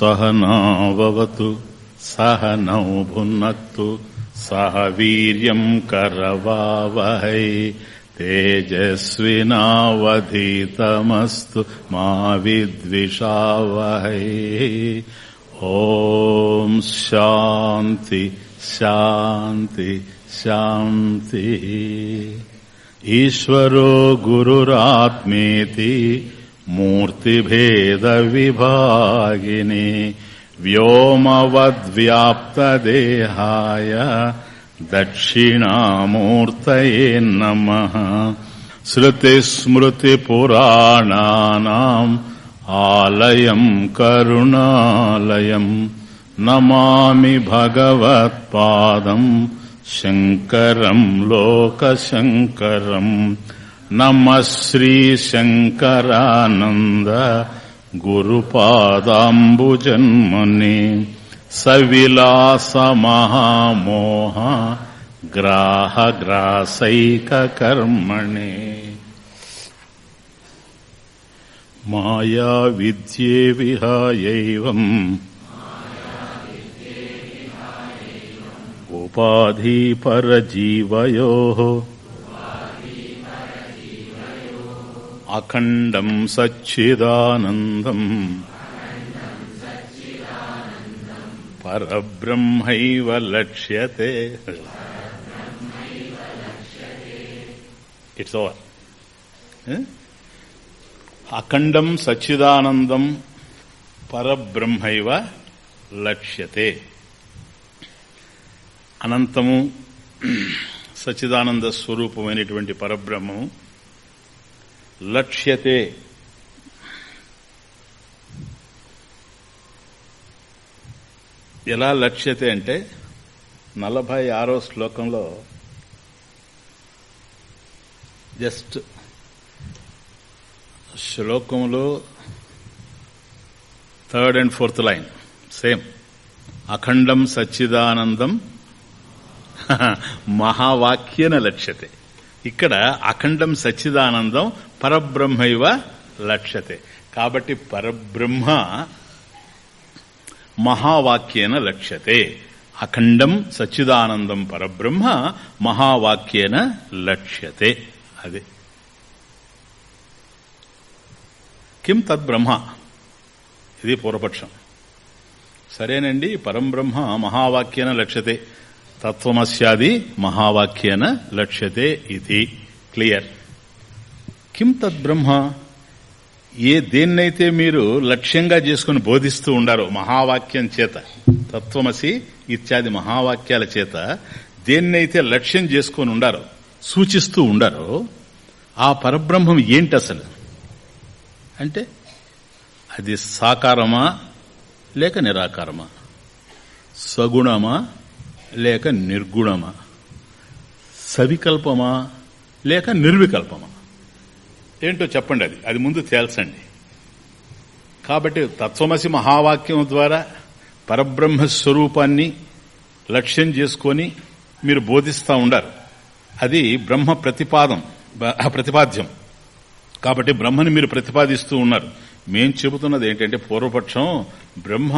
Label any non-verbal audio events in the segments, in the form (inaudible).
सहनावतु सहनौ भुनक्तु सह वीर्यम् करवावहै तेजस्विनावधीतमस्तु मा विद्विषावहै ॐ शान्ति शान्ति शान्तिः ईश्वरो गुरुरात्मेति मूर्तिभेदविभागिने व्योमवद्व्याप्तदेहाय दक्षिणामूर्तये नमः श्रुतिस्मृतिपुराणानाम् आलयम् करुणालयम् नमामि भगवत्पादम् शङ्करम् लोकशङ्करम् नमः श्रीशङ्करानन्द गुरुपादाम्बुजन्मने सविलासमहामोह ग्राहग्रासैककर्मणे मायाविद्ये विहायैवम् उपाधिपरजीवयोः అఖండం సచ్చిదానందం. పరబ్రహ్మైవ లక్ష్యతే. It's over eh? అఖండం సచ్చిదానందం పరబ్రహ్మైవ లక్ష్యతే. అనంతము సచ్చిదానంద స్వరూపమైనటువంటి పరబ్రహ్మము. లక్ష్యతే. ఎలా లక్ష్యతే అంటే నలభై ఆరో శ్లోకంలో జస్ట్ శ్లోకంలో third and fourth line same. అఖండం సచ్చిదానందం (laughs) మహావాక్యన లక్ష్యతే. ఇక్కడ అఖండం సచ్చిదానందం పరబ్రహ్మైవ లక్ష్యతే. కాబట్టి పరబ్రహ్మ మహావాక్యేన లక్ష్యతే. అఖండం సచ్చిదానందం పరబ్రహ్మ మహావాక్యేన లక్ష్యతే. అదే. కిం తద్బ్రహ్మ ఇది పూర్వపక్షం. సరేనండి పరంబ్రహ్మ మహావాక్యేన లక్ష్యతే. తత్వమస్యాది మహావాక్యేన లక్ష్యతే ఇది. క్లియర్. కిం తద్బ్రహ్మ ఏ దేన్నైతే మీరు లక్ష్యంగా చేసుకుని బోధిస్తూ ఉండారో మహావాక్యం చేత తత్వమసి ఇత్యాది మహావాక్యాల చేత దేన్నైతే లక్ష్యం చేసుకొని ఉండారో సూచిస్తూ ఉండారో ఆ పరబ్రహ్మం ఏంటి అసలు? అంటే అది సాకారమా లేక నిరాకారమా? సగుణమా లేక నిర్గుణమా? సవికల్పమా? లేక నిర్వికల్పమా? ఏంటో చెప్పండి అది. అది ముందు తేల్చండి. కాబట్టి తత్వమసి మహావాక్యం ద్వారా పరబ్రహ్మ స్వరూపాన్ని లక్ష్యం చేసుకొని మీరు బోధిస్తూ ఉండారు. అది బ్రహ్మ ప్రతిపాదం ప్రతిపాద్యం. కాబట్టి బ్రహ్మని మీరు ప్రతిపాదిస్తూ ఉన్నారు. మేం చెబుతున్నది ఏంటంటే పూర్వపక్షం బ్రహ్మ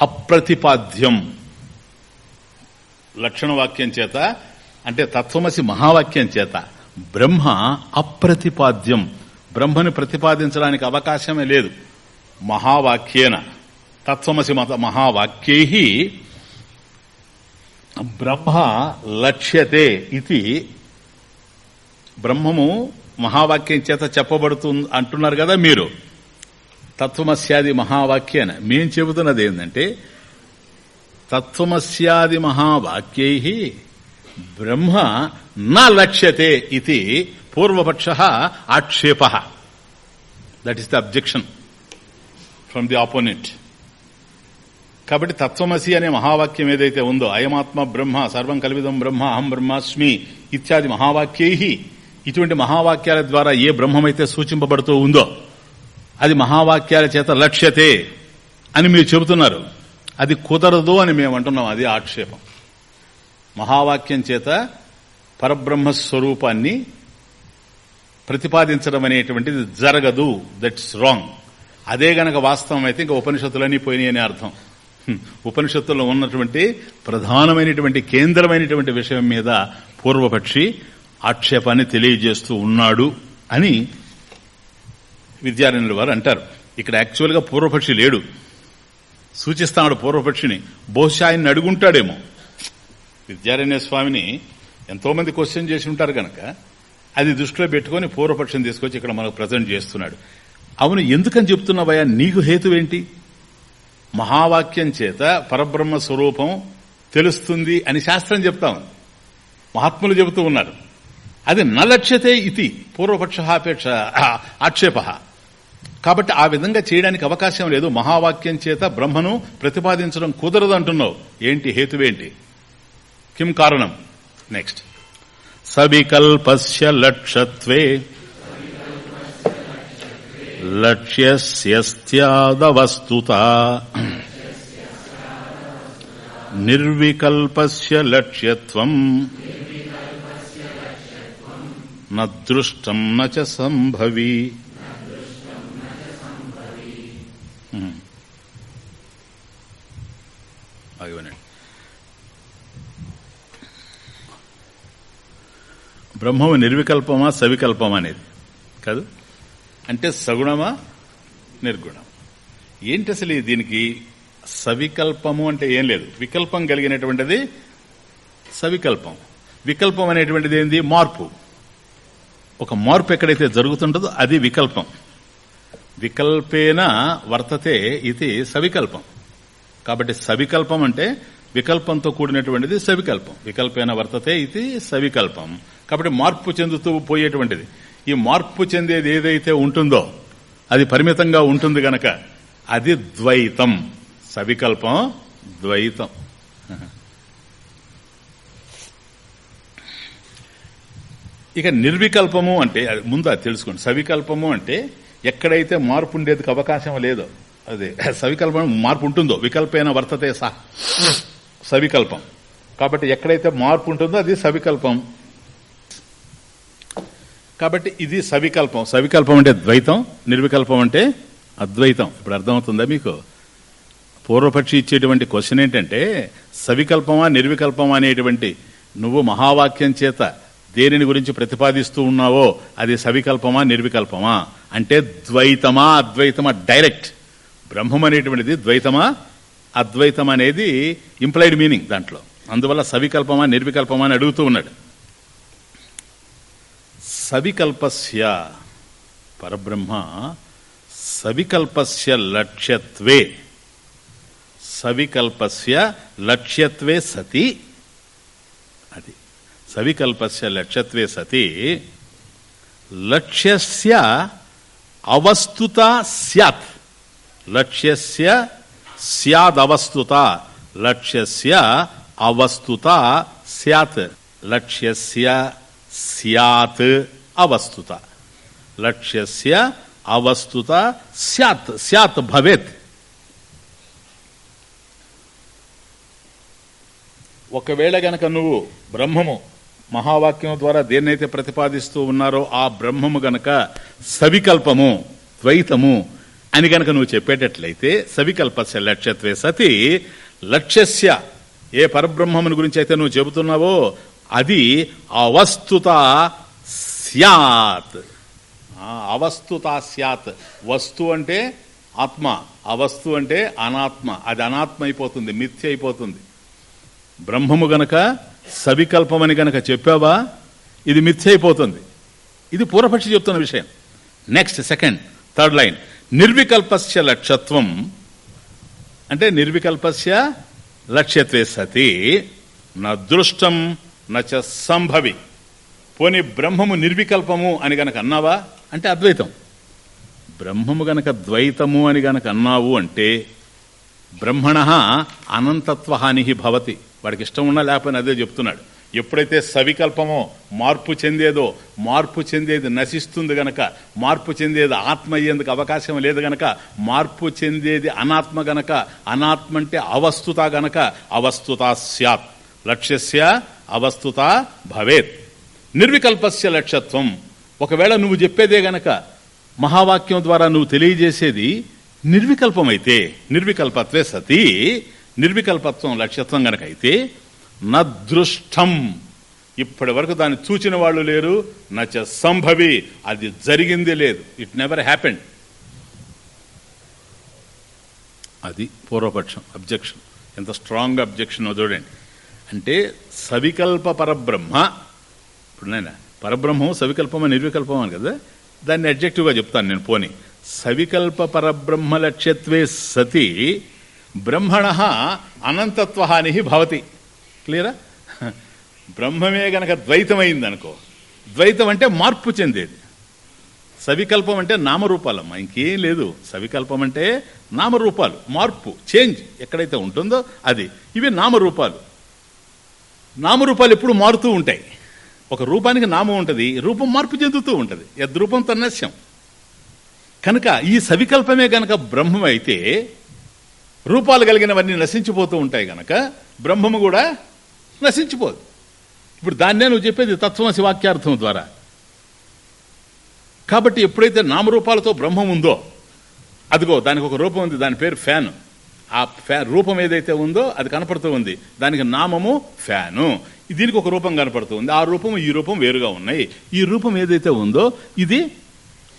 అప్రతిపాద్యం. లక్షణ వాక్యం చేత అంటే తత్వమసి మహావాక్యం చేత బ్రహ్మ అప్రతిపాద్యం. బ్రహ్మని ప్రతిపాదించడానికి అవకాశమే లేదు. మహావాక్యేన. తత్వమసి మత మహావాక్యై బ్రహ్మ లక్ష్యతే ఇది. బ్రహ్మము మహావాక్యం చేత చెప్పబడుతుంది అంటున్నారు కదా మీరు. తత్వమస్యాది మహావాక్యాన. మేం చెబుతున్నది ఏంటంటే తత్వమస్యాది మహావాక్యై బ్రహ్మ నా లక్ష్యతే ఇది పూర్వపక్ష ఆక్షేప. That is the objection from the opponent కాబట్టి తత్వమసి అనే మహావాక్యం ఏదైతే ఉందో అయమాత్మ బ్రహ్మ సర్వం కల్విదం బ్రహ్మ అహం బ్రహ్మాస్మి ఇత్యాది మహావాక్యై ఇటువంటి మహావాక్యాల ద్వారా ఏ బ్రహ్మమైతే సూచింపబడుతూ ఉందో అది మహావాక్యాల చేత లక్ష్యతే అని మీరు చెబుతున్నారు. అది కుదరదు అని మేము అంటున్నాం. అది ఆక్షేపం. మహావాక్యం చేత పరబ్రహ్మ స్వరూపాన్ని ప్రతిపాదించడం అనేటువంటిది జరగదు. దట్స్ రాంగ్ అదే గనక వాస్తవం అయితే ఇంకా ఉపనిషత్తులన్నీ పోయినాయి అనే అర్థం. ఉపనిషత్తుల్లో ఉన్నటువంటి ప్రధానమైనటువంటి కేంద్రమైనటువంటి విషయం మీద పూర్వపక్షి ఆక్షేపాన్ని తెలియజేస్తూ ఉన్నాడు అని విద్యారణ్యుల వారు అంటారు. ఇక్కడ యాక్చువల్గా పూర్వపక్షి లేడు. సూచిస్తాడు పూర్వపక్షిని. బహుశా ఆయన అడుగుంటాడేమో. విద్యారణ్య స్వామిని ఎంతో మంది క్వశ్చన్ చేసి ఉంటారు కనుక అది దృష్టిలో పెట్టుకుని పూర్వపక్షం తీసుకొచ్చి ఇక్కడ మనకు ప్రజెంట్ చేస్తున్నాడు. అవును ఎందుకని చెప్తున్నావయ్యా? నీకు హేతువేంటి మహావాక్యం చేత పరబ్రహ్మ స్వరూపం తెలుస్తుంది అని శాస్త్రం చెప్తా ఉంది. మహాత్ములు చెబుతూ ఉన్నారు. అది నలక్ష్యతే ఇది పూర్వపక్ష ఆపేక్ష ఆక్షేప. కాబట్టి ఆ విధంగా చేయడానికి అవకాశం లేదు. మహావాక్యం చేత బ్రహ్మను ప్రతిపాదించడం కుదరదు అంటున్నావు ఏంటి? హేతువేంటి కిం కారణం? నెక్స్ట్. సవికల్పస్య లక్ష్యత్వే. లక్ష్యస్యస్త్యాదవస్తుత. నిర్వికల్పస్య లక్ష్యత్వం. నదృష్టం నచ సంభవి. ఆగివనండి బ్రహ్మము నిర్వికల్పమా సవికల్పమా అనేది. కాదు. అంటే సగుణమా నిర్గుణం. ఏంటి అసలు దీనికి సవికల్పము అంటే ఏం లేదు. వికల్పం కలిగినటువంటిది సవికల్పం. వికల్పం అనేటువంటిది ఏంది? మార్పు. ఒక మార్పు ఎక్కడైతే జరుగుతుంటుందో అది వికల్పం. వికల్పేన వర్తతే ఇది సవికల్పం. కాబట్టి సవికల్పం అంటే వికల్పంతో కూడినటువంటిది సవికల్పం. వికల్పైన వర్తతే ఇది సవికల్పం. కాబట్టి మార్పు చెందుతూ పోయేటువంటిది. ఈ మార్పు చెందేది ఏదైతే ఉంటుందో అది పరిమితంగా ఉంటుంది గనక అది ద్వైతం. సవికల్పం ద్వైతం. ఇక నిర్వికల్పము అంటే అది ముందు అది తెలుసుకోండి. సవికల్పము అంటే ఎక్కడైతే మార్పు ఉండేందుకు అవకాశం లేదో అదే సవికల్పం మార్పు ఉంటుందో? వికల్పైన వర్తతే సహ సవికల్పం. కాబట్టి ఎక్కడైతే మార్పు ఉంటుందో అది సవికల్పం. కాబట్టి ఇది సవికల్పం. సవికల్పం అంటే ద్వైతం నిర్వికల్పం అంటే అద్వైతం. ఇప్పుడు అర్థమవుతుందా మీకు? పూర్వపక్షి ఇచ్చేటువంటి క్వశ్చన్ ఏంటంటే సవికల్పమా నిర్వికల్పమా అనేటువంటి నువ్వు మహావాక్యం చేత దేనిని గురించి ప్రతిపాదిస్తూ ఉన్నావో అది సవికల్పమా నిర్వికల్పమా? అంటే ద్వైతమా అద్వైతమా డైరెక్ట్. బ్రహ్మం అనేటువంటిది ద్వైతమా? అద్వైతం అనేది ఇంప్లైడ్ మీనింగ్ దాంట్లో. అందువల్ల సవికల్పమా నిర్వికల్పమా అని అడుగుతూ ఉన్నాడు. సవికల్పస్య పరబ్రహ్మ సవికల్పస్య లక్ష్యత్వే. సవికల్పస్య లక్ష్యత్వే సతి. అది. సవికల్పస్య లక్ష్యత్వే సతి. లక్ష్యస్య అవస్తుత స్యాత్. లక్ష్యస్య స్యాదవస్తుత. లక్ష్యస్య అవస్తుత స్యాత్. లక్ష్యస్య స్యాత్ అవస్తుత. లక్ష్యస్య అవస్తుత స్యాత్. స్యాత్ భవేత్. ఒకవేళ గనక నువ్వు బ్రహ్మము మహావాక్యం ద్వారా దేన్నైతే ప్రతిపాదిస్తూ ఉన్నారో ఆ బ్రహ్మము గనక సవికల్పము ద్వైతము అని గనక నువ్వు చెప్పేటట్లయితే సవికల్పస్య లక్ష్యత్వే సతి లక్ష్యస్య. ఏ పరబ్రహ్మముని గురించి అయితే నువ్వు చెబుతున్నావో అది అవస్తుత స్యాత్. అవస్తుత స్యాత్. వస్తు అంటే ఆత్మ అవస్తు అంటే అనాత్మ. అది అనాత్మ అయిపోతుంది మిథ్య అయిపోతుంది. బ్రహ్మము గనక సవికల్పమని గనక చెప్పావా ఇది మిథ్య అయిపోతుంది. ఇది పూర్వపక్షి చెప్తున్న విషయం. నెక్స్ట్ సెకండ్ థర్డ్ లైన్ నిర్వికల్పస్య లక్ష్యత్వం అంటే నిర్వికల్పస్య లక్ష్యత్వే సతి. నదృష్టం నచ సంభవి. పోని బ్రహ్మము నిర్వికల్పము అని గనక అన్నావా? అంటే అద్వైతం. బ్రహ్మము గనక ద్వైతము అని గనక అన్నావు అంటే బ్రహ్మణ అనంతత్వహాని భవతి. వాడికి ఇష్టం ఉన్నా లేకపోయినా అదే చెప్తున్నాడు. ఎప్పుడైతే సవికల్పమో మార్పు చెందేదో మార్పు చెందేది నశిస్తుంది గనక మార్పు చెందేది ఆత్మ అయ్యేందుకు అవకాశం లేదు గనక మార్పు చెందేది అనాత్మ గనక అనాత్మ అంటే అవస్తుత గనక అవస్తుత స్యాత్. లక్ష్యస్య అవస్తుత భవేత్. నిర్వికల్పస్య లక్ష్యత్వం. ఒకవేళ నువ్వు చెప్పేదే గనక మహావాక్యం ద్వారా నువ్వు తెలియజేసేది నిర్వికల్పమైతే నిర్వికల్పత్వే సతీ నిర్వికల్పత్వం లక్ష్యత్వం గనక అయితే నదృష్టం. ఇప్పటి వరకు దాన్ని చూచిన వాళ్ళు లేరు నచ సంభవి. అది జరిగింది లేదు. ఇట్ నెవర్ హ్యాపెండ్ అది పూర్వపక్షం అబ్జెక్షన్ ఎంత స్ట్రాంగ్ అబ్జెక్షన్ చూడండి. అంటే సవికల్ప పరబ్రహ్మ ఇప్పుడు నేను పరబ్రహ్మం సవికల్పమా నిర్వికల్పం అని కదా దాన్ని అడ్జెక్టివ్గా చెప్తాను నేను పోని. సవికల్ప పరబ్రహ్మ లక్ష్యత్వే సతి బ్రహ్మణ అనంతత్వహాని భవతి. క్లియరా (laughs) బ్రహ్మమే గనక ద్వైతమైంది అనుకో ద్వైతం అంటే మార్పు చెందేది. సవికల్పం అంటే నామరూపాలమ్మా ఇంకేం లేదు. సవికల్పం అంటే నామరూపాలు మార్పు చేంజ్ ఎక్కడైతే ఉంటుందో అది. ఇవి నామరూపాలు. నామరూపాలు ఎప్పుడు మారుతూ ఉంటాయి. ఒక రూపానికి నామం ఉంటుంది రూపం మార్పు చెందుతూ ఉంటుంది. యద్రూపం తన్నస్యం. కనుక ఈ సవికల్పమే గనక బ్రహ్మం అయితే రూపాలు కలిగినవన్నీ నశించిపోతూ ఉంటాయి గనక బ్రహ్మము కూడా నశించిపోదు. ఇప్పుడు దాన్నే నువ్వు చెప్పేది తత్వమసి వాక్యార్థం ద్వారా. కాబట్టి ఎప్పుడైతే నామరూపాలతో బ్రహ్మం ఉందో అదిగో దానికి ఒక రూపం ఉంది దాని పేరు ఫ్యాన్. ఆ ఫ్యా రూపం ఏదైతే ఉందో అది కనపడుతూ ఉంది. దానికి నామము ఫ్యాను. దీనికి ఒక రూపం కనపడుతుంది ఆ రూపం ఈ రూపం వేరుగా ఉన్నాయి. ఈ రూపం ఏదైతే ఉందో ఇది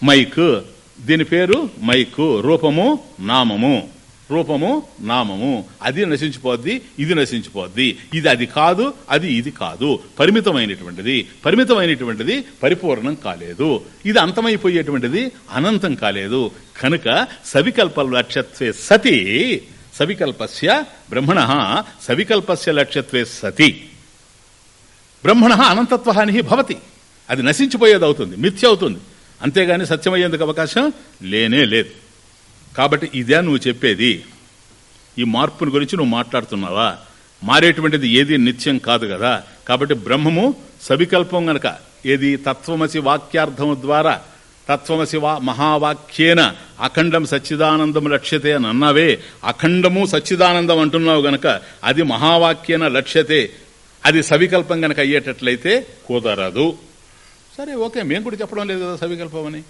మైక్. దీని పేరు మైకు రూపము నామము. రూపము నామము. అది నశించిపోద్ది ఇది నశించిపోద్ది. ఇది అది కాదు అది ఇది కాదు. పరిమితమైనటువంటిది. పరిమితమైనటువంటిది పరిపూర్ణం కాలేదు. ఇది అంతమైపోయేటువంటిది అనంతం కాలేదు. కనుక సవికల్ప లక్ష్యత్వే సతి సవికల్పస్య బ్రహ్మణ సవికల్పస్య లక్ష్యత్వే సతి. బ్రహ్మణ అనంతత్వహాని భవతి. అది నశించిపోయేది అవుతుంది మిథ్య అవుతుంది అంతేగాని సత్యమయ్యేందుకు అవకాశం లేనే లేదు. కాబట్టి ఇదే నువ్వు చెప్పేది. ఈ మార్పుని గురించి నువ్వు మాట్లాడుతున్నావా? మారేటువంటిది ఏది నిత్యం కాదు కదా. కాబట్టి బ్రహ్మము సవికల్పం గనక ఏది తత్వమసి వాక్యార్థము ద్వారా తత్వమసి వా మహావాక్యేన అఖండం సచ్చిదానందం లక్ష్యతే అని అన్నావే. అఖండము సచ్చిదానందం అంటున్నావు గనక అది మహావాక్యేన లక్ష్యతే. అది సవికల్పం గనక అయ్యేటట్లయితే కుదరదు. సరే ఓకే మేము కూడా చెప్పడం లేదు కదా సవికల్పం అని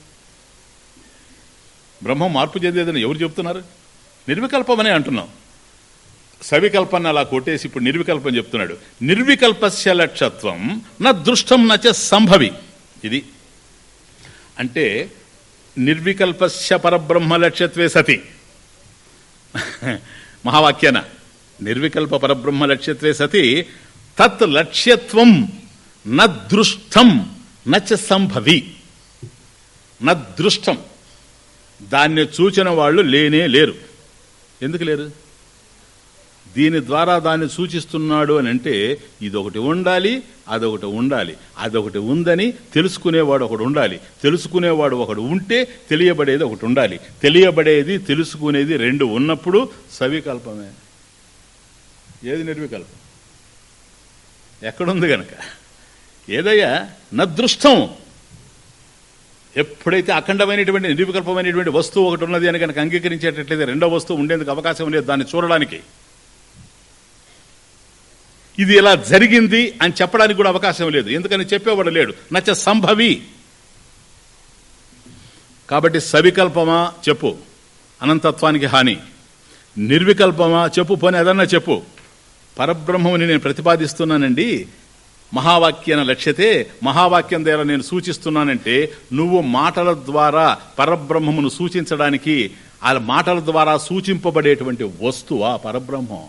బ్రహ్మం మార్పు చెందేదని ఎవరు చెప్తున్నారు? నిర్వికల్పమనే అంటున్నాం. సవికల్పన అలా కొట్టేసి ఇప్పుడు నిర్వికల్పం చెప్తున్నాడు. నిర్వికల్పస్య లక్ష్యత్వం నా దృష్టం నచ సంభవి. ఇది. అంటే నిర్వికల్పస్య పరబ్రహ్మ లక్ష్యత్వే సతి. మహావాక్యన నిర్వికల్ప పరబ్రహ్మ లక్ష్యత్వే సతి. తత్ లక్ష్యత్వం నదృష్టం నచ సంభవి. నదృష్టం దాన్ని చూచిన వాళ్ళు లేనే లేరు. ఎందుకు లేరు? దీని ద్వారా దాన్ని సూచిస్తున్నాడు అని అంటే ఇదొకటి ఉండాలి అదొకటి ఉండాలి. అదొకటి ఉందని తెలుసుకునేవాడు ఒకడు ఉండాలి. తెలుసుకునేవాడు ఒకడు ఉంటే తెలియబడేది ఒకటి ఉండాలి. తెలియబడేది తెలుసుకునేది రెండు ఉన్నప్పుడు సవికల్పమే. ఏది నిర్వికల్పం? ఎక్కడుంది గనక? ఏదయ్యా? నదృష్టం. ఎప్పుడైతే అఖండమైనటువంటి నిర్వికల్పమైనటువంటి వస్తువు ఒకటి ఉన్నది అని కనుక అంగీకరించేటట్లయితే రెండో వస్తువు ఉండేందుకు అవకాశం లేదు దాన్ని చూడడానికి. ఇది ఇలా జరిగింది అని చెప్పడానికి కూడా అవకాశం లేదు. ఎందుకని చెప్పేవాడు లేడు. నచ్చ సంభవి. కాబట్టి సవికల్పమా చెప్పు. అనంతత్వానికి హాని. నిర్వికల్పమా చెప్పు. పోనీ ఏదన్నా చెప్పు. పరబ్రహ్మని నేను ప్రతిపాదిస్తున్నానండి. మహావాక్యాన లక్ష్యతే మహావాక్యం ద్వారా నేను సూచిస్తున్నానంటే నువ్వు మాటల ద్వారా పరబ్రహ్మమును సూచించడానికి ఆ మాటల ద్వారా సూచింపబడేటువంటి ఆ పరబ్రహ్మం.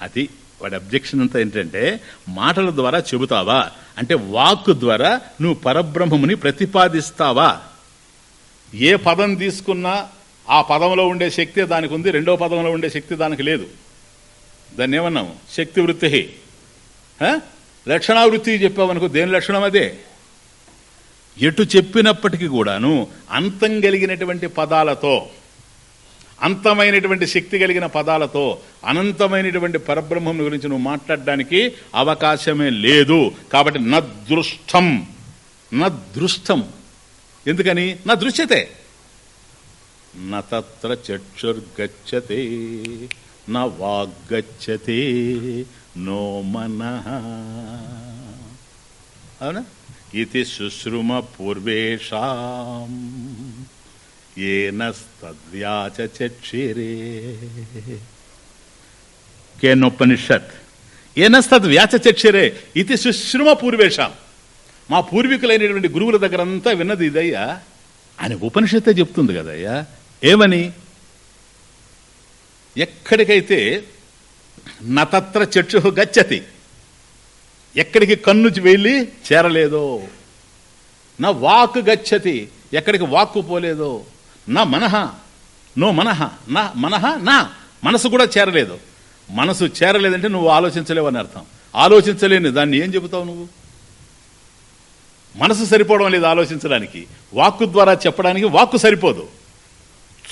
అది వాడి అబ్జెక్షన్ అంతా ఏంటంటే మాటల ద్వారా చెబుతావా? అంటే వాక్ ద్వారా నువ్వు పరబ్రహ్మముని ప్రతిపాదిస్తావా? ఏ పదం తీసుకున్నా ఆ పదంలో ఉండే శక్తి దానికి ఉంది రెండో పదంలో ఉండే శక్తి దానికి లేదు. దాన్ని ఏమన్నాము శక్తి వృత్తి. లక్షణావృత్తి చెప్పావనుకో దేని లక్షణం అదే? ఎటు చెప్పినప్పటికీ కూడాను అంతం కలిగినటువంటి పదాలతో అంతమైనటువంటి శక్తి కలిగిన పదాలతో అనంతమైనటువంటి పరబ్రహ్మం గురించి నువ్వు మాట్లాడడానికి అవకాశమే లేదు. కాబట్టి నదృష్టం నదృష్టం. ఎందుకని? నా దృశ్యతే. నత్ర చక్షుర్గచ్చతే నా వాగ్గచ్చతే నో మన. అవునా? ఇది శుశ్రుమ పూర్వేషాం ఏనస్తద్వ్యాచక్షిరే కేనోపనిషత్ ఏనస్తద్ వ్యాచక్షిరే ఇది శుశ్రుమ పూర్వేషాం. మా పూర్వీకులైనటువంటి గురువుల దగ్గర అంతా విన్నది ఇదయ్యా. అని ఉపనిషత్తే చెప్తుంది కదయ్యా ఏమని? ఎక్కడికైతే నతత్ర చక్షు గచ్చతి ఎక్కడికి కన్ను వెళ్ళి చేరలేదో నా వాక్ గచ్చతి ఎక్కడికి వాక్కు పోలేదో నా మనహ నో మనహ నా మనహ నా మనసు కూడా చేరలేదు. మనసు చేరలేదంటే నువ్వు ఆలోచించలేవు అని అర్థం. ఆలోచించలేని దాన్ని ఏం చెబుతావు నువ్వు? మనసు సరిపోవడం లేదు ఆలోచించడానికి. వాక్కు ద్వారా చెప్పడానికి వాక్కు సరిపోదు.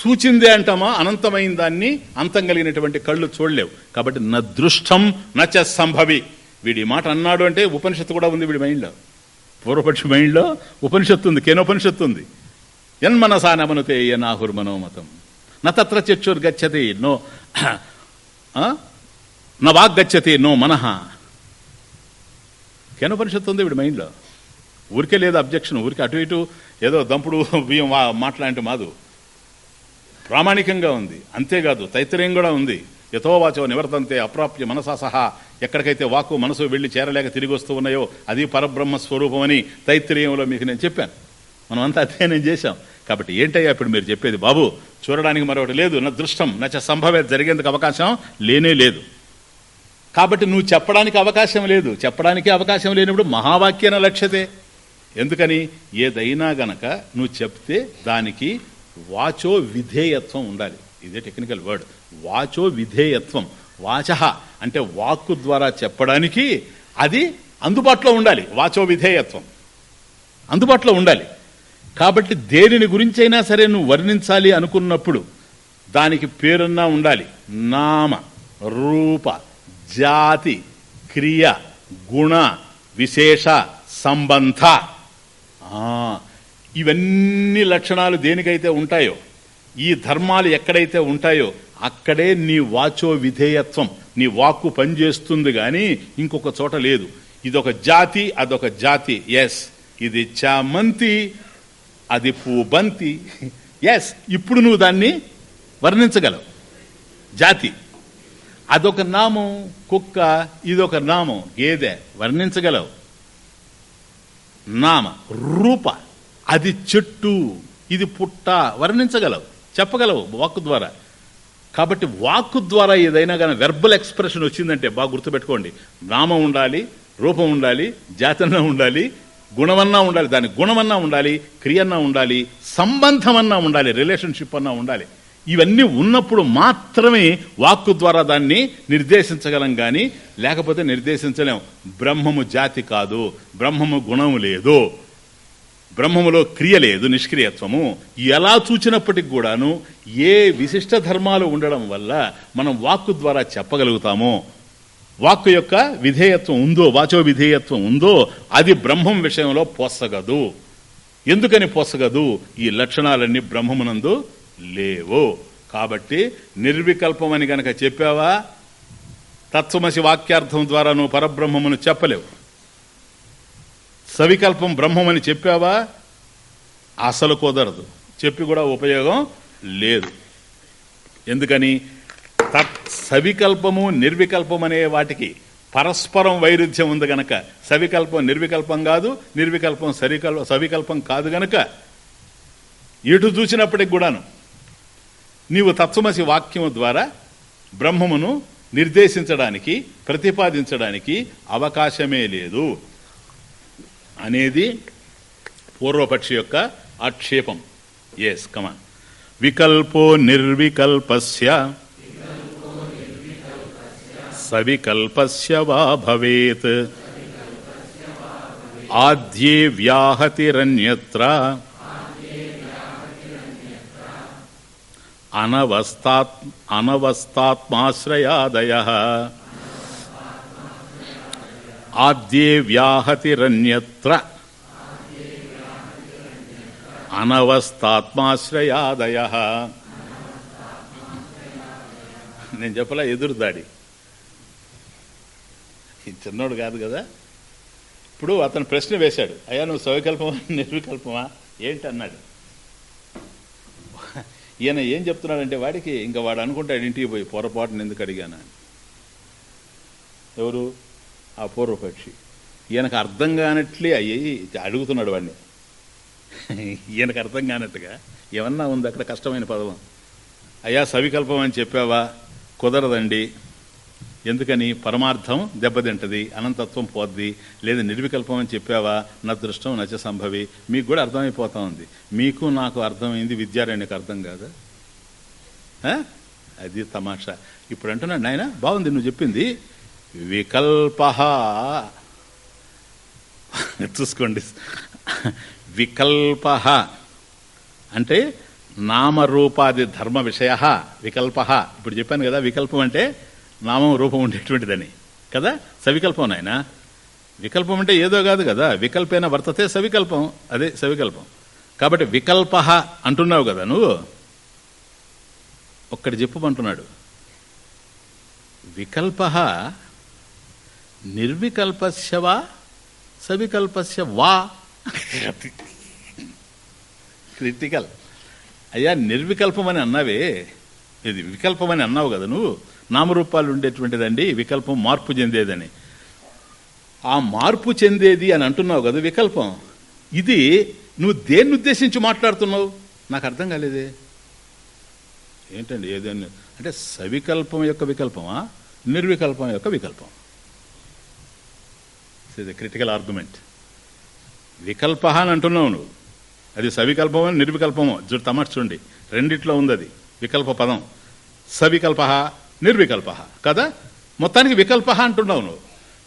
చూచిందే అంటామా? అనంతమైన దాన్ని అంతం కలిగినటువంటి కళ్ళు చూడలేవు. కాబట్టి నదృష్టం నచ సంభవి. వీడి మాట అన్నాడు అంటే ఉపనిషత్తు కూడా ఉంది వీడి మైండ్లో. పూర్వపక్షి మైండ్లో ఉపనిషత్తు ఉంది కేనోపనిషత్తు ఉంది. యన్మనసా నమనుతే యనాహుర్ మనోమతం. నత్ర చక్షుర్గచ్చతి నో నా వాగ్గచ్చతి నో మనహ. కేనోపనిషత్తు ఉంది వీడి మైండ్లో. ఊరికే లేదు అబ్జెక్షన్ ఊరికే అటు ఇటు ఏదో దంపుడు బియ్యం మాట్లాడంటే మాదు. ప్రామాణికంగా ఉంది. అంతేకాదు తైత్రయం కూడా ఉంది. యథోవాచో నివర్తంతే అప్రాప్య మనసా సహా. ఎక్కడికైతే వాక్కు మనసు వెళ్ళి చేరలేక తిరిగి వస్తూ ఉన్నాయో అది పరబ్రహ్మ స్వరూపమని తైత్రయంలో మీకు నేను చెప్పాను. మనం అంతా అధ్యయనం చేశాం. కాబట్టి ఏంటయ్యా ఇప్పుడు మీరు చెప్పేది? బాబు చూడడానికి మరొకటి లేదు. నా దృష్టం నచ్చ సంభవే జరిగేందుకు అవకాశం లేనే లేదు. కాబట్టి నువ్వు చెప్పడానికి అవకాశం లేదు. చెప్పడానికి అవకాశం లేనప్పుడు మహావాక్యన లక్ష్యతే. ఎందుకని? ఏదైనా గనక నువ్వు చెప్తే దానికి వాచో విధేయత్వం ఉండాలి. ఇదే టెక్నికల్ వర్డ్ వాచో విధేయత్వం. వాచ అంటే వాక్కు ద్వారా చెప్పడానికి అది అందుబాటులో ఉండాలి. వాచో విధేయత్వం. అందుబాటులో ఉండాలి. కాబట్టి దేనిని గురించైనా సరే నువ్వు వర్ణించాలి అనుకున్నప్పుడు దానికి పేరున్నా ఉండాలి. నామ రూప జాతి క్రియ గుణ విశేష సంబంధ. ఇవన్నీ లక్షణాలు దేనికైతే ఉంటాయో ఈ ధర్మాలు ఎక్కడైతే ఉంటాయో అక్కడే నీ వాచో విధేయత్వం నీ వాక్కు పనిచేస్తుంది కానీ ఇంకొక చోట లేదు. ఇదొక జాతి అదొక జాతి. ఎస్ ఇది చామంతి అది పూబంతి. ఎస్ ఇప్పుడు నువ్వు దాన్ని వర్ణించగలవు. జాతి. అదొక నామం కుక్క ఇదొక నామం. గేదె వర్ణించగలవు. నామ రూప. అది చెట్టు ఇది పుట్ట వర్ణించగలవు చెప్పగలవు వాక్కు ద్వారా. కాబట్టి వాక్కు ద్వారా ఏదైనా కానీ వెర్బల్ ఎక్స్ప్రెషన్ వచ్చిందంటే బాగా గుర్తుపెట్టుకోండి. నామం ఉండాలి రూపం ఉండాలి జాతన్నా ఉండాలి గుణమన్నా ఉండాలి దాని గుణమన్నా ఉండాలి క్రియన్నా ఉండాలి సంబంధమన్నా ఉండాలి రిలేషన్షిప్ అన్నా ఉండాలి. ఇవన్నీ ఉన్నప్పుడు మాత్రమే వాక్కు ద్వారా దాన్ని నిర్దేశించగలం కానీ లేకపోతే నిర్దేశించలేం. బ్రహ్మము జాతి కాదు బ్రహ్మము గుణము లేదు. బ్రహ్మములో క్రియ లేదు నిష్క్రియత్వము. ఎలా చూచినప్పటికి కూడాను ఏ విశిష్ట ధర్మాలు ఉండడం వల్ల మనం వాక్కు ద్వారా చెప్పగలుగుతామో వాక్కు యొక్క విధేయత్వం ఉందో వాచో విధేయత్వం ఉందో అది బ్రహ్మం విషయంలో పోసగదు. ఎందుకని పోసగదు? ఈ లక్షణాలన్నీ బ్రహ్మమునందు లేవు. కాబట్టి నిర్వికల్పమని గనక చెప్పావా? తత్వమసి వాక్యార్థం ద్వారా నువ్వు పరబ్రహ్మమును చెప్పలేవు. సవికల్పం బ్రహ్మమని చెప్పావా? అసలు కుదరదు. చెప్పి కూడా ఉపయోగం లేదు. ఎందుకని? తత్ సవికల్పము నిర్వికల్పం అనే వాటికి పరస్పరం వైరుధ్యం ఉంది గనక. సవికల్పం నిర్వికల్పం కాదు నిర్వికల్పం సరికల్ సవికల్పం కాదు గనక. ఎటు చూసినప్పటికి కూడాను నీవు తత్వమసి వాక్యము ద్వారా బ్రహ్మమును నిర్దేశించడానికి ప్రతిపాదించడానికి అవకాశమే లేదు. అనేది పూర్వపక్షి యొక్క ఆక్షేపం. Yes come on వికల్పో నిర్వికల్పస్య. సవికల్పస్య వా భవేత్. ఆద్యే వ్యాహతిరన్యత్ర. అనవస్తాత్ అనవస్తాత్మాశ్రయాదయ ఆద్యే వ్యాహతిరన్యత్ర. అనవస్థాత్మాశ్రయాదయ. నేను చెప్పలా ఎదురు దాడి. ఈ చిన్నోడు కాదు కదా? ఇప్పుడు అతను ప్రశ్న వేశాడు. అయ్యా నువ్వు సవికల్పమా నిర్వికల్పమా? ఏంటి అన్నాడు ఈయన ఏం చెప్తున్నాడంటే వాడికి ఇంకా వాడు అనుకుంటాడు ఇంటికి పోయి పొరపాటును ఎందుకు అడిగాను ఎవరు? ఆ పూర్వపక్షి ఈయనకు అర్థం కానట్లే అయ్యి అడుగుతున్నాడు వాడిని. ఈయనకు అర్థం కానట్టుగా ఏమన్నా ఉంది అక్కడ కష్టమైన పదవం అయ్యా సవికల్పం అని చెప్పావా? కుదరదండి. ఎందుకని? పరమార్థం దెబ్బతింటది అనంతత్వం పోద్ది. లేదా నిర్వికల్పం అని చెప్పావా? నా దృష్టం నచ్చ సంభవి. మీకు కూడా అర్థమైపోతా ఉంది. మీకు నాకు అర్థమైంది విద్యారణ్యకు అర్థం కాదా? ఆ? అది తమాషా. ఇప్పుడు అంటున్నాడు నాయన బాగుంది నువ్వు చెప్పింది. వికల్ప. చూసుకోండి. వికల్ప. అంటే నామరూపాది ధర్మ విషయ వికల్ప. ఇప్పుడు చెప్పాను కదా వికల్పం అంటే నామం రూపం ఉండేటువంటిదని. కదా? సవికల్పం నాయన? వికల్పం అంటే ఏదో కాదు కదా. వికల్పైన వర్తతే సవికల్పం. అదే సవికల్పం. కాబట్టి వికల్ప అంటున్నావు కదా నువ్వు? ఒక్కటి చెప్పమంటున్నాడు. వికల్ప నిర్వికల్పస్య వా సవికల్పస్య వా. క్రిటికల్ అయ్యా నిర్వికల్పమని అన్నావే. ఇది వికల్పం అని అన్నావు కదా నువ్వు. నామరూపాలు ఉండేటువంటిదండి వికల్పం మార్పు చెందేదని. ఆ మార్పు చెందేది అని అంటున్నావు కదా వికల్పం. ఇది నువ్వు దేన్ని ఉద్దేశించి మాట్లాడుతున్నావు? నాకు అర్థం కాలేదే. ఏంటండి ఏదైనా అంటే సవికల్పం యొక్క వికల్పమా? నిర్వికల్పం యొక్క వికల్పం. ఇది క్రిటికల్ ఆర్గ్యుమెంట్ వికల్ప అని అంటున్నావు నువ్వు. అది సవికల్పమో నిర్వికల్పమో? చూడు తమర్చుండి రెండిట్లో ఉంది అది. వికల్ప పదం. సవికల్ప నిర్వికల్ప కదా? మొత్తానికి వికల్ప అంటున్నావు నువ్వు.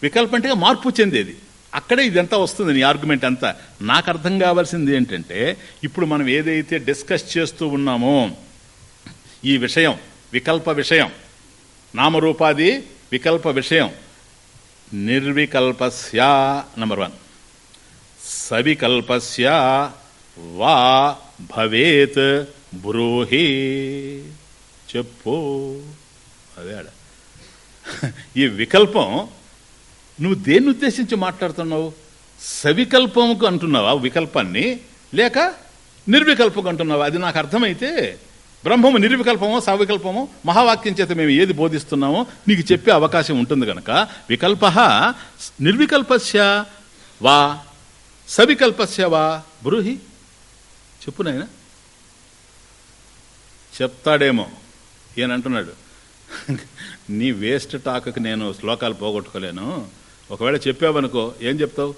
వికల్ప అంటే మార్పు చెందేది. అక్కడే ఇదంతా వస్తుంది నీ ఆర్గ్యుమెంట్ అంతా. నాకు అర్థం కావాల్సింది ఏంటంటే ఇప్పుడు మనం ఏదైతే డిస్కస్ చేస్తూ ఉన్నామో ఈ విషయం వికల్ప విషయం నామరూపాది వికల్ప విషయం నిర్వికల్పస్య నంబర్ వన్ సవికల్పస్య వా భవేత్ బ్రూహి. చెప్పు. అదే ఈ వికల్పం నువ్వు దేన్ని ఉద్దేశించి మాట్లాడుతున్నావు? సవికల్పముకు అంటున్నావా వికల్పాన్ని? లేక నిర్వికల్పకు అంటున్నావా? అది నాకు అర్థమైతే బ్రహ్మము నిర్వికల్పమో సవికల్పమో మహావాక్యం చేత మేము ఏది బోధిస్తున్నామో నీకు చెప్పే అవకాశం ఉంటుంది గనక వికల్ప నిర్వికల్పస్య వా సవికల్పస్య వా బ్రూహి. చెప్పు నాయన. చెప్తాడేమో. ఈయన అంటున్నాడు నీ వేస్ట్ టాక్కి నేను శ్లోకాలు పోగొట్టుకోలేను. ఒకవేళ చెప్పావనుకో ఏం చెప్తావు?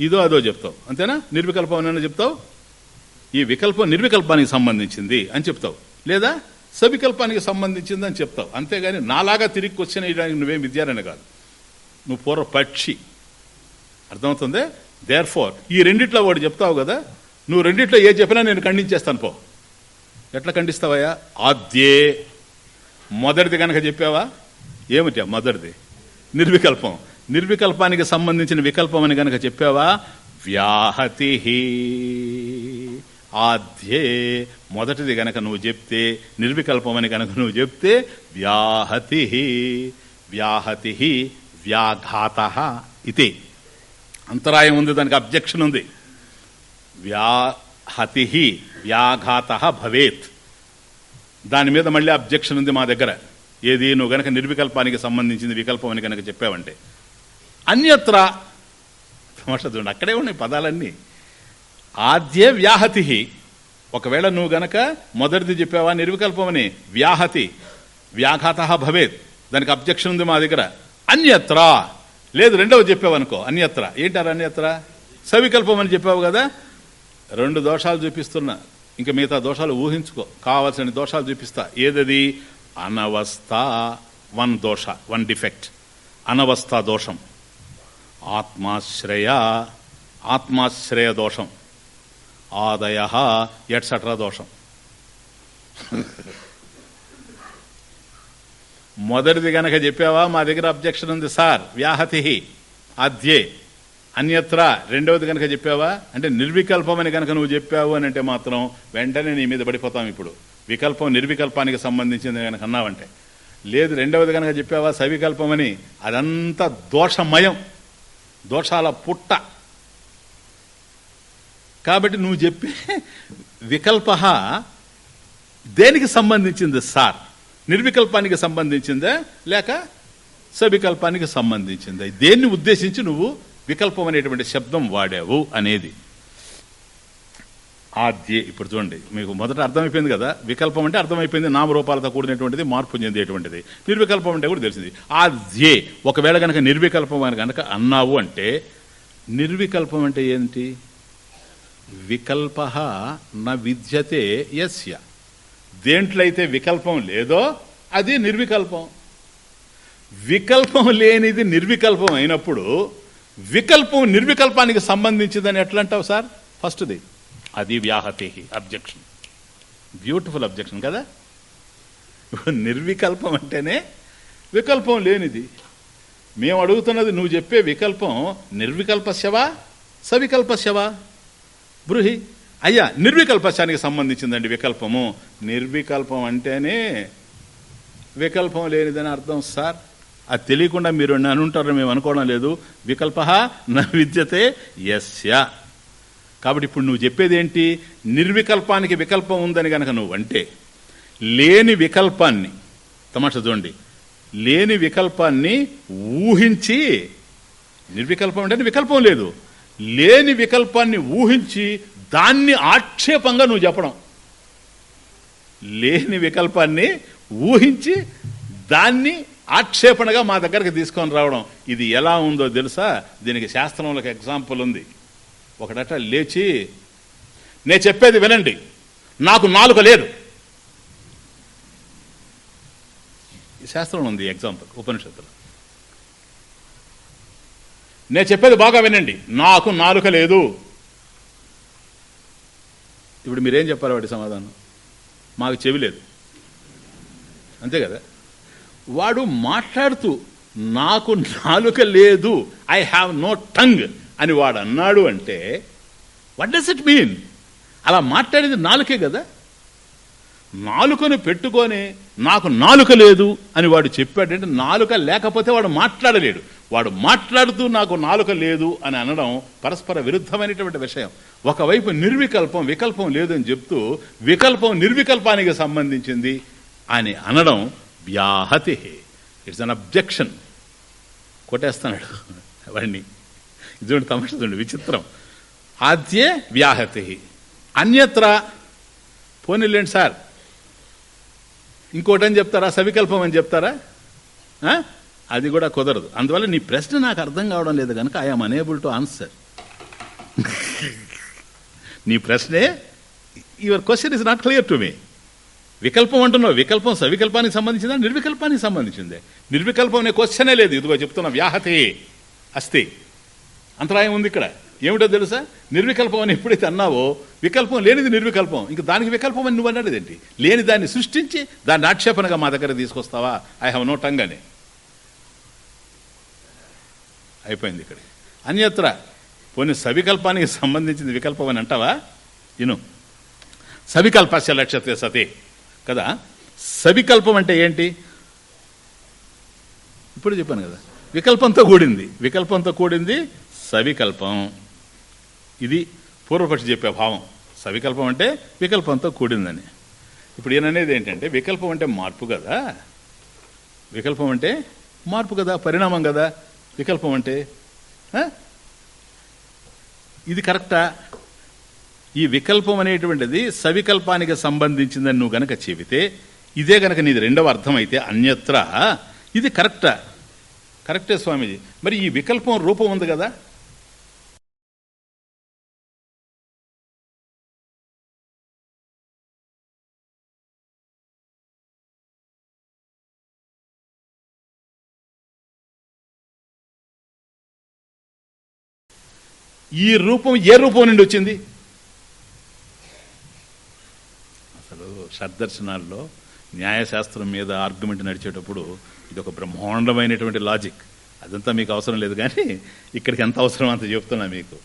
ఇదో అదో చెప్తావు. అంతేనా? నిర్వికల్పం అని చెప్తావు? ఈ వికల్పం నిర్వికల్పానికి సంబంధించింది అని చెప్తావు. లేదా సవికల్పానికి సంబంధించింది అని చెప్తావు. అంతేగాని నాలాగా తిరిగి క్వశ్చన్ వేయడానికి నువ్వేం విద్యారని కాదు. నువ్వు పూర్వ పక్షి. అర్థమవుతుంది? దేర్ ఫోర్ ఈ రెండిట్లో వాడు చెప్తావు కదా నువ్వు రెండిట్లో ఏ చెప్పినా నేను ఖండించేస్తాను పో. ఎట్లా ఖండిస్తావయ్యా? ఆద్యే. మొదటిది కనుక చెప్పావా? ఏమిటి మొదటిది? నిర్వికల్పం. నిర్వికల్పానికి సంబంధించిన వికల్పం అని కనుక చెప్పావా? వ్యాహతి ఆధ్యే మొదటిది గనక నువ్వు చెప్తే నిర్వికల్పమని గనక నువ్వు చెప్తే వ్యాహతి వ్యాహతి వ్యాఘాత ఇది అంతరాయం ఉంది దానికి అబ్జెక్షన్ ఉంది. వ్యాహతి వ్యాఘాత భవేత్. దాని మీద మళ్ళీ అబ్జెక్షన్ ఉంది మా దగ్గర. ఏది నువ్వు గనక నిర్వికల్పానికి సంబంధించింది వికల్పం అని కనుక చెప్పావంటే. అన్యత్ర. తమాషా చూడండి అక్కడే ఉన్నాయి పదాలన్నీ. ఆద్యే వ్యాహతి. ఒకవేళ నువ్వు గనక మొదటిది చెప్పావా నిర్వికల్పమని వ్యాహతి. వ్యాఘాత భవేత్. దానికి అబ్జెక్షన్ ఉంది మా దగ్గర. అన్యత్ర. లేదు రెండవ చెప్పావనుకో అన్యత్ర. ఏంటారు అన్యత్ర? సవికల్పం అని చెప్పావు కదా. రెండు దోషాలు చూపిస్తున్నా. ఇంకా మిగతా దోషాలు ఊహించుకో. కావాల్సిన దోషాలు చూపిస్తా. ఏదది? అనవస్థ. వన్ దోష వన్ డిఫెక్ట్. అనవస్థ దోషం. ఆత్మాశ్రయ. ఆత్మాశ్రయ దోషం. ఆదయ ఎట్సట్రా దోషం. మొదటిది గనక చెప్పావా మా దగ్గర అబ్జెక్షన్ ఉంది సార్ వ్యాహతి అధ్యే అన్యత్ర రెండవది కనుక చెప్పావా? అంటే నిర్వికల్పమని కనుక నువ్వు చెప్పావు అని అంటే మాత్రం వెంటనే నీ మీద పడిపోతాం ఇప్పుడు. వికల్పం నిర్వికల్పానికి సంబంధించింది కనుక అన్నావంటే. లేదు రెండవది కనుక చెప్పావా సవికల్పమని అదంతా దోషమయం. దోషాల పుట్ట. కాబట్టి నువ్వు చెప్పే వికల్ప దేనికి సంబంధించింది సార్? నిర్వికల్పానికి సంబంధించిందా లేక సవికల్పానికి సంబంధించిందా? దేన్ని ఉద్దేశించి నువ్వు వికల్పం అనేటువంటి శబ్దం వాడావు అనేది. ఆద్యే ఇప్పుడు చూడండి మీకు మొదట అర్థమైపోయింది కదా? వికల్పం అంటే అర్థమైపోయింది నామరూపాలతో కూడినటువంటిది మార్పు చెందేటువంటిది. నిర్వికల్పం అంటే కూడా తెలిసింది. ఆద్యే ఒకవేళ కనుక నిర్వికల్పం అని కనుక అన్నావు అంటే నిర్వికల్పం అంటే ఏంటి? వికల్ప న విద్యతే యస్య. దేంట్లో అయితే వికల్పం లేదో అది నిర్వికల్పం. వికల్పం లేనిది నిర్వికల్పం అయినప్పుడు వికల్పం నిర్వికల్పానికి సంబంధించిందని ఎట్లా అంటావు సార్? ఫస్ట్ది. అది వ్యాహతి అబ్జెక్షన్. బ్యూటిఫుల్ అబ్జెక్షన్ కదా? నిర్వికల్పం అంటేనే వికల్పం లేనిది. మేము అడుగుతున్నది నువ్వు చెప్పే వికల్పం నిర్వికల్పస్యవా సవికల్పస్యవా బ్రూహి అయ్యా నిర్వికల్పశానికి సంబంధించిందండి వికల్పము. నిర్వికల్పం అంటేనే వికల్పం లేనిదని అర్థం సార్. అది తెలియకుండా మీరు అనుంటారు మేము అనుకోవడం లేదు. వికల్ప న విద్యతే ఎస్య కాబట్టి ఇప్పుడు నువ్వు చెప్పేది ఏంటి నిర్వికల్పానికి వికల్పం ఉందని కనుక నువ్వు అంటే లేని వికల్పాన్ని తమాష చూడండి లేని వికల్పాన్ని ఊహించి నిర్వికల్పం అంటే వికల్పం లేదు. లేని వికల్పాన్ని ఊహించి దాన్ని ఆక్షేపంగా నువ్వు చెప్పడం. లేని వికల్పాన్ని ఊహించి దాన్ని ఆక్షేపణగా మా దగ్గరకు తీసుకొని రావడం. ఇది ఎలా ఉందో తెలుసా? దీనికి శాస్త్రంలో ఎగ్జాంపుల్ ఉంది. ఒకడట లేచి నేను చెప్పేది వినండి. నాకు నాలుక లేదు. శాస్త్రంలో ఉంది ఎగ్జాంపుల్ ఉపనిషత్తులు. నేను చెప్పేది బాగా వినండి. నాకు నాలుక లేదు. ఇప్పుడు మీరేం చెప్పారు వాడి సమాధానం? మాకు చెవి లేదు. అంతే కదా? వాడు మాట్లాడుతూ నాకు నాలుక లేదు ఐ హ్యావ్ నో టంగ్ అని వాడు అన్నాడు అంటే వాట్ డస్ ఇట్ మీన్ అలా మాట్లాడేది నాలుకే కదా? నాలుకను పెట్టుకొని నాకు నాలుక లేదు అని వాడు చెప్పాడంటే నాలుక లేకపోతే వాడు మాట్లాడలేడు. వాడు మాట్లాడుతూ నాకు నాలుక లేదు అని అనడం పరస్పర విరుద్ధమైనటువంటి విషయం. ఒకవైపు నిర్వికల్పం వికల్పం లేదని చెప్తూ వికల్పం నిర్వికల్పానికి సంబంధించింది అని అనడం వ్యాహతి. ఇట్స్ అన్ అబ్జెక్షన్ కొట్టేస్తున్నాడు వాడిని. ఇది తమస్తుంది విచిత్రం. ఆద్యే వ్యాహతి. అన్యత్ర పోనీలేండి సార్. ఇంకోటని చెప్తారా? సవికల్పం అని చెప్తారా? అది కూడా కుదరదు. అందువల్ల నీ ప్రశ్న నాకు అర్థం కావడం లేదు కనుక ఐఎమ్ అనేబుల్ టు ఆన్సర్ నీ ప్రశ్నే your question is not clear to me వికల్పం అంటున్నావు. వికల్పం సవికల్పానికి సంబంధించిందా? నిర్వికల్పానికి సంబంధించిందే. నిర్వికల్పం అనే క్వశ్చనే లేదు. ఇదిగో చెప్తున్నా వ్యాహతి అస్తి అంతరాయం ఉంది ఇక్కడ. ఏమిటో తెలుసా? నిర్వికల్పం అని ఎప్పుడైతే అన్నావో వికల్పం లేనిది నిర్వికల్పం. ఇంకా దానికి వికల్పం అని నువ్వు అన్నాడు ఏంటి లేని దాన్ని సృష్టించి దాన్ని ఆక్షేపణగా మా దగ్గర తీసుకొస్తావా? ఐ హ్యావ్ నో టంగ్ అని. అయిపోయింది ఇక్కడ అన్యత్ర పోనీ సవికల్పానికి సంబంధించింది వికల్పం అని అంటావా? ఇను. సవికల్పస్య లక్ష్యతే సతే. కదా? సవికల్పం అంటే ఏంటి? ఇప్పుడు చెప్పాను కదా. వికల్పంతో కూడింది. వికల్పంతో కూడింది సవికల్పం. ఇది పూర్వపక్షి చెప్పే భావం. సవికల్పం అంటే వికల్పంతో కూడిందని. ఇప్పుడు ఈయననేది ఏంటంటే వికల్పం అంటే మార్పు కదా. వికల్పం అంటే మార్పు కదా పరిణామం కదా. వికల్పం అంటే ఇది కరెక్టా? ఈ వికల్పం అనేటువంటిది సవికల్పానికి సంబంధించిందని నువ్వు గనక చెబితే ఇదే గనక నీది రెండవ అర్థమైతే అన్యత్ర. ఇది కరెక్టా? కరెక్టే స్వామీజీ. మరి ఈ వికల్పం రూపం ఉంది కదా? ఈ రూపం ఏ రూపం నుండి వచ్చింది? అసలు షడ్దర్శనాల్లో న్యాయశాస్త్రం మీద ఆర్గ్యుమెంట్ నడిచేటప్పుడు ఇది ఒక బ్రహ్మాండమైనటువంటి లాజిక్. అదంతా మీకు అవసరం లేదు కానీ ఇక్కడికి ఎంత అవసరం అంత చెప్తున్నా మీకు.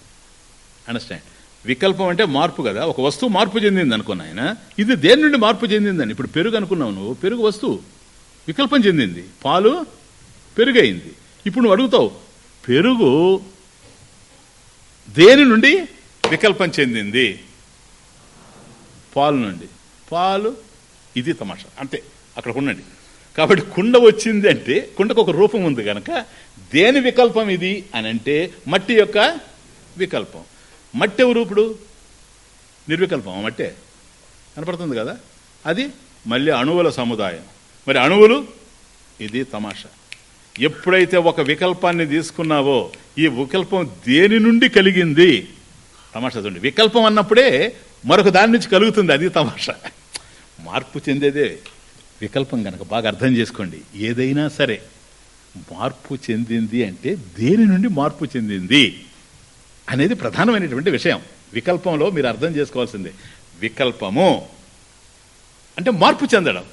అండర్స్టాండ్ వికల్పం అంటే మార్పు కదా. ఒక వస్తువు మార్పు చెందింది అనుకున్నా ఆయన. ఇది దేని నుండి మార్పు చెందిందని? ఇప్పుడు పెరుగు అనుకున్నావు నువ్వు. పెరుగు వస్తువు. వికల్పం చెందింది. పాలు పెరుగైంది. ఇప్పుడు నువ్వు అడుగుతావు పెరుగు దేని నుండి? వికల్పం చెందింది. పాలు నుండి. పాలు ఇది తమాషా. అంతే అక్కడ ఉండండి కాబట్టి కుండ వచ్చింది అంటే కుండకు ఒక రూపం ఉంది కనుక దేని వికల్పం ఇది అని అంటే మట్టి యొక్క వికల్పం. మట్టి ఎవరు ఇప్పుడు? నిర్వికల్పం ఆ మట్టే? కనపడుతుంది కదా? అది మళ్ళీ అణువుల సముదాయం. మరి అణువులు? ఇది తమాషా. ఎప్పుడైతే ఒక వికల్పాన్ని తీసుకున్నావో ఈ వికల్పం దేని నుండి కలిగింది? తమాషా చూడండి. వికల్పం అన్నప్పుడే మరొక దాని నుంచి కలుగుతుంది అది తమాషా. మార్పు చెందేదే. వికల్పం కనుక బాగా అర్థం చేసుకోండి. ఏదైనా సరే మార్పు చెందింది అంటే దేని నుండి మార్పు చెందింది అనేది ప్రధానమైనటువంటి విషయం. వికల్పంలో మీరు అర్థం చేసుకోవాల్సిందే. వికల్పము అంటే మార్పు చెందడం.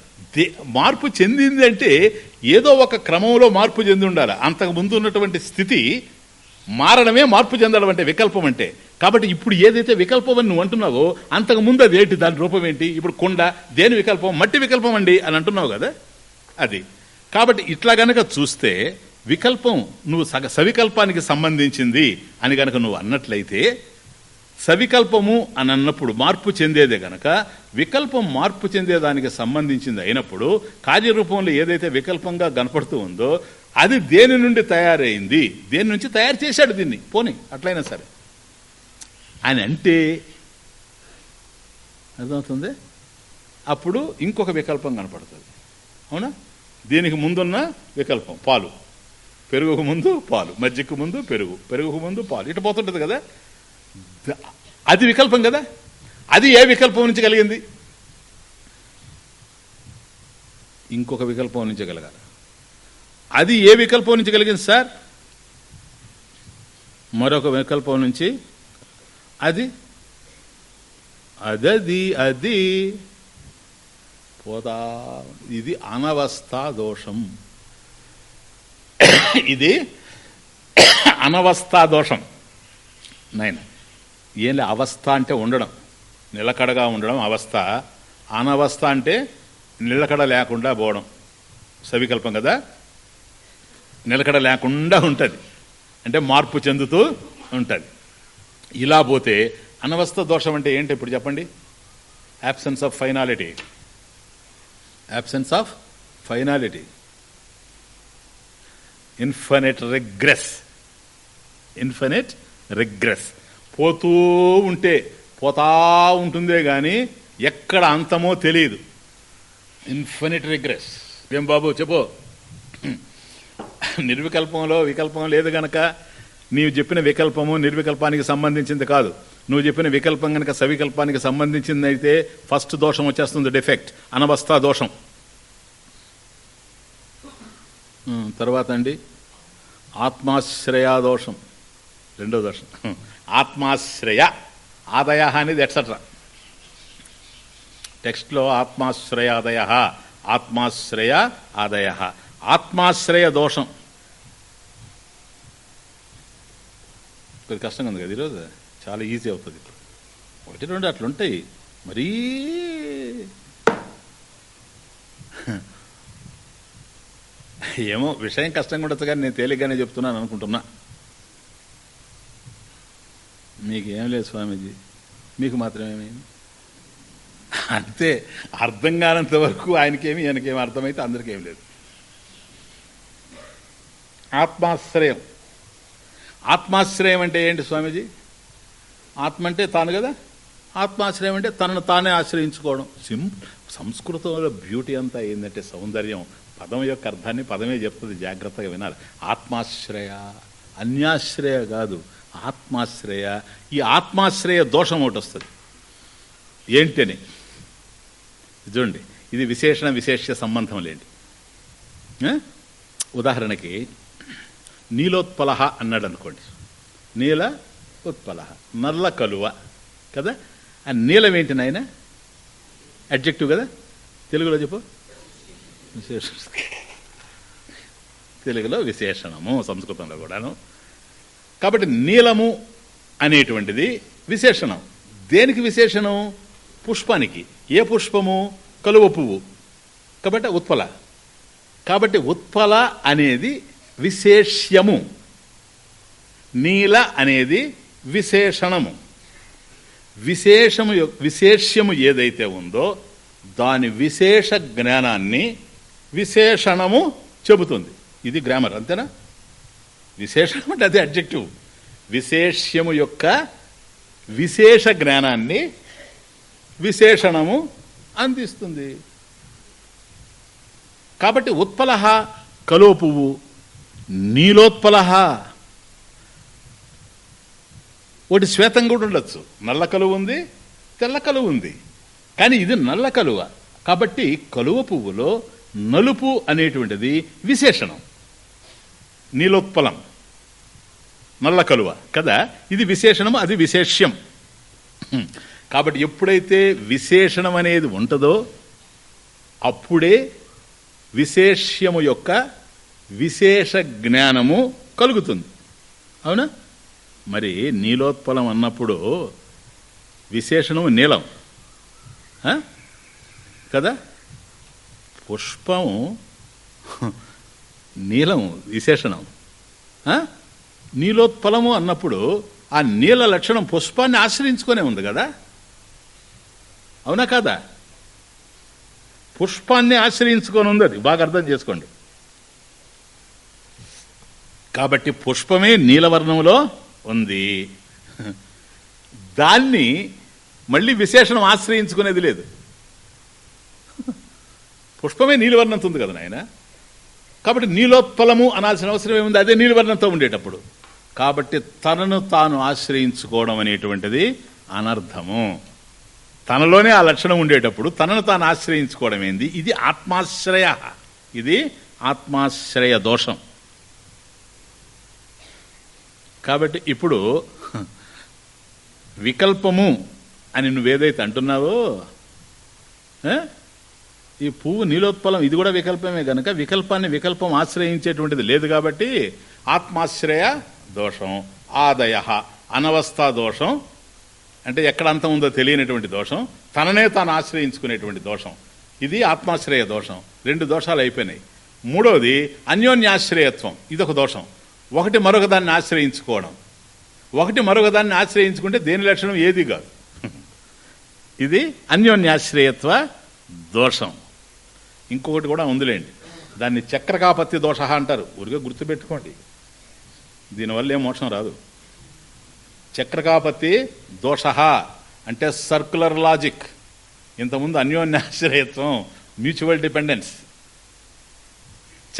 మార్పు చెందింది అంటే ఏదో ఒక క్రమంలో మార్పు చెంది ఉండాలి అంతకు ముందు ఉన్నటువంటి స్థితి మారడమే మార్పు చెందడం అంటే వికల్పం అంటే. కాబట్టి ఇప్పుడు ఏదైతే వికల్పం అని నువ్వు అంటున్నావో అంతకుముందు అది ఏంటి? దాని రూపం ఏంటి? ఇప్పుడు కొండ దేని వికల్పం? మట్టి వికల్పం అండి అని అంటున్నావు కదా? అది. కాబట్టి ఇట్లా గనక చూస్తే వికల్పం నువ్వు సగ సవికల్పానికి సంబంధించింది అని గనక నువ్వు అన్నట్లయితే సవికల్పము అని అన్నప్పుడు మార్పు చెందేదే గనక వికల్పం మార్పు చెందేదానికి సంబంధించింది అయినప్పుడు కార్యరూపంలో ఏదైతే వికల్పంగా కనపడుతూ ఉందో అది దేని నుండి తయారైంది? దేని నుంచి తయారు చేశాడు దీన్ని? పోనీ అట్లయినా సరే. అని అంటే అర్థమవుతుంది? అప్పుడు ఇంకొక వికల్పం కనపడుతుంది. అవునా? దీనికి ముందున్న వికల్పం పాలు. పెరుగుకు ముందు పాలు మజ్జిగకు ముందు పెరుగు పెరుగుకు ముందు పాలు. ఇటు పోతుంటుంది కదా? అది వికల్పం కదా? అది ఏ వికల్పం నుంచి కలిగింది? ఇంకొక వికల్పం నుంచి కలగాలి. అది ఏ వికల్పం నుంచి కలిగింది సార్? మరొక వికల్పం నుంచి అది అదది అది పోతా. ఇది అనవస్థా దోషం. ఇది అనవస్థా దోషం. నైన్. ఏంలే అవస్థ అంటే ఉండడం. నిలకడగా ఉండడం అవస్థ. అనవస్థ అంటే నిలకడ లేకుండా పోవడం. సవికల్పం కదా? నిలకడ లేకుండా ఉంటుంది. అంటే మార్పు చెందుతూ ఉంటుంది. ఇలా పోతే అనవస్థ దోషం అంటే ఏంటి ఇప్పుడు చెప్పండి? Absence of finality absence of finality infinite regress infinite regress పోతూ ఉంటే పోతా ఉంటుందే కానీ ఎక్కడ అంతమో తెలియదు ఇన్ఫినిట్ రిగ్రెస్ ఏం బాబు చెప్పు. నిర్వికల్పంలో వికల్పం లేదు గనక నీవు చెప్పిన వికల్పము నిర్వికల్పానికి సంబంధించింది కాదు. నువ్వు చెప్పిన వికల్పం గనక సవికల్పానికి సంబంధించింది అయితే ఫస్ట్ దోషం వచ్చేస్తుంది డిఫెక్ట్ అనవస్థా దోషం. తర్వాత అండి ఆత్మాశ్రయా దోషం రెండో దోషం. ఆత్మాశ్రయ ఆదయ అనేది ఎట్సట్రా టెక్స్ట్లో ఆత్మాశ్రయాదయ ఆత్మాశ్రయ ఆదయ. ఆత్మాశ్రయ దోషం. కొద్ది కష్టంగా ఉంది కదా ఈరోజు చాలా ఈజీ అవుతుంది ఇప్పుడు. ఒకటి రెండు అట్లుంటాయి మరీ ఏమో విషయం కష్టంగా ఉండొచ్చు కానీ నేను తేలిగ్గానే చెప్తున్నాను అనుకుంటున్నా. మీకేం లేదు స్వామీజీ. మీకు మాత్రమేమైంది అంతే అర్థం కానంత వరకు ఆయనకేమి ఈయనకేమి అర్థమైతే అందరికేం లేదు. ఆత్మాశ్రయం. ఆత్మాశ్రయం అంటే ఏంటి స్వామీజీ? ఆత్మ అంటే తాను కదా? ఆత్మాశ్రయం అంటే తనను తానే ఆశ్రయించుకోవడం. సిం సంస్కృతంలో బ్యూటీ అంతా ఏంటంటే సౌందర్యం. పదం యొక్క అర్థాన్ని పదమే చెప్తుంది. జాగ్రత్తగా వినాలి. ఆత్మాశ్రయ అన్యాశ్రయ కాదు. ఆత్మాశ్రయ. ఈ ఆత్మాశ్రయ దోషం ఒకటి వస్తుంది. ఏంటని? చూడండి ఇది విశేషణ విశేష సంబంధం లేండి. ఉదాహరణకి నీలోత్పలహ అన్నాడు అనుకోండి నీల ఉత్పలహ నల్ల కలువ కదా? ఆ నీలం ఏంటి నాయన? అడ్జెక్టివ్ కదా? తెలుగులో చెప్పు. విశేష తెలుగులో విశేషణము సంస్కృతంలో కూడాను. కాబట్టి నీలము అనేటువంటిది విశేషణం. దేనికి విశేషణం? పుష్పానికి. ఏ పుష్పము? కలువ పువ్వు. కాబట్టి ఉత్పల. కాబట్టి ఉత్పల అనేది విశేష్యము. నీల అనేది విశేషణము. విశేషము విశేష్యము ఏదైతే ఉందో దాని విశేష జ్ఞానాన్ని విశేషణము చెబుతుంది. ఇది గ్రామర్ అంతేనా? విశేషం అంటే అదే అడ్జెక్టివ్ విశేష్యము యొక్క విశేష జ్ఞానాన్ని విశేషణము అందిస్తుంది. కాబట్టి ఉత్పలహ కలో పువ్వు నీలోత్పలహ. ఒకటి శ్వేతం కూడా ఉండొచ్చు. నల్ల కలువ ఉంది తెల్ల కలువ ఉంది. కానీ ఇది నల్ల కలువ. కాబట్టి కలువ పువ్వులో నలుపు అనేటువంటిది విశేషణం. నీలోత్పలం. నల్ల కలువ. కదా? ఇది విశేషణము అది విశేష్యం. కాబట్టి ఎప్పుడైతే విశేషణం అనేది ఉంటుందో అప్పుడే విశేష్యము యొక్క విశేష జ్ఞానము కలుగుతుంది. అవునా? మరి నీలోత్పలం అన్నప్పుడు విశేషణము నీలం. కదా? పుష్పం నీలం విశేషణం. ఆ? నీలోత్పలము అన్నప్పుడు ఆ నీల లక్షణం పుష్పాన్ని ఆశ్రయించుకునే ఉంది కదా? అవునా కాదా? పుష్పాన్ని ఆశ్రయించుకొని ఉంది అది. బాగా అర్థం చేసుకోండి. కాబట్టి పుష్పమే నీలవర్ణంలో ఉంది. దాన్ని మళ్ళీ విశేషణం ఆశ్రయించుకునేది లేదు. పుష్పమే నీలివర్ణంతో ఉంది కదా నాయన? కాబట్టి నీలోత్పలము అనాల్సిన అవసరం ఏముంది? అదే నీలివర్ణంతో ఉండేటప్పుడు. కాబట్టి తనను తాను ఆశ్రయించుకోవడం అనేటువంటిది అనర్థము. తనలోనే ఆ లక్షణం ఉండేటప్పుడు తనను తాను ఆశ్రయించుకోవడం ఏంది? ఇది ఆత్మాశ్రయ. ఇది ఆత్మాశ్రయ దోషం. కాబట్టి ఇప్పుడు వికల్పము అని నువ్వేదైతే అంటున్నావో ఈ పువ్వు నీలోత్పలం ఇది కూడా వికల్పమే గనక వికల్పాన్ని వికల్పం ఆశ్రయించేటువంటిది లేదు కాబట్టి ఆత్మాశ్రయ దోషం ఆదయ అనవస్థా దోషం అంటే ఎక్కడ అంతం ఉందో తెలియనటువంటి దోషం తననే తాను ఆశ్రయించుకునేటువంటి దోషం. ఇది ఆత్మాశ్రయ దోషం. రెండు దోషాలు అయిపోయినాయి. మూడవది అన్యోన్యాశ్రయత్వం. ఇదొక దోషం. ఒకటి మరొక దాన్ని ఆశ్రయించుకోవడం. ఒకటి మరొక దాన్ని ఆశ్రయించుకుంటే దేని లక్షణం ఏది కాదు. ఇది అన్యోన్యాశ్రయత్వ దోషం. ఇంకొకటి కూడా ఉందిలేండి. దాన్ని చక్రకాపత్తి దోష అంటారు. ఊరిగా గుర్తుపెట్టుకోండి. దీనివల్ల ఏం మోక్షం రాదు. చక్రకాపత్తి దోష అంటే సర్కులర్ లాజిక్. ఇంతకుముందు అన్యోన్యాశ్రయత్వం మ్యూచువల్ డిపెండెన్స్.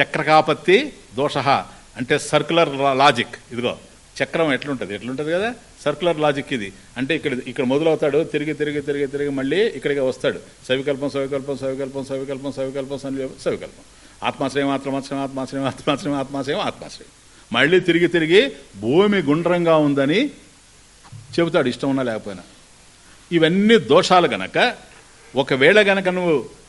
చక్రకాపత్తి దోష అంటే సర్కులర్ లాజిక్. ఇదిగో చక్రం ఎట్లుంటుంది? ఎట్లుంటుంది కదా? సర్కులర్ లాజిక్ ఇది. అంటే ఇక్కడ ఇక్కడ మొదలవుతాడు తిరిగి తిరిగి తిరిగి తిరిగి మళ్ళీ ఇక్కడికి వస్తాడు. సవికల్పం సవికల్పం సవికల్పం సవికల్పం సవికల్పం సవికల్పం సవికల్పం. ఆత్మాశ్రయం ఆత్మాశ్రయం ఆత్మాశ్రయం ఆత్మాశ్రయం ఆత్మాశ్రయం ఆత్మాశ్రయం. మళ్ళీ తిరిగి తిరిగి భూమి గుండ్రంగా ఉందని చెబుతాడు. ఇష్టం ఉన్నా లేకపోయినా. ఇవన్నీ దోషాలు గనక ఒకవేళ గనక నువ్వు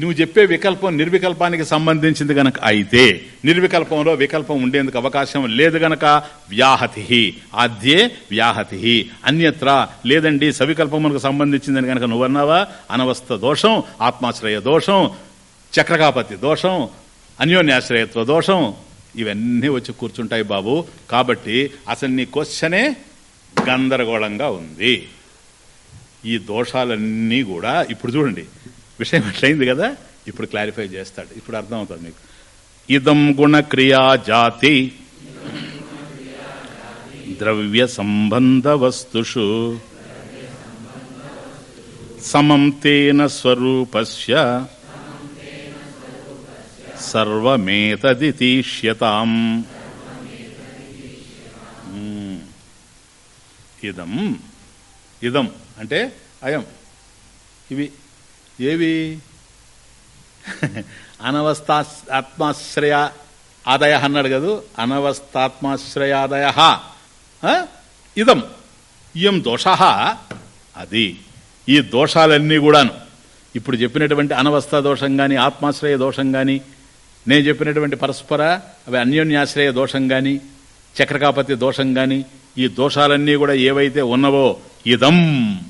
నువ్వు చెప్పే వికల్పం నిర్వికల్పానికి సంబంధించింది గనక అయితే నిర్వికల్పంలో వికల్పం ఉండేందుకు అవకాశం లేదు గనక వ్యాహతి ఆద్యే వ్యాహతి అన్యత్ర లేదండి సవికల్పమునకు సంబంధించిందని గనక నువ్వన్నావా? అనవస్థ దోషం ఆత్మాశ్రయ దోషం చక్రకాపతి దోషం అన్యోన్యాశ్రయత్వ దోషం ఇవన్నీ వచ్చి కూర్చుంటాయి బాబు. కాబట్టి అసలు నీ క్వశ్చనే గందరగోళంగా ఉంది. ఈ దోషాలన్నీ కూడా ఇప్పుడు చూడండి. విషయం ఎట్లయింది కదా? ఇప్పుడు క్లారిఫై చేస్తాడు. ఇప్పుడు అర్థమవుతుంది మీకు. ఇదం గుణక్రియా జాతి ద్రవ్య సంబంధ వస్తుషు సమం తేన స్వరూపస్య సర్వమేతదితీష్యతాం. ఇదం ఇదం అంటే అయం. ఇవి ఏవి? అనవస్థా ఆత్మాశ్రయ ఆదయ అన్నాడు కదూ? అనవస్థాత్మాశ్రయాదయ. ఇదం. ఇయం దోష. అది. ఈ దోషాలన్నీ కూడాను. ఇప్పుడు చెప్పినటువంటి అనవస్థ దోషం కానీ ఆత్మాశ్రయ దోషం కానీ నేను చెప్పినటువంటి పరస్పర అవి అన్యోన్యాశ్రయ దోషం కానీ చక్రకాపతి దోషం కానీ ఈ దోషాలన్నీ కూడా ఏవైతే ఉన్నవో ఇదం.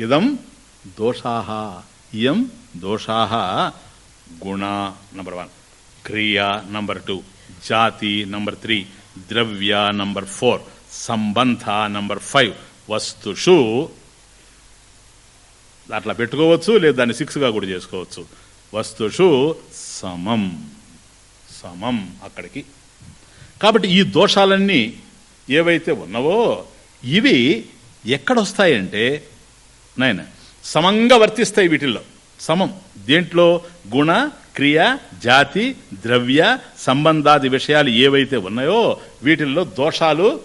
ఇదం దోషాహ. ఇయం దోషాహ. గుణ నంబర్ వన్. క్రియ నంబర్ టూ. జాతి నంబర్ త్రీ. ద్రవ్య నంబర్ ఫోర్. సంబంధ నంబర్ ఫైవ్. వస్తుషు. అట్లా పెట్టుకోవచ్చు లేదా దాన్ని సిక్స్గా కూడా చేసుకోవచ్చు. వస్తుషు సమం. సమం అక్కడికి. కాబట్టి ఈ దోషాలన్నీ ఏవైతే ఉన్నవో ఇవి ఎక్కడొస్తాయంటే నాయన సమంగా వర్తిస్తాయి వీటిల్లో. సమం. దేంట్లో? గుణ క్రియ జాతి ద్రవ్య సంబంధాది విషయాలు ఏవైతే ఉన్నాయో వీటిల్లో దోషాలు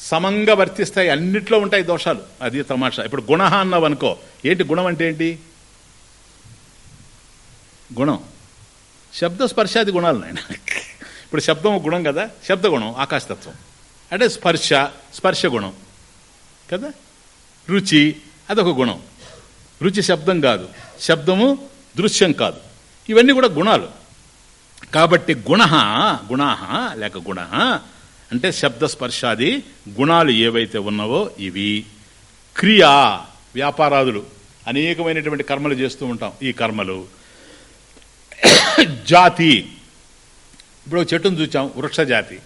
సమంగా వర్తిస్తాయి. అన్నిట్లో ఉంటాయి దోషాలు. అది తమాషా. ఇప్పుడు గుణ అన్నావు అనుకో. ఏంటి గుణం అంటే ఏంటి? గుణం. శబ్ద స్పర్శాది గుణాలు నాయన. ఇప్పుడు శబ్దం గుణం కదా? శబ్ద గుణం ఆకాశతత్వం. అంటే స్పర్శ స్పర్శ గుణం. కదా? రుచి అదొక గుణం. రుచి శబ్దం కాదు. శబ్దము దృశ్యం కాదు. ఇవన్నీ కూడా గుణాలు. కాబట్టి గుణ గుణా లేక గుణ అంటే శబ్ద స్పర్శాది గుణాలు ఏవైతే ఉన్నావో ఇవి. క్రియా వ్యాపారాదులు. అనేకమైనటువంటి కర్మలు చేస్తూ ఉంటాం ఈ కర్మలు. జాతి. ఇప్పుడు ఒక చెట్టును చూచాం వృక్ష జాతి.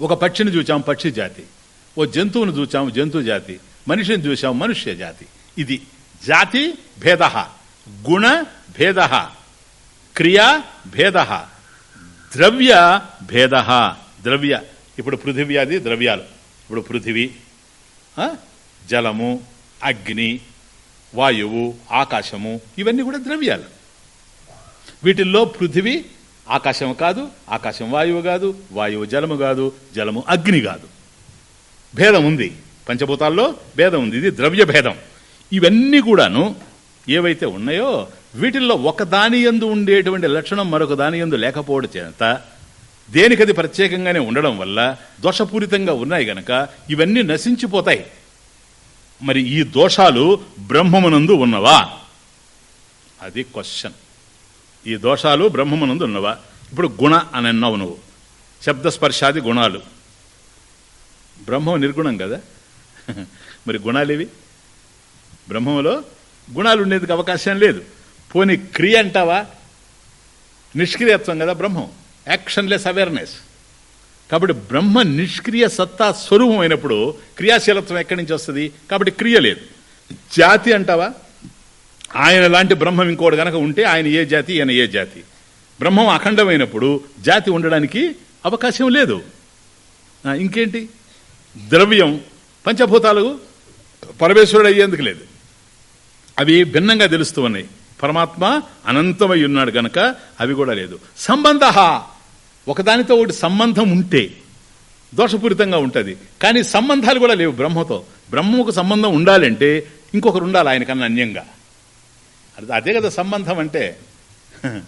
ఒక పక్షిని చూచాం పక్షి జాతి. ఓ జంతువును చూచాం జంతు జాతి. మనిషిని చూసాం మనుష్య జాతి. ఇది జాతి భేద గుణ భేద క్రియా భేద ద్రవ్య భేద. ద్రవ్య ఇప్పుడు పృథివీ అది ద్రవ్యాలు. ఇప్పుడు పృథివీ ఆ, జలము అగ్ని వాయువు ఆకాశము ఇవన్నీ కూడా ద్రవ్యాలు. వీటిల్లో పృథివీ ఆకాశం కాదు ఆకాశం వాయువు కాదు వాయువు జలము కాదు జలము అగ్ని కాదు. భేదం ఉంది. పంచభూతాల్లో భేదం ఉంది. ఇది ద్రవ్య భేదం. ఇవన్నీ కూడాను ఏవైతే ఉన్నాయో వీటిల్లో ఒక దాని యందు ఉండేటువంటి లక్షణం మరొక దాని యందు లేకపోవడం చేత దేనికది ప్రత్యేకంగానే ఉండడం వల్ల దోషపూరితంగా ఉన్నాయి గనక ఇవన్నీ నశించిపోతాయి. మరి ఈ దోషాలు బ్రహ్మమునందు ఉన్నవా? అది క్వశ్చన్. ఈ దోషాలు బ్రహ్మమునందు ఉన్నవా? ఇప్పుడు గుణ అని అన్నావు నువ్వు. శబ్దస్పర్శాది గుణాలు. బ్రహ్మం నిర్గుణం కదా? (laughs) మరి గుణాలేవి? బ్రహ్మంలో గుణాలు ఉండేందుకు అవకాశం లేదు. పోని క్రియ అంటావా? నిష్క్రియత్వం కదా బ్రహ్మం. Actionless awareness. కాబట్టి బ్రహ్మ నిష్క్రియ సత్తా స్వరూపం అయినప్పుడు క్రియాశీలత్వం ఎక్కడి నుంచి వస్తుంది? కాబట్టి క్రియ లేదు. జాతి అంటావా? ఆయన లాంటి బ్రహ్మం ఇంకోటి గనక ఉంటే ఆయన ఏ జాతి ఈయన ఏ జాతి? బ్రహ్మం అఖండమైనప్పుడు జాతి ఉండడానికి అవకాశం లేదు. ఇంకేంటి? ద్రవ్యం పంచభూతాలు పరమేశ్వరుడు అయ్యేందుకు లేదు. అవి భిన్నంగా తెలుస్తూ ఉన్నాయి. పరమాత్మ అనంతమై ఉన్నాడు గనక అవి కూడా లేదు. సంబంధ. ఒకదానితో ఒకటి సంబంధం ఉంటే దోషపూరితంగా ఉంటుంది. కానీ సంబంధాలు కూడా లేవు బ్రహ్మతో. బ్రహ్మకు సంబంధం ఉండాలంటే ఇంకొకరు ఉండాలి ఆయనకన్నా అన్యంగా. అదే కదా సంబంధం అంటే. (laughs)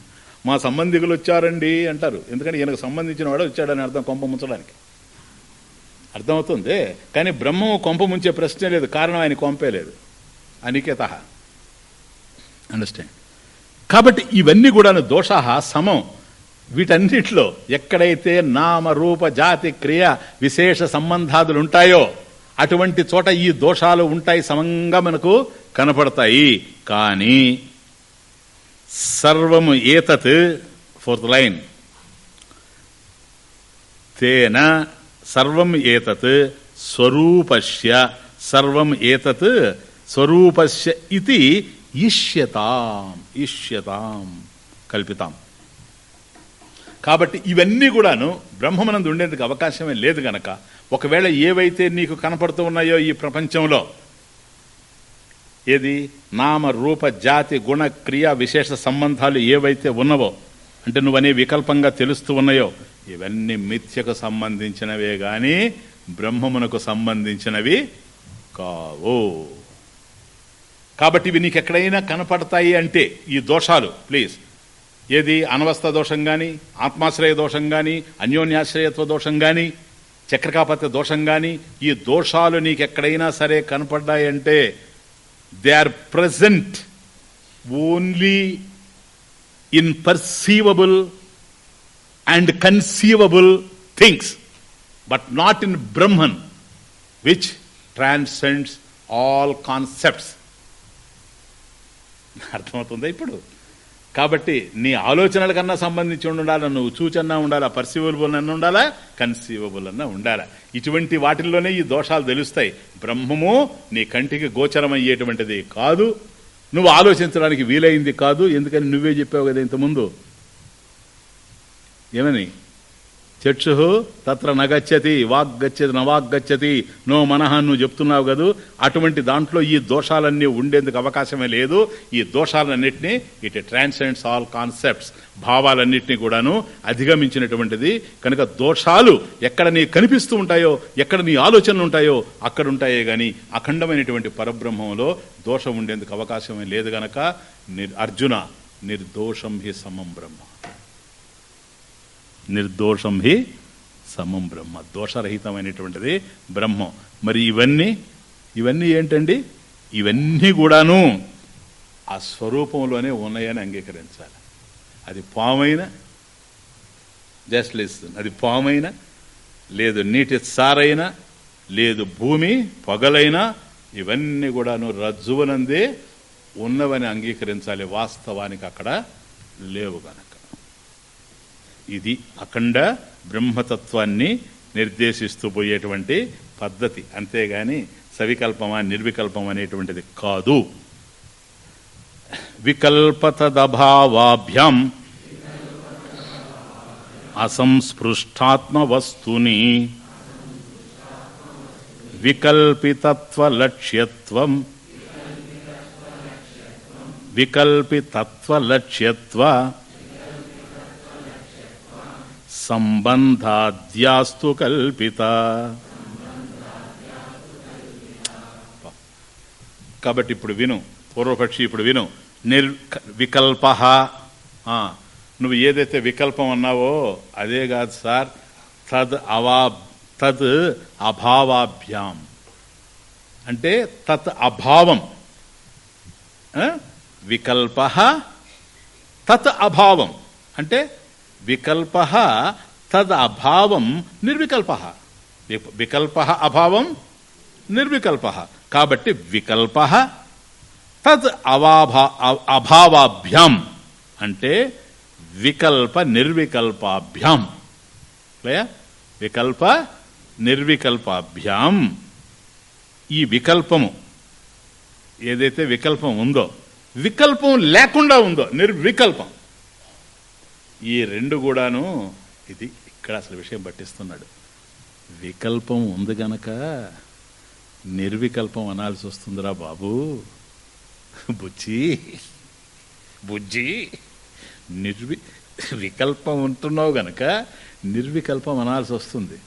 మా సంబంధికులు వచ్చారండి అంటారు. ఎందుకంటే ఈయనకు సంబంధించిన వాడు వచ్చాడని అర్థం కొంప ముంచడానికి. అర్థమవుతుంది? కానీ బ్రహ్మము కొంప ముంచే ప్రశ్నే లేదు. కారణం ఆయన కొంపే లేదు. అనికేత. అండర్స్టాండ్ కాబట్టి ఇవన్నీ కూడా దోష సమం. వీటన్నిటిలో ఎక్కడైతే నామ రూప జాతి క్రియ విశేష సంబంధాదులు ఉంటాయో అటువంటి చోట ఈ దోషాలు ఉంటాయి సమంగా మనకు కనపడతాయి. కానీ సర్వము ఏతత్ ఫోర్త్ లైన్ తేన సర్వం ఏతత్ స్వరూపస్య సర్వం ఏతత్ స్వరూపస్య ఇది ఇష్యతాం ఇష్యతాం కల్పితాం. కాబట్టి ఇవన్నీ కూడాను బ్రహ్మమనందు ఉండేందుకు అవకాశమే లేదు గనక ఒకవేళ ఏవైతే నీకు కనపడుతూ ఉన్నాయో ఈ ప్రపంచంలో ఏది? నామ రూప జాతి గుణ క్రియ విశేష సంబంధాలు ఏవైతే ఉన్నవో అంటే నువ్వనే వికల్పంగా తెలుస్తూ ఉన్నాయో ఇవన్నీ మిథ్యకు సంబంధించినవే కానీ బ్రహ్మమునకు సంబంధించినవి కావు. కాబట్టి ఇవి నీకు ఎక్కడైనా కనపడతాయి అంటే ఈ దోషాలు ప్లీజ్ ఏది? అనవస్థ దోషం కానీ ఆత్మాశ్రయ దోషం కానీ అన్యోన్యాశ్రయత్వ దోషం కానీ చక్రకాపత్య దోషం కానీ ఈ దోషాలు నీకు ఎక్కడైనా సరే కనపడ్డాయంటే they are present only in perceivable and conceivable things but not in Brahman which transcends all concepts అర్థమవుతుందా ఇప్పుడు. కాబట్టి నీ ఆలోచనల కన్నా సంబంధించి ఉండాలా నువ్వు చూచన్నా ఉండాలా పర్సీవబుల్ అన్న ఉండాలా కన్సీవబుల్ అన్న ఉండాలా. ఇటువంటి వాటిల్లోనే ఈ దోషాలు తెలుస్తాయి. బ్రహ్మము నీ కంటికి గోచరమయ్యేటువంటిది కాదు. నువ్వు ఆలోచించడానికి వీలైంది కాదు. ఎందుకని నువ్వే చెప్పావు కదా ఇంతకుముందు? ఏమని? చక్షు తత్ర నగచ్చతి వాగ్గచ్చతి నవాగ్గచ్చతి. నో మనహ నువ్వు చెప్తున్నావు కదూ. అటువంటి దాంట్లో ఈ దోషాలన్నీ ఉండేందుకు అవకాశమే లేదు. ఈ దోషాలన్నింటినీ ఇట్ ట్రాన్సెండ్స్ ఆల్ కాన్సెప్ట్స్ భావాలన్నింటినీ కూడాను అధిగమించినటువంటిది. కనుక దోషాలు ఎక్కడ నీ కనిపిస్తూ ఉంటాయో ఎక్కడ నీ ఆలోచనలు ఉంటాయో అక్కడ ఉంటాయే గాని అఖండమైనటువంటి పరబ్రహ్మంలో దోషం ఉండేందుకు అవకాశమే లేదు గనక. నిర్ అర్జున నిర్దోషం హి సమం బ్రహ్మ. నిర్దోషం హి సమం బ్రహ్మ. దోషరహితమైనటువంటిది బ్రహ్మం. మరి ఇవన్నీ ఇవన్నీ ఏంటండి? ఇవన్నీ కూడాను ఆ స్వరూపంలోనే ఉన్నాయని అంగీకరించాలి. అది పామైన? జస్ట్ లేస్తుంది అది పామైన? లేదు నీటి సారైనా? లేదు భూమి పొగలైనా? ఇవన్నీ కూడాను రజ్జువనందే ఉన్నవని అంగీకరించాలి. వాస్తవానికి అక్కడ లేవు కనుక ఇది అఖండ బ్రహ్మతత్వాన్ని నిర్దేశిస్తూ పోయేటువంటి పద్ధతి. అంతేగాని సవికల్పమా నిర్వికల్పం అనేటువంటిది కాదు. వికల్పతదభావాభ్యాం అసంస్పృష్టాత్మ వస్తుని వికల్పితత్వలక్ష్యత్వం వికల్పితత్వలక్ష్యత్వ సంబంధాద్యాస్తు కల్పిత. కాబట్టి ఇప్పుడు విను పూర్వపక్షి ఇప్పుడు విను. నిర్ వికల్ప. నువ్వు ఏదైతే వికల్పం అన్నావో అదే కాదు సార్ తద్ అవా తద్ అభావాభ్యాం. అంటే తత్ అభావం. వికల్ప తత్ అభావం. అంటే వికల్ప తద్ అభావం నిర్వికల్ప వికల్ప అభావం నిర్వికల్ప కాబట్టి వికల్ప తద్ అవాభా అభావాభ్యాం అంటే వికల్ప నిర్వికల్పాభ్యాం। వికల్ప నిర్వికల్పాభ్యాం। ఈ వికల్పము ఏదైతే వికల్పం ఉందో వికల్పం లేకుండా ఉందో నిర్వికల్పం ఈ రెండు కూడాను ఇది ఇక్కడ అసలు విషయం పట్టిస్తున్నాడు. వికల్పం ఉంది గనక నిర్వికల్పం అనాల్సి వస్తుందిరా బాబు. బుజ్జి. బుజ్జి. నిర్వి వికల్పం ఉంటున్నావు గనక నిర్వికల్పం అనాల్సి వస్తుంది.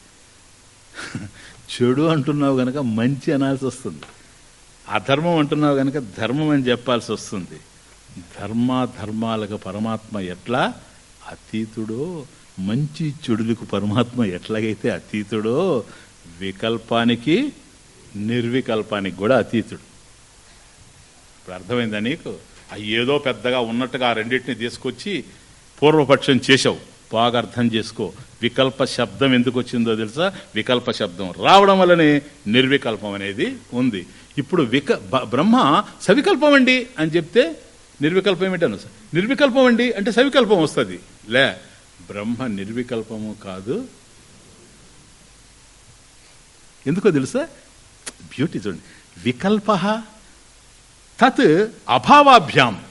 చెడు అంటున్నావు గనక మంచి అనాల్సి వస్తుంది. అధర్మం అంటున్నావు గనక ధర్మం అని చెప్పాల్సి వస్తుంది. ధర్మ ధర్మాలకు పరమాత్మ ఎట్లా అతీతుడో మంచి చెడులకు పరమాత్మ ఎట్లాగైతే అతీతుడో వికల్పానికి నిర్వికల్పానికి కూడా అతీతుడు. ఇప్పుడు అర్థమైందా నీకు? ఏదో పెద్దగా ఉన్నట్టుగా ఆ రెండింటిని తీసుకొచ్చి పూర్వపక్షం చేసావు బాగా అర్థం చేసుకో. వికల్ప శబ్దం ఎందుకు వచ్చిందో తెలుసా? వికల్ప శబ్దం రావడం వల్లనే నిర్వికల్పం అనేది ఉంది. ఇప్పుడు విక బ్రహ్మ సవికల్పం అండి అని చెప్తే నిర్వికల్పం ఏమిటను నిర్వికల్పం అండి అంటే సవికల్పం వస్తుంది. లే బ్రహ్మ నిర్వికల్పము కాదు. ఎందుకో తెలుసా? బ్యూటీ చూడండి. వికల్ప తత్ అభావాభ్యాం.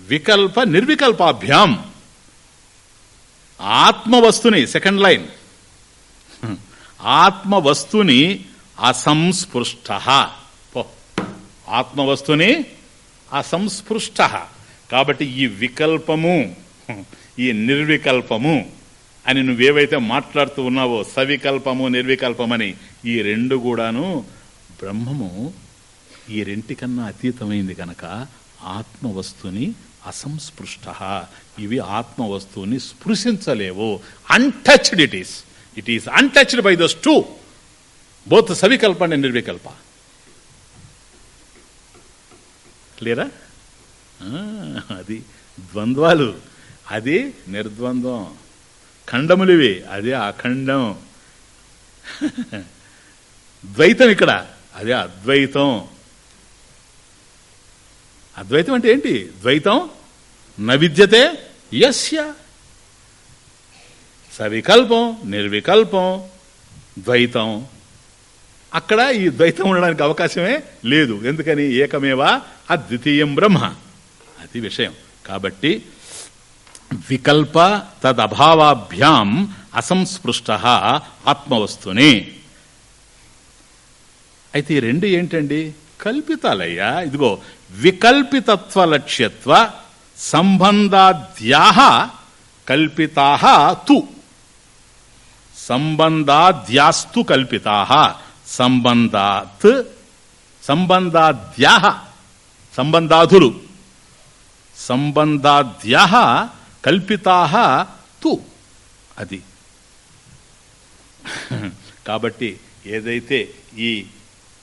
వికల్ప నిర్వికల్పాభ్యాం. ఆత్మవస్తుని సెకండ్ లైన్. ఆత్మవస్తుని అసంస్పృష్ట. ఆత్మవస్తుని అసంస్పృష్ట. కాబట్టి ఈ వికల్పము ఈ నిర్వికల్పము అని నువ్వేవైతే మాట్లాడుతూ ఉన్నావో సవికల్పము నిర్వికల్పమని ఈ రెండు కూడాను బ్రహ్మము ఈ రెంటికన్నా అతీతమైంది కనుక ఆత్మవస్తుని అసంస్పృష్ట. ఇవి ఆత్మవస్తువుని స్పృశించలేవు. Untouched it is it is untouched by those two both savikalpa and nirvikalpa. క్లియరా? అది ద్వంద్వాలు. అది నిర్ద్వంద్వం. ఖండములివి. అది అఖండం. (laughs) ద్వైతం ఇక్కడ. అదే అద్వైతం. అద్వైతం అంటే ఏంటి? ద్వైతం నవిద్యతే యస్య. సవికల్పం నిర్వికల్పం ద్వైతం. అక్కడ ఈ ద్వైతం ఉండడానికి అవకాశమే లేదు. ఎందుకని? ఏకమేవా? అద్వితీయం బ్రహ్మ. అది విషయం. కాబట్టి వికల్ప తదభావాభ్యాం అసంస్పృష్ట ఆత్మవస్తుని. అయితే ఈ రెండు ఏంటండి? కల్పితాలయ్యా. ఇదిగో వికల్పితత్వ లక్ష్యత్వ సంబంధాద్యా కల్పితా తు. సంబంధాద్యాస్తు కల్పితా సంబంధాత్ సంబంధాద్యా సంబంధాధులు. సంబంధాద్యా కల్పితా తు అది. కాబట్టి ఏదైతే ఈ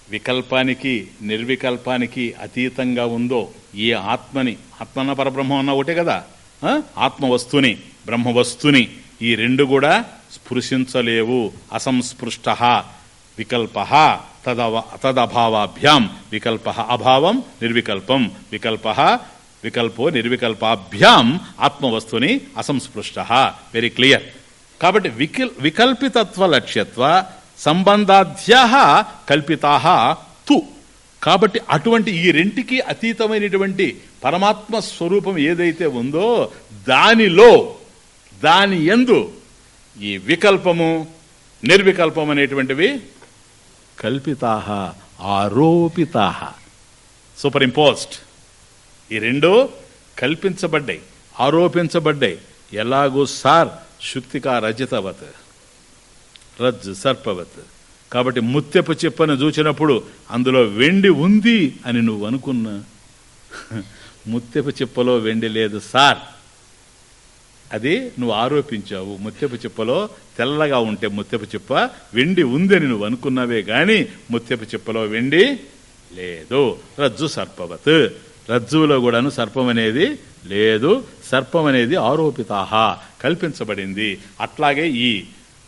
వికల్పానికి నిర్వికల్పానికి అతీతంగా ఉందో ఈ ఆత్మని ఆత్మన్న పరబ్రహ్మ అన్న ఒకటే కదా? ఆత్మవస్తుని బ్రహ్మవస్తుని ఈ రెండు కూడా స్పృశించలేవు అసంస్పృష్ట. వికల్ప తదవ తదభావాభ్యాం. వికల్ప అభావం నిర్వికల్పం. వికల్ప వికల్పో నిర్వికల్పాభ్యాం ఆత్మవస్తుని అసంస్పృష్ట. వెరీ క్లియర్ కాబట్టి వికల్ వికల్పితత్వ లక్ష్యత్వ సంబంధాధ్యా కల్పితా తు. కాబట్టి అటువంటి ఈ రెంటికి అతీతమైనటువంటి పరమాత్మ స్వరూపం ఏదైతే ఉందో దానిలో దాని ఎందు ఈ వికల్పము నిర్వికల్పం అనేటువంటివి కల్పితా ఆరోపితా. సూపర్ ఇంపోజ్డ్ ఈ రెండు కల్పించబడ్డాయి ఆరోపించబడ్డాయి. ఎలాగూ సార్ శుక్తికా రజితవత్ రజ్ సర్పవత్. కాబట్టి ముత్యపు చెప్పను చూచినప్పుడు అందులో వెండి ఉంది అని నువ్వు అనుకున్నా. ముత్యపు చిప్పలో వెండి లేదు సార్. అది నువ్వు ఆరోపించావు. ముత్యపు చిప్పలో తెల్లగా ఉంటే ముత్యపు చిప్ప వెండి ఉందని నువ్వు అనుకున్నావే గాని ముత్యపు చిప్పలో వెండి లేదు. రజ్జు సర్పవత్. రజ్జువులో కూడాను సర్పం అనేది లేదు. సర్పం అనేది ఆరోపితాహ కల్పించబడింది. అట్లాగే ఈ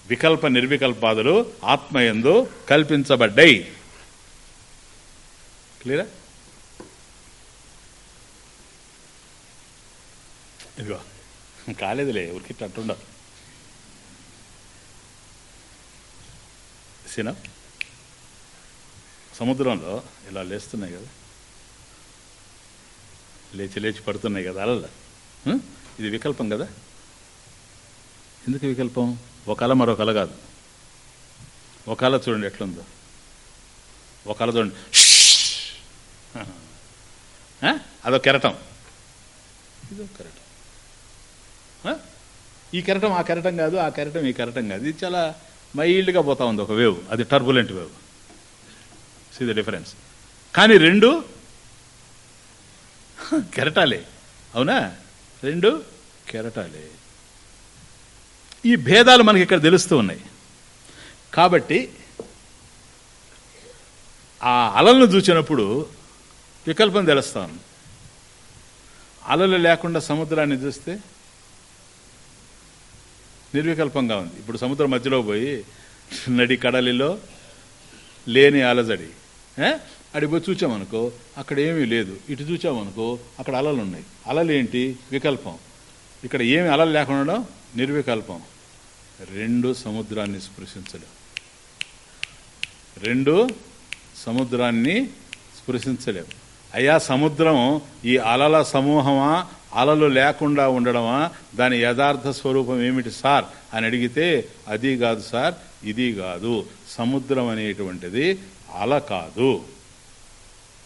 వికల్ప నిర్వికల్పాదులు ఆత్మయందు కల్పించబడ్డాయి. క్లియరా? ఇదిగో. కాలేదులే ఊరికి అట్టుండవు సినా? సముద్రంలో ఇలా లేస్తున్నాయి కదా. లేచి లేచి పడుతున్నాయి కదా అలల. ఇది వికల్పం కదా. ఎందుకు వికల్పం? ఒక అల మరొక అల కాదు. ఒక అల చూడండి ఎట్లుందో. ఒక అల చూడండి అదొక అదో కెరటం. ఇదో కెరటం. ఈ కెరటం ఆ కెరటం కాదు ఆ కెరటం ఈ కెరటం కాదు. ఇది చాలా మైల్డ్గా పోతా ఉంది ఒక వేవ్ అది turbulent wave see the difference కానీ రెండు (laughs) కెరటాలే. అవునా? రెండు కెరటాలే. ఈ భేదాలు మనకి ఇక్కడ తెలుస్తూ ఉన్నాయి. కాబట్టి ఆ అలలను చూసినప్పుడు వికల్పం తెలుస్తాను అలలు లేకుండా సముద్రాన్ని చూస్తే నిర్వికల్పంగా ఉంది. ఇప్పుడు సముద్రం మధ్యలో పోయి నడి కడలిలో లేని అలజడి ఏ? అడిగి పోయి చూచామనుకో అక్కడ ఏమీ లేదు. ఇటు చూచామనుకో అక్కడ అలలు ఉన్నాయి. అలలు ఏంటి? వికల్పం. ఇక్కడ ఏమి అలలు లేకుండా నిర్వికల్పం. రెండు సముద్రాన్ని స్పృశించడం రెండు సముద్రాన్ని స్పృశించలేవు. అయ్యా సముద్రం ఈ అలల సమూహమా? అలలు లేకుండా ఉండడమా? దాని యథార్థ స్వరూపం ఏమిటి సార్? అని అడిగితే అది కాదు సార్ ఇది కాదు. సముద్రం అనేటువంటిది అల కాదు.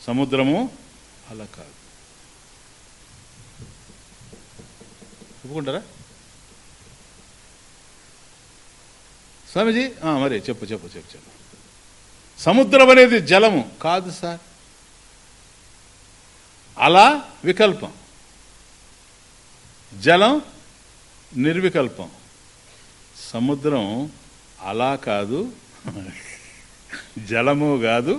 సముద్రము అల కాదు. ఒప్పుకుంటారా? స్వామీజీ మరి చెప్పు చెప్పు చెప్పు చెప్పు. సముద్రం అనేది జలము కాదు సార్. అలా వికల్పం. జలం నిర్వికల్పం. సముద్రం అలా కాదు జలము కాదు.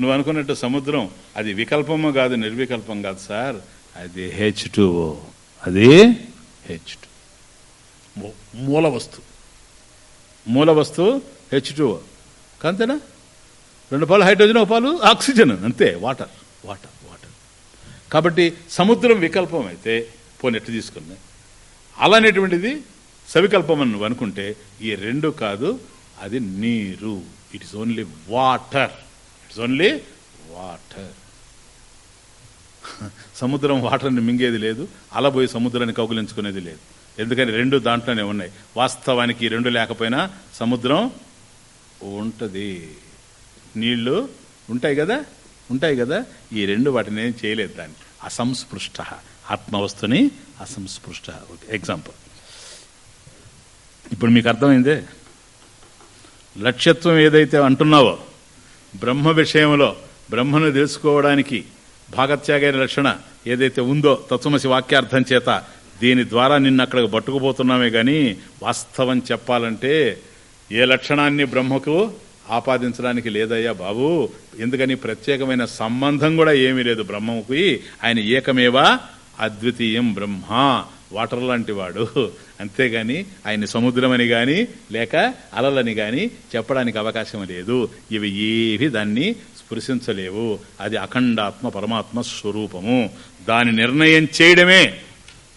నువ్వు అనుకున్నట్టు సముద్రం అది వికల్పము కాదు నిర్వికల్పం కాదు సార్. అది హెచ్ టూఓ అది హెచ్ టూ మూల వస్తువు. మూల వస్తువు హెచ్ టూఓ కాంతేనా? రెండు పాలు హైడ్రోజన్ ఒక పాలు ఆక్సిజన్. అంతే వాటర్. Water water. కాబట్టి సముద్రం వికల్పం అయితే పోనెట్టు తీసుకున్నాయి అలానేటువంటిది సవికల్పం అని నువ్వు అనుకుంటే ఈ రెండు కాదు అది నీరు. It is only water it's only water సముద్రం వాటర్ని మింగేది లేదు అలా పోయి సముద్రాన్ని కౌగులించుకునేది లేదు. ఎందుకని రెండు దాంట్లోనే ఉన్నాయి. వాస్తవానికి ఈ రెండు లేకపోయినా సముద్రం ఉంటుంది. నీళ్ళు ఉంటాయి కదా? ఉంటాయి కదా? ఈ రెండు వాటిని ఏం చేయలేదు దాన్ని. అసంస్పృష్ట. ఆత్మవస్తుని అసంస్పృష్ట. ఎగ్జాంపుల్. ఇప్పుడు మీకు అర్థమైందే? లక్ష్యత్వం ఏదైతే అంటున్నావో బ్రహ్మ విషయంలో బ్రహ్మను తెలుసుకోవడానికి భాగత్యాగైన లక్షణ ఏదైతే ఉందో తత్వమసి వాక్యార్థం చేత దీని ద్వారా నిన్ను అక్కడికి పట్టుకుపోతున్నామే కానీ వాస్తవం చెప్పాలంటే ఏ లక్షణాన్ని బ్రహ్మకు ఆపాదించడానికి లేదయ్యా బాబు. ఎందుకని ప్రత్యేకమైన సంబంధం కూడా ఏమీ లేదు బ్రహ్మకి ఆయన ఏకమేవా? అద్వితీయం బ్రహ్మ వాటర్ లాంటి వాడు. అంతేగాని ఆయన సముద్రమని గాని లేక అలలని గాని చెప్పడానికి అవకాశం లేదు. ఇవి ఏవి దాన్ని స్పృశించలేవు. అది అఖండాత్మ పరమాత్మ స్వరూపము. దాని నిర్ణయం చేయడమే.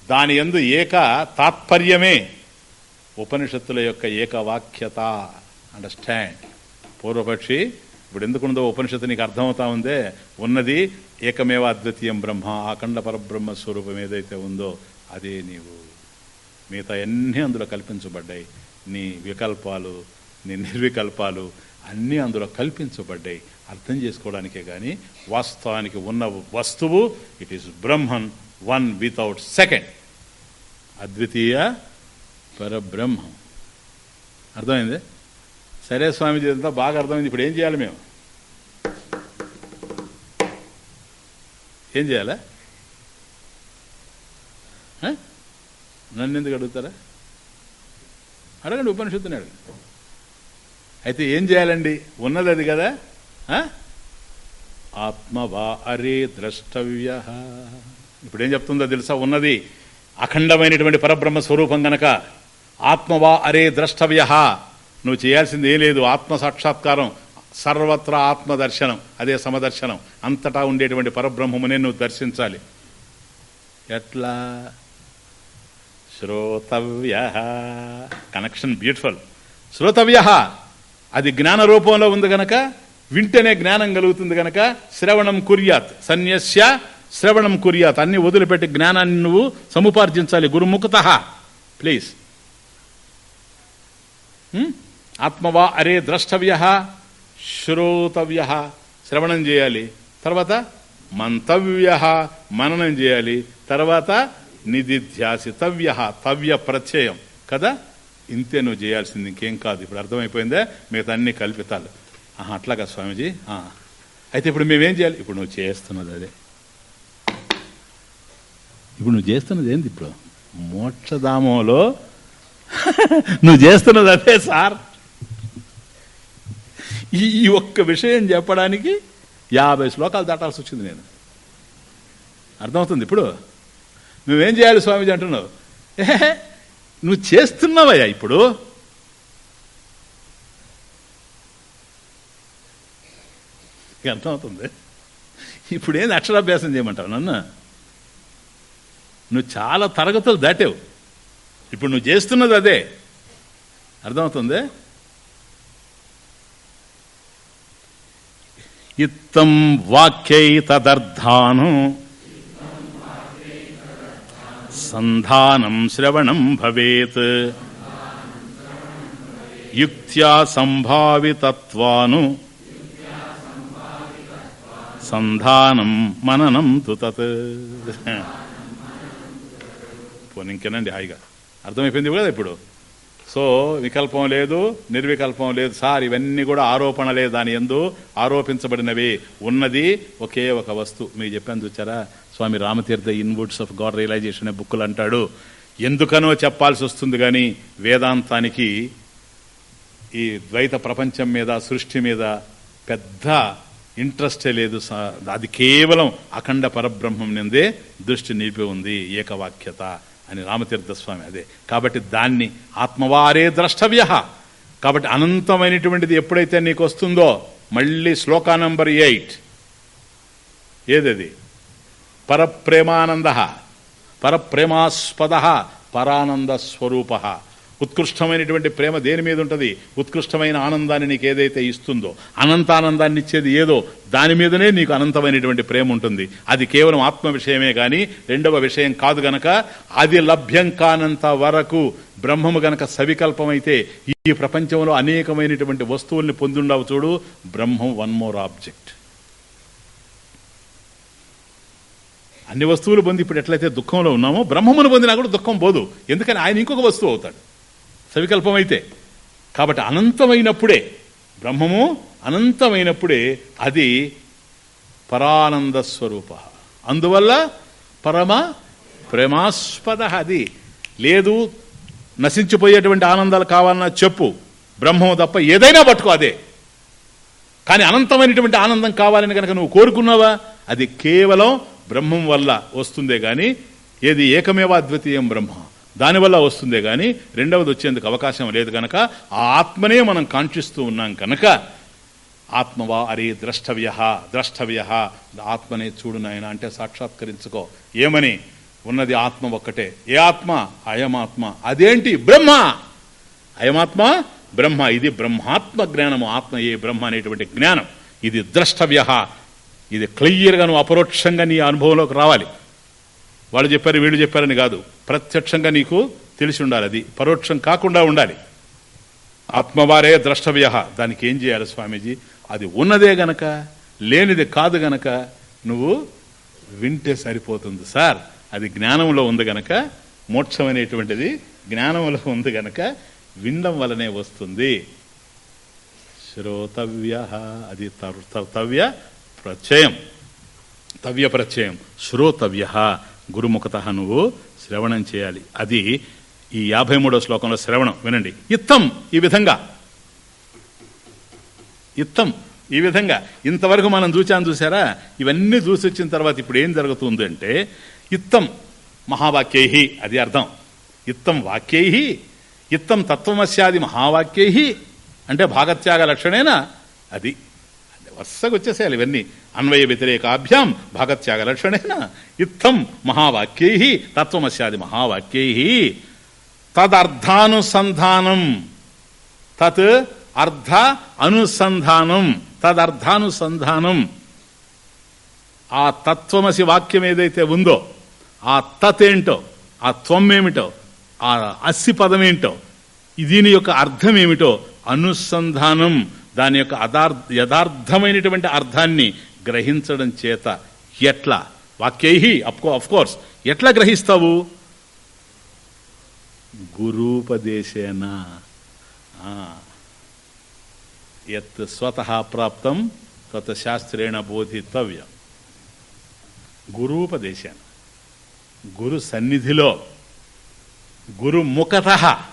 దాని ఎందు ఏక తాత్పర్యమే. ఉపనిషత్తుల యొక్క ఏకవాక్యత. అండర్స్టాండ్ పూర్వపక్షి ఇప్పుడు ఎందుకుందో ఉపనిషత్తు నీకు అర్థమవుతా ఉందే ఉన్నది ఏకమేవ అద్వితీయం బ్రహ్మ అఖండ పరబ్రహ్మ స్వరూపం ఏదైతే ఉందో అదే నీవు. మిగతా అన్నీ అందులో కల్పించబడ్డాయి. నీ వికల్పాలు నీ నిర్వికల్పాలు అన్నీ అందులో కల్పించబడ్డాయి. అర్థం చేసుకోవడానికే కానీ వాస్తవానికి ఉన్న వస్తువు it is Brahman one without second అద్వితీయ పరబ్రహ్మం. అర్థమైంది? సరే స్వామిజీ అంతా బాగా అర్థమైంది. ఇప్పుడు ఏం చేయాలి మేము? ఏం చేయాలా? నన్ను ఎందుకు అడుగుతారా? అడగండి ఉపనిషత్తుని అడగండి. అయితే ఏం చేయాలండి? ఉన్నది అది కదా. ఆ? ఆత్మవా అరే ద్రష్టవ్య. ఇప్పుడు ఏం చెప్తుందో తెలుసా? ఉన్నది. అఖండమైనటువంటి పరబ్రహ్మ స్వరూపం గనక ఆత్మవా అరే ద్రష్టవ్య. నువ్వు చేయాల్సింది ఏం లేదు ఆత్మ సాక్షాత్కారం సర్వత్రా ఆత్మదర్శనం అదే సమదర్శనం. అంతటా ఉండేటువంటి పరబ్రహ్మమునే నువ్వు దర్శించాలి. ఎట్లా? శ్రోతవ్య. కనెక్షన్ బ్యూటిఫుల్ శ్రోతవ్య. అది జ్ఞాన రూపంలో ఉంది గనక వింటేనే జ్ఞానం కలుగుతుంది గనక శ్రవణం కుర్యాత్. సన్యస్య శ్రవణం కుర్యాత్. అన్ని వదిలిపెట్టి జ్ఞానాన్ని నువ్వు సముపార్జించాలి. గురుముఖత ప్లీజ్ ఆత్మవా అరే ద్రష్టవ్య శ్రోతవ్య. శ్రవణం చేయాలి. తర్వాత మంతవ్య మననం చేయాలి. తర్వాత నిధిధ్యాసితవ్య తవ్య ప్రత్యయం. కదా? ఇంతే నువ్వు చేయాల్సింది ఇంకేం కాదు. ఇప్పుడు అర్థమైపోయిందే? మిగతా అన్ని కల్పితాలు. ఆహా, అట్లాగా స్వామీజీ? అయితే ఇప్పుడు మేమేం చేయాలి? ఇప్పుడు నువ్వు చేస్తున్నది అదే. ఇప్పుడు నువ్వు చేస్తున్నది ఏంది ఇప్పుడు? మోక్షధామంలో (laughs) నువ్వు చేస్తున్నది అదే సార్. ఈ ఈ ఒక్క విషయం చెప్పడానికి యాభై శ్లోకాలు దాటాల్సి వచ్చింది నేను. అర్థమవుతుంది ఇప్పుడు? నువ్వేం చేయాలి స్వామీజీ అంటున్నావు? ఏహే, నువ్వు చేస్తున్నావయ్యా ఇప్పుడు. అర్థమవుతుంది. ఇప్పుడు ఏంది అక్షరాభ్యాసం చేయమంటావు నన్ను? నువ్వు చాలా తరగతులు దాటావు. ఇప్పుడు నువ్వు చేస్తున్నది అదే. అర్థమవుతుంది? ఇత్తం వాక్యై తదర్థాను సంధానం శ్రవణం భవేత్. యుక్త్యా సంభావితత్వాను. సంధానం మననం తు తత్. పోనీ ఇంకేనండి హాయిగా. అర్థమైపోయింది కదా ఇప్పుడు? సో వికల్పం లేదు నిర్వికల్పం లేదు. సార్ ఇవన్నీ కూడా ఆరోపణలే దాని ఎందు ఆరోపించబడినవి. ఉన్నది ఒకే ఒక వస్తువు. మీకు చెప్పాను చూచారా? Swami Ramatirtha in woods of God realization అనే బుక్కులు అంటాడు. ఎందుకనో చెప్పాల్సి వస్తుంది కానీ వేదాంతానికి ఈ ద్వైత ప్రపంచం మీద సృష్టి మీద పెద్ద ఇంట్రెస్టే లేదు. అది కేవలం అఖండ పరబ్రహ్మం నిందే దృష్టి నిలిపి ఉంది ఏకవాక్యత. అని రామతీర్థస్వామి అదే. కాబట్టి దాన్ని ఆత్మవారే ద్రష్టవ్య. కాబట్టి అనంతమైనటువంటిది ఎప్పుడైతే నీకు వస్తుందో మళ్ళీ శ్లోకా నంబర్ ఎయిట్. ఏదది? పరప్రేమానంద. పరప్రేమాస్పద. పరానంద స్వరూప ఉత్కృష్టమైనటువంటి ప్రేమ దేని మీద ఉంటుంది? ఉత్కృష్టమైన ఆనందాన్ని నీకు ఏదైతే ఇస్తుందో అనంతానందాన్ని ఇచ్చేది ఏదో దాని మీదనే నీకు అనంతమైనటువంటి ప్రేమ ఉంటుంది. అది కేవలం ఆత్మ విషయమే కానీ రెండవ విషయం కాదు గనక అది లభ్యం కానంత వరకు బ్రహ్మము గనక సవికల్పమైతే ఈ ప్రపంచంలో అనేకమైనటువంటి వస్తువుల్ని పొందుండవు చూడు బ్రహ్మం వన్ మోర్ ఆబ్జెక్ట్ అన్ని వస్తువులు పొంది ఇప్పుడు ఎట్లయితే దుఃఖంలో ఉన్నామో బ్రహ్మమును పొందినా కూడా దుఃఖం పోదు. ఎందుకని? ఆయన ఇంకొక వస్తువు అవుతాడు. సవికల్పమైతే. కాబట్టి అనంతమైనప్పుడే బ్రహ్మము అనంతమైనప్పుడే అది పరానంద స్వరూప. అందువల్ల పరమ ప్రేమాస్పద అది. లేదు నశించిపోయేటువంటి ఆనందాలు కావాలన్నా చెప్పు. బ్రహ్మము తప్ప ఏదైనా పట్టుకో అదే. కానీ అనంతమైనటువంటి ఆనందం కావాలని కనుక నువ్వు కోరుకున్నావా? అది కేవలం బ్రహ్మం వల్ల వస్తుందే కానీ ఏది ఏకమేవా అద్వితీయం బ్రహ్మ? దానివల్ల వస్తుందే కానీ రెండవది వచ్చేందుకు అవకాశం లేదు కనుక ఆ ఆత్మనే మనం కాంక్షిస్తూ ఉన్నాం కనుక ఆత్మవా అరే ద్రష్టవ్య ద్రష్టవ్య. ఆత్మనే చూడు నాయన అంటే సాక్షాత్కరించుకో. ఏమని? ఉన్నది ఆత్మ ఒక్కటే. ఏ ఆత్మ? అయమాత్మ. అదేంటి? బ్రహ్మ. అయమాత్మ? బ్రహ్మ. ఇది బ్రహ్మాత్మ జ్ఞానము. ఆత్మ ఏ బ్రహ్మ అనేటువంటి జ్ఞానం. ఇది ద్రష్టవ్య. ఇది క్లియర్గా నువ్వు అపరోక్షంగా నీ అనుభవంలోకి రావాలి. వాళ్ళు చెప్పారు వీళ్ళు చెప్పారని కాదు. ప్రత్యక్షంగా నీకు తెలిసి ఉండాలి అది. పరోక్షం కాకుండా ఉండాలి. ఆత్మవారే ద్రష్టవ్య దానికి ఏం చేయాలి స్వామీజీ? అది ఉన్నదే గనక లేనిది కాదు గనక నువ్వు వింటే సరిపోతుంది సార్. అది జ్ఞానంలో ఉంది గనక మోక్షం అనేటువంటిది జ్ఞానంలో ఉంది గనక వినడం వలనే వస్తుంది. శ్రోతవ్య అది తవ్య ప్రత్యయం. తవ్య ప్రత్యయం. శ్రోతవ్య గురుముఖత నువ్వు శ్రవణం చేయాలి. అది ఈ యాభై మూడో శ్లోకంలో శ్రవణం. వినండి. ఇత్తం ఈ విధంగా. ఇత్తం ఈ విధంగా. ఇంతవరకు మనం చూచాను చూసారా? ఇవన్నీ చూసి వచ్చిన తర్వాత ఇప్పుడు ఏం జరుగుతుంది అంటే ఇత్తం మహావాక్యై అది అర్థం. ఇత్తం వాక్యై ఇత్తం తత్వమస్యాది మహావాక్యై అంటే భాగత్యాగ లక్షణేనా? అది. వరుసగా వచ్చేసేయాలి ఇవన్నీ. అన్వయ వ్యతిరేకాభ్యాం భాగత్యాగ లక్షణేన. ఇత్తం మహావాక్యై తత్వమస్యాది మహావాక్యై. తదర్థానుసంధానం. తత్ అర్థ అనుసంధానం. తదర్థానుసంధానం. ఆ తత్వమసి వాక్యం ఏదైతే ఉందో ఆ తత్ ఏంటో ఆ త్వం ఏమిటో ఆ అస్సి పదమేంటో దీని యొక్క అర్థం ఏమిటో అనుసంధానం. దాని యొక్క అదార్ యథార్థమైనటువంటి అర్థాన్ని గ్రహించడం చేత ఎట్లా? వాక్యై అఫ్ కోర్స్ ఎట్లా గ్రహిస్తావు? గురూపదేశేన. ఎత్ స్వత ప్రాప్తం తత్ శాస్త్రేణ బోధితవ్యం. గురూపదేశేన. గురు సన్నిధిలో గురుముఖత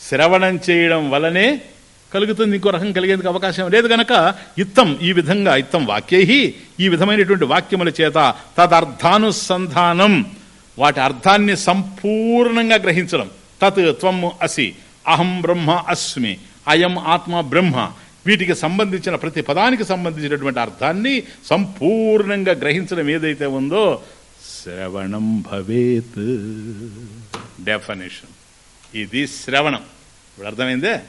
శ్రవణం చేయడం వలనే కలుగుతుంది ఇంకో రకం కలిగేందుకు అవకాశం లేదు గనక ఇత్తం ఈ విధంగా ఇత్తం వాక్యై ఈ విధమైనటువంటి వాక్యముల చేత తదర్థానుసంధానం. వాటి అర్థాన్ని సంపూర్ణంగా గ్రహించడం. తత్ త్వం అసి అహం బ్రహ్మ అస్మి అయం ఆత్మ బ్రహ్మ. వీటికి సంబంధించిన ప్రతి పదానికి సంబంధించినటువంటి అర్థాన్ని సంపూర్ణంగా గ్రహించడం ఏదైతే ఉందో శ్రవణం భవేత్. డెఫినేషన్. ఇది శ్రవణం. ఇప్పుడు అర్థమైందే?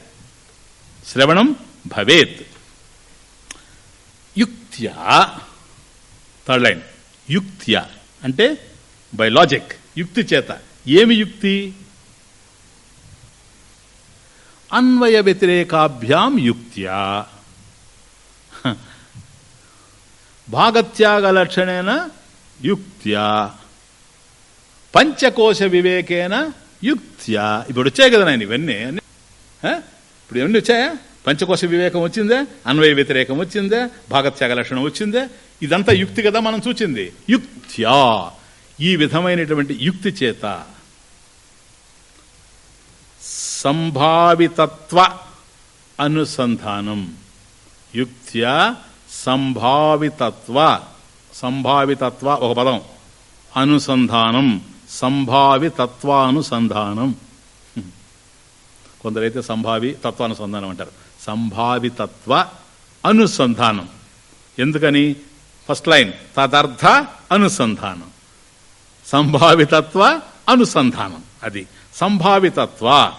శ్రవణం భవేత్. యుక్త్యా థర్డ్ లైన్ యుక్త్యా అంటే బై లాజిక్ యుక్తి చేత. ఏమి యుక్తి? అన్వయ వ్యతిరేకాభ్యాం యుక్త్యా. భాగత్యాగ లక్షణేన యుక్త్యా. పంచకోశ వివేకేన యుక్త్యా. ఇప్పుడు వచ్చాయి కదా నేను ఇవన్నీ ఇప్పుడు ఏమన్నీ వచ్చాయా? పంచకోశ వివేకం వచ్చిందే? అన్వయ వ్యతిరేకం వచ్చిందే? భాగత్యాగ లక్షణం వచ్చిందే? ఇదంతా యుక్తి కదా మనం చూచింది. యుక్త్యా. ఈ విధమైనటువంటి యుక్తి చేత సంభావితత్వ అనుసంధానం. యుక్త్యా సంభావితత్వ సంభావితత్వ ఒక పదం. అనుసంధానం సంభావితత్వానుసంధానం. కొందరైతే సంభావి తత్వానుసంధానం అంటారు. సంభావితత్వ అనుసంధానం. ఎందుకని? ఫస్ట్ లైన్ తదర్థ అనుసంధానం. సంభావితత్వ అనుసంధానం అది. సంభావితత్వ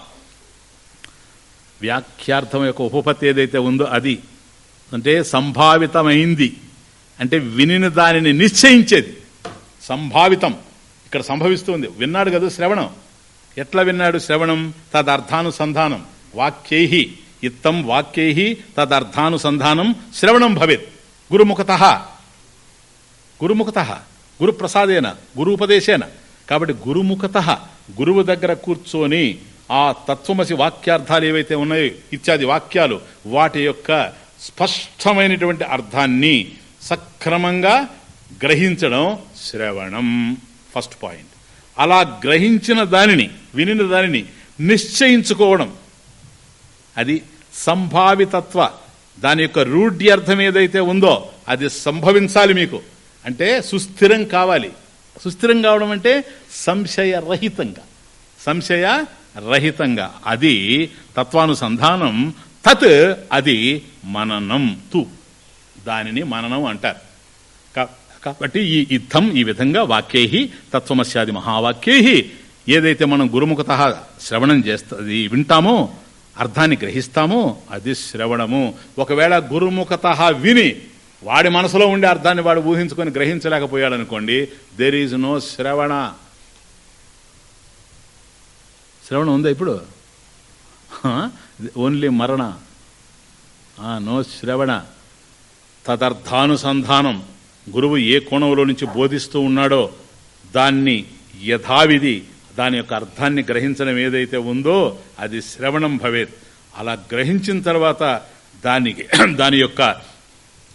వ్యాఖ్యార్థం యొక్క ఉపపత్తి ఏదైతే ఉందో అది. అంటే సంభావితమైంది. అంటే వినిన దానిని నిశ్చయించేది. సంభావితం. ఇక్కడ సంభవిస్తుంది విన్నాడు కదా శ్రవణం. ఎట్లా విన్నాడు శ్రవణం? తదర్థానుసంధానం. వాక్యై ఇత్తం వాక్యై తదర్థానుసంధానం. శ్రవణం భవేత్. గురుముఖత. గురుముఖత. గురుప్రసాదేన. గురుపదేశేన. కాబట్టి గురుముఖత. గురువు దగ్గర కూర్చొని ఆ తత్వమసి వాక్యార్థాలు ఏవైతే ఉన్నాయో ఇత్యాది వాక్యాలు వాటి యొక్క స్పష్టమైనటువంటి అర్థాన్ని సక్రమంగా గ్రహించడం శ్రవణం. First point. అలా గ్రహించిన దానిని వినిన దానిని నిశ్చయించుకోవడం. అది సంభావితత్వ. దాని యొక్క రూఢ్యర్థం ఏదైతే ఉందో అది సంభవించాలి మీకు. అంటే సుస్థిరం కావాలి. సుస్థిరం కావడం అంటే సంశయరహితంగా. సంశయ రహితంగా అది తత్వానుసంధానం. తత్ అది మననం తు దానిని మననం అంటారు. కాబట్టి ఈ యుద్ధం ఈ విధంగా వాక్యై తత్వమస్యాది మహావాక్యై ఏదైతే మనం గురుముఖత శ్రవణం చేస్తుంది వింటామో అర్థాన్ని గ్రహిస్తామో అది శ్రవణము. ఒకవేళ గురుముఖత విని వాడి మనసులో ఉండే అర్థాన్ని వాడు ఊహించుకొని గ్రహించలేకపోయాడు అనుకోండి దెర్ ఈజ్ నో శ్రవణ. శ్రవణం ఉందా ఇప్పుడు? ఓన్లీ మరణ. నో శ్రవణ. తదర్థానుసంధానం. గురువు ఏ కోణంలో నుంచి బోధిస్తూ ఉన్నాడో దాన్ని యథావిధి దాని యొక్క అర్థాన్ని గ్రహించడం ఏదైతే ఉందో అది శ్రవణం భవేత్. అలా గ్రహించిన తర్వాత దానికి (clears throat) దాని యొక్క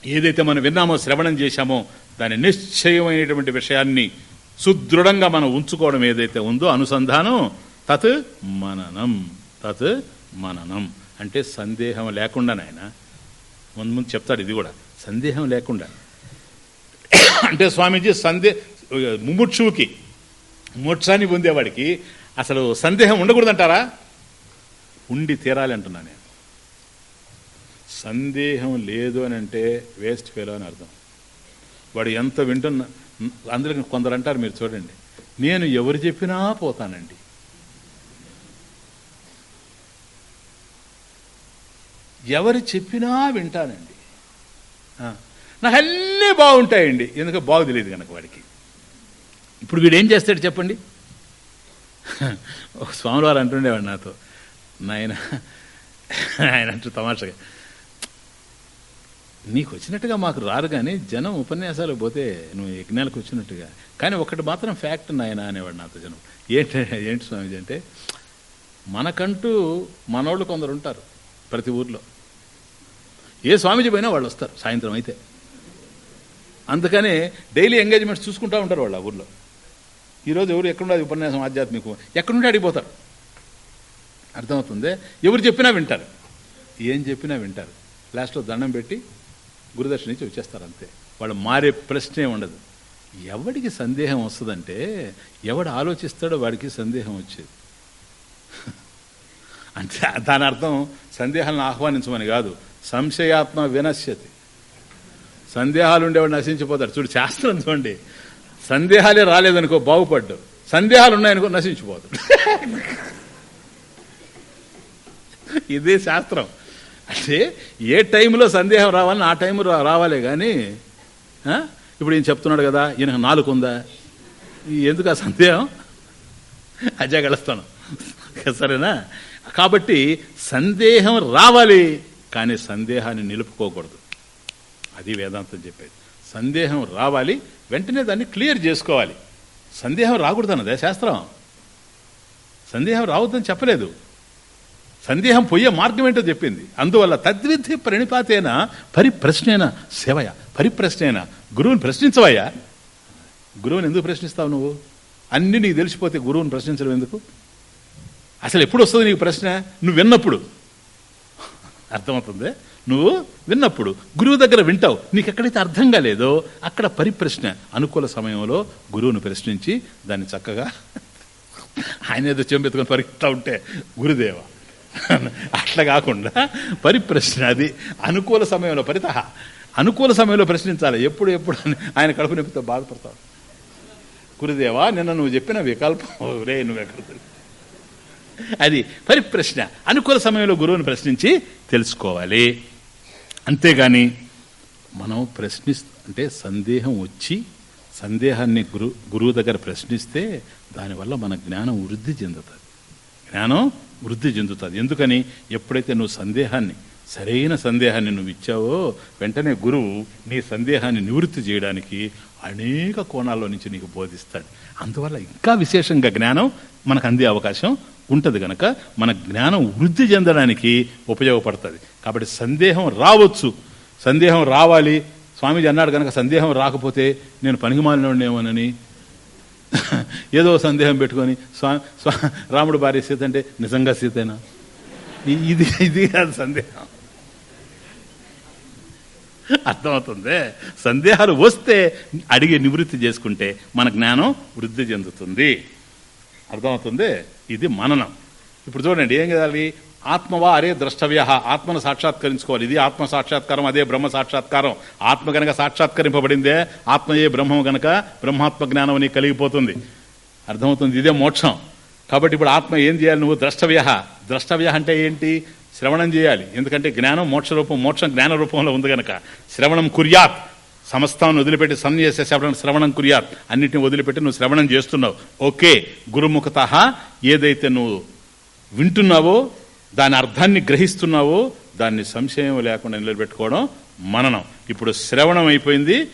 ఏదైతే మనం విన్నామో శ్రవణం చేశామో దాని నిశ్చయమైనటువంటి విషయాన్ని సుదృఢంగా మనం ఉంచుకోవడం ఏదైతే ఉందో అనుసంధానం తత్ మననం తత్ మననం. అంటే సందేహం లేకుండా నాయన ముందు ముందు చెప్తాడు ఇది కూడా సందేహం లేకుండా. అంటే స్వామీజీ సందే ముముక్షువుకి మోక్షాన్ని పొందేవాడికి అసలు సందేహం ఉండకూడదంటారా? ఉండి తీరాలి అంటున్నా నేను. సందేహం లేదు అని అంటే వేస్ట్ ఫెలో అని అర్థం. వాడు ఎంత వింటున్న అందరికి కొందరు అంటారు మీరు చూడండి నేను ఎవరు చెప్పినా పోతానండి. ఎవరు చెప్పినా వింటానండి. నాకు అన్నీ బాగుంటాయండి. ఎందుకు బాగు తెలియదు కనుక వాడికి. ఇప్పుడు వీడు ఏం చేస్తాడు చెప్పండి? ఒక స్వామివారు అంటుండేవాడు నాతో. నాయన ఆయన అంటూ తమాషగా. నీకు వచ్చినట్టుగా మాకు రారు కానీ జనం ఉపన్యాసాలు పోతే నువ్వు యజ్ఞాలకు వచ్చినట్టుగా. కానీ ఒకటి మాత్రం ఫ్యాక్ట్ నాయన అనేవాడు నాతో జనం. ఏంటి ఏంటి స్వామిజీ అంటే మనకంటూ మనోళ్ళు కొందరు ఉంటారు ప్రతి ఊర్లో. ఏ స్వామీజీ పోయినా వాళ్ళు వస్తారు సాయంత్రం అయితే. అందుకనే డైలీ ఎంగేజ్మెంట్స్ చూసుకుంటూ ఉంటారు వాళ్ళు ఆ ఊర్లో. ఈరోజు ఎవరు ఎక్కడుండదు ఉపన్యాసం ఆధ్యాత్మికం? ఎక్కడుంటే అడిగిపోతారు అర్థమవుతుంది? ఎవరు చెప్పినా వింటారు. ఏం చెప్పినా వింటారు. లాస్ట్లో దండం పెట్టి గురుదర్శన ఇచ్చి వచ్చేస్తారు అంతే. వాళ్ళు మారే ప్రశ్నే ఉండదు. ఎవడికి సందేహం వస్తుందంటే ఎవడు ఆలోచిస్తాడో వాడికి సందేహం వచ్చేది. (laughs) అంటే దాని అర్థం సందేహాలను ఆహ్వానించమని కాదు సంశయాత్మ వినశ్యతి. సందేహాలు ఉండేవాడు నశించిపోతాడు. చూడు శాస్త్రం చూడండి. సందేహాలే రాలేదనుకో బాగుపడ్డు. సందేహాలు ఉన్నాయనుకో నశించిపోతాడు ఇదే శాస్త్రం. అంటే ఏ టైంలో సందేహం రావాలని ఆ టైం రావాలే కానీ ఇప్పుడు ఈయన చెప్తున్నాడు కదా ఈయన నాలుగు ఉందా ఎందుకు ఆ సందేహం? అజా గెలుస్తాను. సరేనా? కాబట్టి సందేహం రావాలి కానీ సందేహాన్ని నిలుపుకోకూడదు. అది వేదాంతం చెప్పేది. సందేహం రావాలి వెంటనే దాన్ని క్లియర్ చేసుకోవాలి. సందేహం రాకూడదు అన్నదే శాస్త్రం. సందేహం రావద్దని చెప్పలేదు. సందేహం పోయే మార్గం ఏంటో చెప్పింది. అందువల్ల తద్విధి ప్రణిపాతేన పరిప్రశ్నేన సేవయ. పరిప్రశ్నేన. గురువుని ప్రశ్నించవయ్యా. గురువుని ఎందుకు ప్రశ్నిస్తావు నువ్వు? అన్ని నీకు తెలిసిపోతే గురువుని ప్రశ్నించడం ఎందుకు? అసలు ఎప్పుడు వస్తుంది నీకు ప్రశ్న? నువ్వు విన్నప్పుడు. అర్థమవుతుంది? నువ్వు విన్నప్పుడు గురువు దగ్గర వింటావు. నీకు ఎక్కడైతే అర్థం కాలేదో అక్కడ పరిప్రశ్న. అనుకూల సమయంలో గురువును ప్రశ్నించి దాన్ని చక్కగా ఆయన ఏదో చెంపెత్తుకొని పరిగెత్తా ఉంటే గురుదేవ. అట్లా కాకుండా పరిప్రశ్న అది అనుకూల సమయంలో పరిత. అనుకూల సమయంలో ప్రశ్నించాలి. ఎప్పుడు ఎప్పుడు ఆయన కడుపు నొప్పితో బాధపడతాడు. గురుదేవా నిన్న నువ్వు చెప్పిన వికల్పం రే నువ్వు ఎక్కడ అది పరిప్రశ్న. అనుకూల సమయంలో గురువుని ప్రశ్నించి తెలుసుకోవాలి. అంతేగాని మనం ప్రశ్ని అంటే సందేహం వచ్చి సందేహాన్ని గురు గురువు దగ్గర ప్రశ్నిస్తే దానివల్ల మన జ్ఞానం వృద్ధి చెందుతుంది. జ్ఞానం వృద్ధి చెందుతుంది. ఎందుకని? ఎప్పుడైతే నువ్వు సందేహాన్ని సరైన సందేహాన్ని నువ్వు ఇచ్చావో వెంటనే గురువు నీ సందేహాన్ని నివృత్తి చేయడానికి అనేక కోణాల్లో నుంచి నీకు బోధిస్తాడు. అందువల్ల ఇంకా విశేషంగా జ్ఞానం మనకు అందే అవకాశం ఉంటుంది కనుక మన జ్ఞానం వృద్ధి చెందడానికి ఉపయోగపడుతుంది. కాబట్టి సందేహం రావచ్చు. సందేహం రావాలి. స్వామీజీ అన్నాడు కనుక సందేహం రాకపోతే నేను పనికిమాలినోడేమోనని ఏదో సందేహం పెట్టుకొని స్వా స్వా రాముడు భార్య సీత అంటే నిజంగా సీతేనా? ఇది ఇది కాదు సందేహం. అర్థమవుతుంది? సందేహాలు వస్తే అడిగి నివృత్తి చేసుకుంటే మన జ్ఞానం వృద్ధి చెందుతుంది. అర్థమవుతుంది? ఇది మననం. ఇప్పుడు చూడండి ఏం చేయాలి? ఆత్మవా అరే ద్రష్టవ్య? ఆత్మను సాక్షాత్కరించుకోవాలి. ఇది ఆత్మ సాక్షాత్కారం అదే బ్రహ్మ సాక్షాత్కారం. ఆత్మ గనక సాక్షాత్కరింపబడిందే ఆత్మయే బ్రహ్మం గనక బ్రహ్మాత్మ జ్ఞానం అని కలిగిపోతుంది. అర్థమవుతుంది? ఇదే మోక్షం. కాబట్టి ఇప్పుడు ఆత్మ ఏం చేయాలి నువ్వు? ద్రష్టవ్య. ద్రష్టవ్య అంటే ఏంటి? శ్రవణం చేయాలి. ఎందుకంటే జ్ఞానం మోక్ష రూపం మోక్షం జ్ఞాన రూపంలో ఉంది గనక. శ్రవణం కుర్యాత్. సమస్తాన్ని వదిలిపెట్టి సన్ చేసే శ్రవణం శ్రవణం అన్నింటిని అన్నిటిని వదిలిపెట్టి నువ్వు శ్రవణం చేస్తున్నావు. ఓకే గురుముఖత ఏదైతే నువ్వు వింటున్నావో దాని అర్థాన్ని గ్రహిస్తున్నావో దాన్ని సంశయం లేకుండా నిలబెట్టుకోవడం మననం. ఇప్పుడు శ్రవణం అయిపోయింది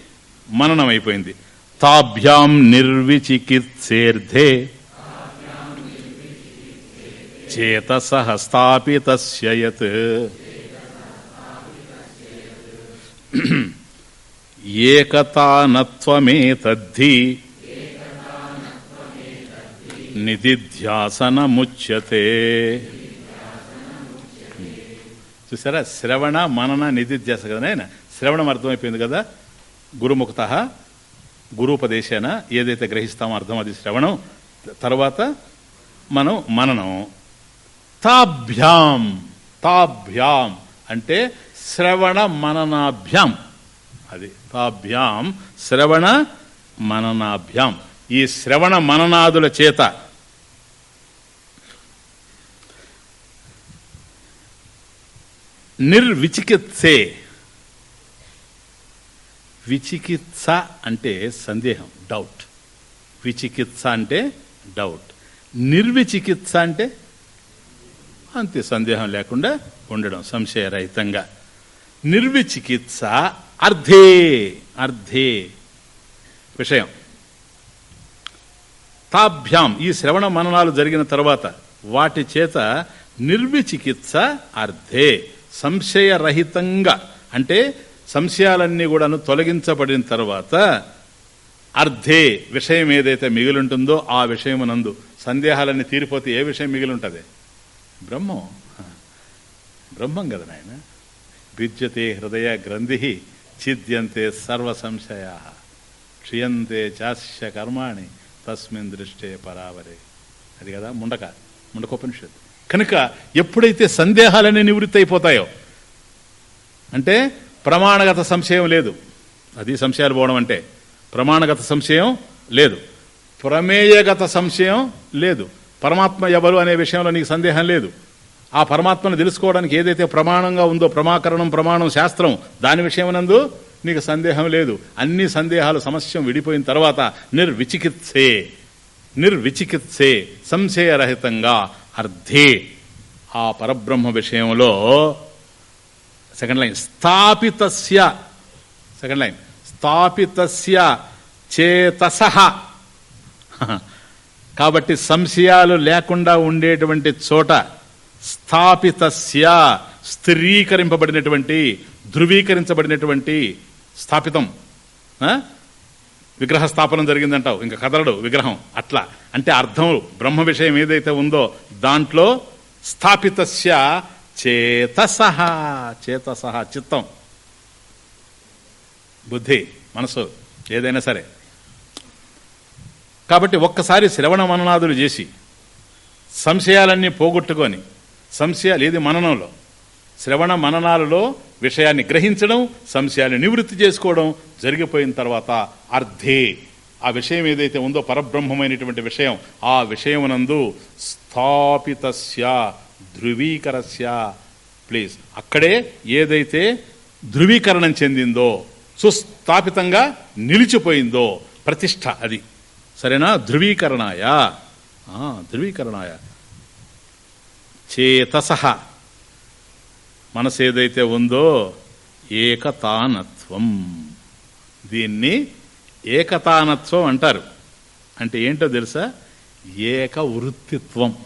మననం అయిపోయింది. తాభ్యాం నిర్విచికిత్సేర్ధే. చేతస స్థాపితస్యయత్ ఏకతానత్వమేతద్ధి. నిధిధ్యాసనముచ్యతే. చూసారా? శ్రవణ మనన నిధిధ్యాస కదా నాయన? శ్రవణం అర్థమైపోయింది కదా? గురుముఖత గురుపదేశాన ఏదైతే గ్రహిస్తామో అర్థం అది శ్రవణం. తర్వాత మనం మననం. తాభ్యాం తాభ్యాం అంటే శ్రవణ మననాభ్యాం. అది. తాభ్యాం శ్రవణ మననాభ్యాం. ఈ శ్రవణ మననాదుల చేత నిర్విచికిత్సే. విచికిత్స అంటే సందేహం డౌట్ విచికిత్స అంటే డౌట్ నిర్విచికిత్స అంటే అంతే సందేహం లేకుండా ఉండడం సంశయరహితంగా. నిర్విచికిత్స అర్ధే అర్ధే. విషయం. తాభ్యాం ఈ శ్రవణ మననాలు జరిగిన తర్వాత వాటి చేత నిర్విచికిత్స అర్ధే. సంశయరహితంగా అంటే సంశయాలన్నీ కూడాను తొలగించబడిన తర్వాత అర్ధే విషయం ఏదైతే మిగిలింటుందో ఆ విషయమునందు సందేహాలన్నీ తీరిపోతే ఏ విషయం మిగిలింటుంది? బ్రహ్మం. బ్రహ్మం కదా నాయన. విద్యతే హృదయ గ్రంథి ఛిద్యంతే సర్వ సంశయా క్షీయంతే చాస్య కర్మాణి తస్మిన్ దృష్టే పరావరే. అది కదా ముండక ముండకోపనిషత్ కనుక ఎప్పుడైతే సందేహాలన్నీ నివృత్తి అయిపోతాయో అంటే ప్రమాణగత సంశయం లేదు. అది సంశయాలు పోవడం అంటే ప్రమాణగత సంశయం లేదు. ప్రమేయగత సంశయం లేదు. పరమాత్మ ఎవరు అనే విషయంలో నీకు సందేహం లేదు. ఆ పరమాత్మను తెలుసుకోవడానికి ఏదైతే ప్రమాణంగా ఉందో ప్రమాకరణం ప్రమాణం శాస్త్రం దాని విషయమునందు నీకు సందేహం లేదు. అన్ని సందేహాలు సమస్య విడిపోయిన తర్వాత నిర్విచికిత్సే నిర్విచికిత్సే సంశయరహితంగా అర్థే ఆ పరబ్రహ్మ విషయంలో సెకండ్ లైన్ స్థాపితస్య సెకండ్ లైన్ స్థాపితస్య చేతస (laughs) కాబట్టి సంశయాలు లేకుండా ఉండేటువంటి చోట స్థాపితస్య స్థిరీకరింపబడినటువంటి ధృవీకరించబడినటువంటి స్థాపితం. ఆ? విగ్రహ స్థాపనం జరిగిందంటావు. ఇంకా కదలడు విగ్రహం. అట్లా. అంటే అర్థం బ్రహ్మ విషయం ఏదైతే ఉందో దాంట్లో స్థాపితస్య చేతసహ చేతసహ చిత్తం. బుద్ధి మనసు ఏదైనా సరే. కాబట్టి ఒక్కసారి శ్రవణ మననాదులు చేసి సంశయాలన్నీ పోగొట్టుకొని సంశయాలు ఏది మననంలో శ్రవణ మననాలలో విషయాన్ని గ్రహించడం సంశయాన్ని నివృత్తి చేసుకోవడం జరిగిపోయిన తర్వాత అర్థే ఆ విషయం ఏదైతే ఉందో పరబ్రహ్మమైనటువంటి విషయం ఆ విషయమునందు స్థాపితస్య ధృవీకరస్య. ప్లీజ్ అక్కడే ఏదైతే ధృవీకరణం చెందిందో సుస్థాపితంగా నిలిచిపోయిందో ప్రతిష్ట అది. సరేనా? ధృవీకరణాయ. ధృవీకరణాయ. చేతసహ. మనసు ఏదైతే ఉందో ఏకతానత్వం. దీన్ని ఏకతానత్వం అంటారు. అంటే ఏంటో తెలుసా? ఏక వృత్తిత్వం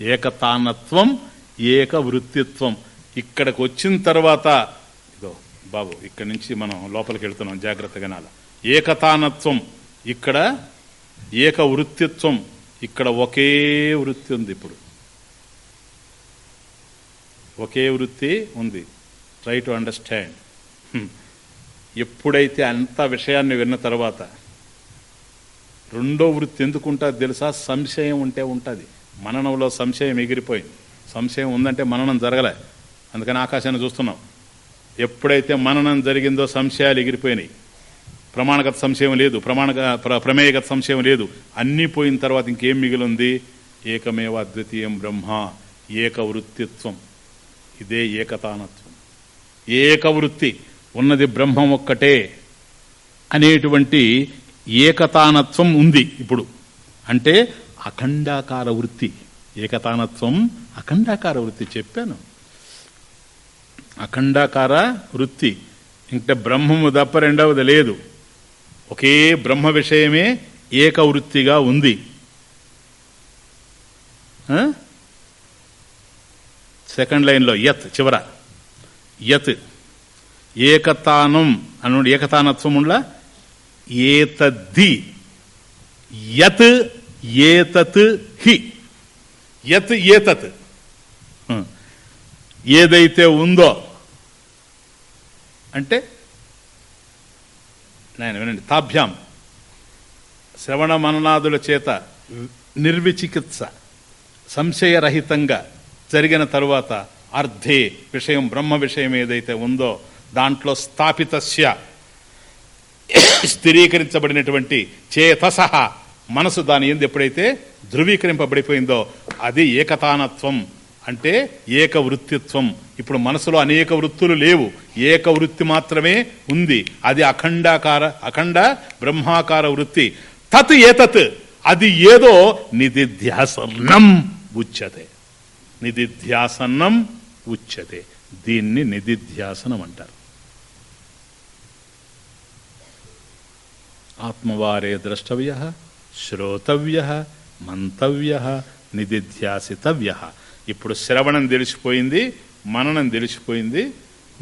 ఏకతానత్వం ఏక వృత్తిత్వం ఇక్కడికి వచ్చిన తర్వాత ఇదో బాబు ఇక్కడి నుంచి మనం లోపలికి వెళ్తున్నాం జాగ్రత్తగా నాల. ఏకతానత్వం. ఇక్కడ ఏక వృత్తిత్వం ఇక్కడ ఒకే వృత్తి ఉంది ఇప్పుడు. ఒకే వృత్తి ఉంది. ట్రై టు అండర్స్టాండ్ ఎప్పుడైతే అంత విషయాన్ని విన్న తర్వాత రెండో వృత్తి ఎందుకుంటుంది తెలుసా? సంశయం ఉంటే ఉంటుంది. మననంలో సంశయం ఎగిరిపోయింది. సంశయం ఉందంటే మననం జరగలే. అందుకని ఆకాశాన్ని చూస్తున్నాం. ఎప్పుడైతే మననం జరిగిందో సంశయాలు ఎగిరిపోయినాయి. ప్రమాణగత సంశయం లేదు. ప్రమాణగ ప్ర- ప్రమేయగత సంశయం లేదు. అన్నీ పోయిన తర్వాత ఇంకేం మిగిలింది? ఏకమేవ అద్వితీయం బ్రహ్మ. ఏక వృత్తిత్వం. ఇదే ఏకతానత్వం. ఏకవృత్తి ఉన్నది బ్రహ్మం ఒక్కటే అనేటువంటి ఏకతానత్వం ఉంది ఇప్పుడు. అంటే అఖండాకార వృత్తి. ఏకతానత్వం అఖండాకార వృత్తి చెప్పాను. అఖండాకార వృత్తి. ఇంకా బ్రహ్మము తప్ప రెండవది లేదు. ఒకే బ్రహ్మ విషయమే ఏక వృత్తిగా ఉంది. ఆ? సెకండ్ లైన్లో యత్ చివర. యత్ ఏకతానం అను ఏకతానత్వం ఉండ ఏతద్ది. యత్ ఏతత్ హి. యత్ ఏతత్. Hmm. ఏదైతే ఉందో. అంటే నేను వినండి తాభ్యాం. శ్రవణ మననాదుల చేత నిర్విచికిత్స సంశయరహితంగా. జరిగిన తరువాత అర్థే విషయం బ్రహ్మ విషయం ఏదైతే ఉందో దాంట్లో స్థాపితస్య స్థిరీకరించబడినటువంటి చేతస మనసు దాని ఎందు ఎప్పుడైతే ధృవీకరింపబడిపోయిందో అది ఏకతానత్వం అంటే ఏక వృత్తిత్వం ఇప్పుడు మనసులో అనేక వృత్తులు లేవు. ఏక వృత్తి మాత్రమే ఉంది. అది అఖండాకార అఖండ బ్రహ్మాకార వృత్తి. తత్ ఏతత్ అది ఏదో నిధిధ్యాసనం ఉచ్యతే. నిధిధ్యాసనం ఉచ్యతే. దీన్ని నిధిధ్యాసనం అంటారు. ఆత్మవారే ద్రష్టవ్య శ్రోతవ్య మంతవ్య నిధిధ్యాసితవ్య. ఇప్పుడు శ్రవణం తెలిసిపోయింది మననం తెలిసిపోయింది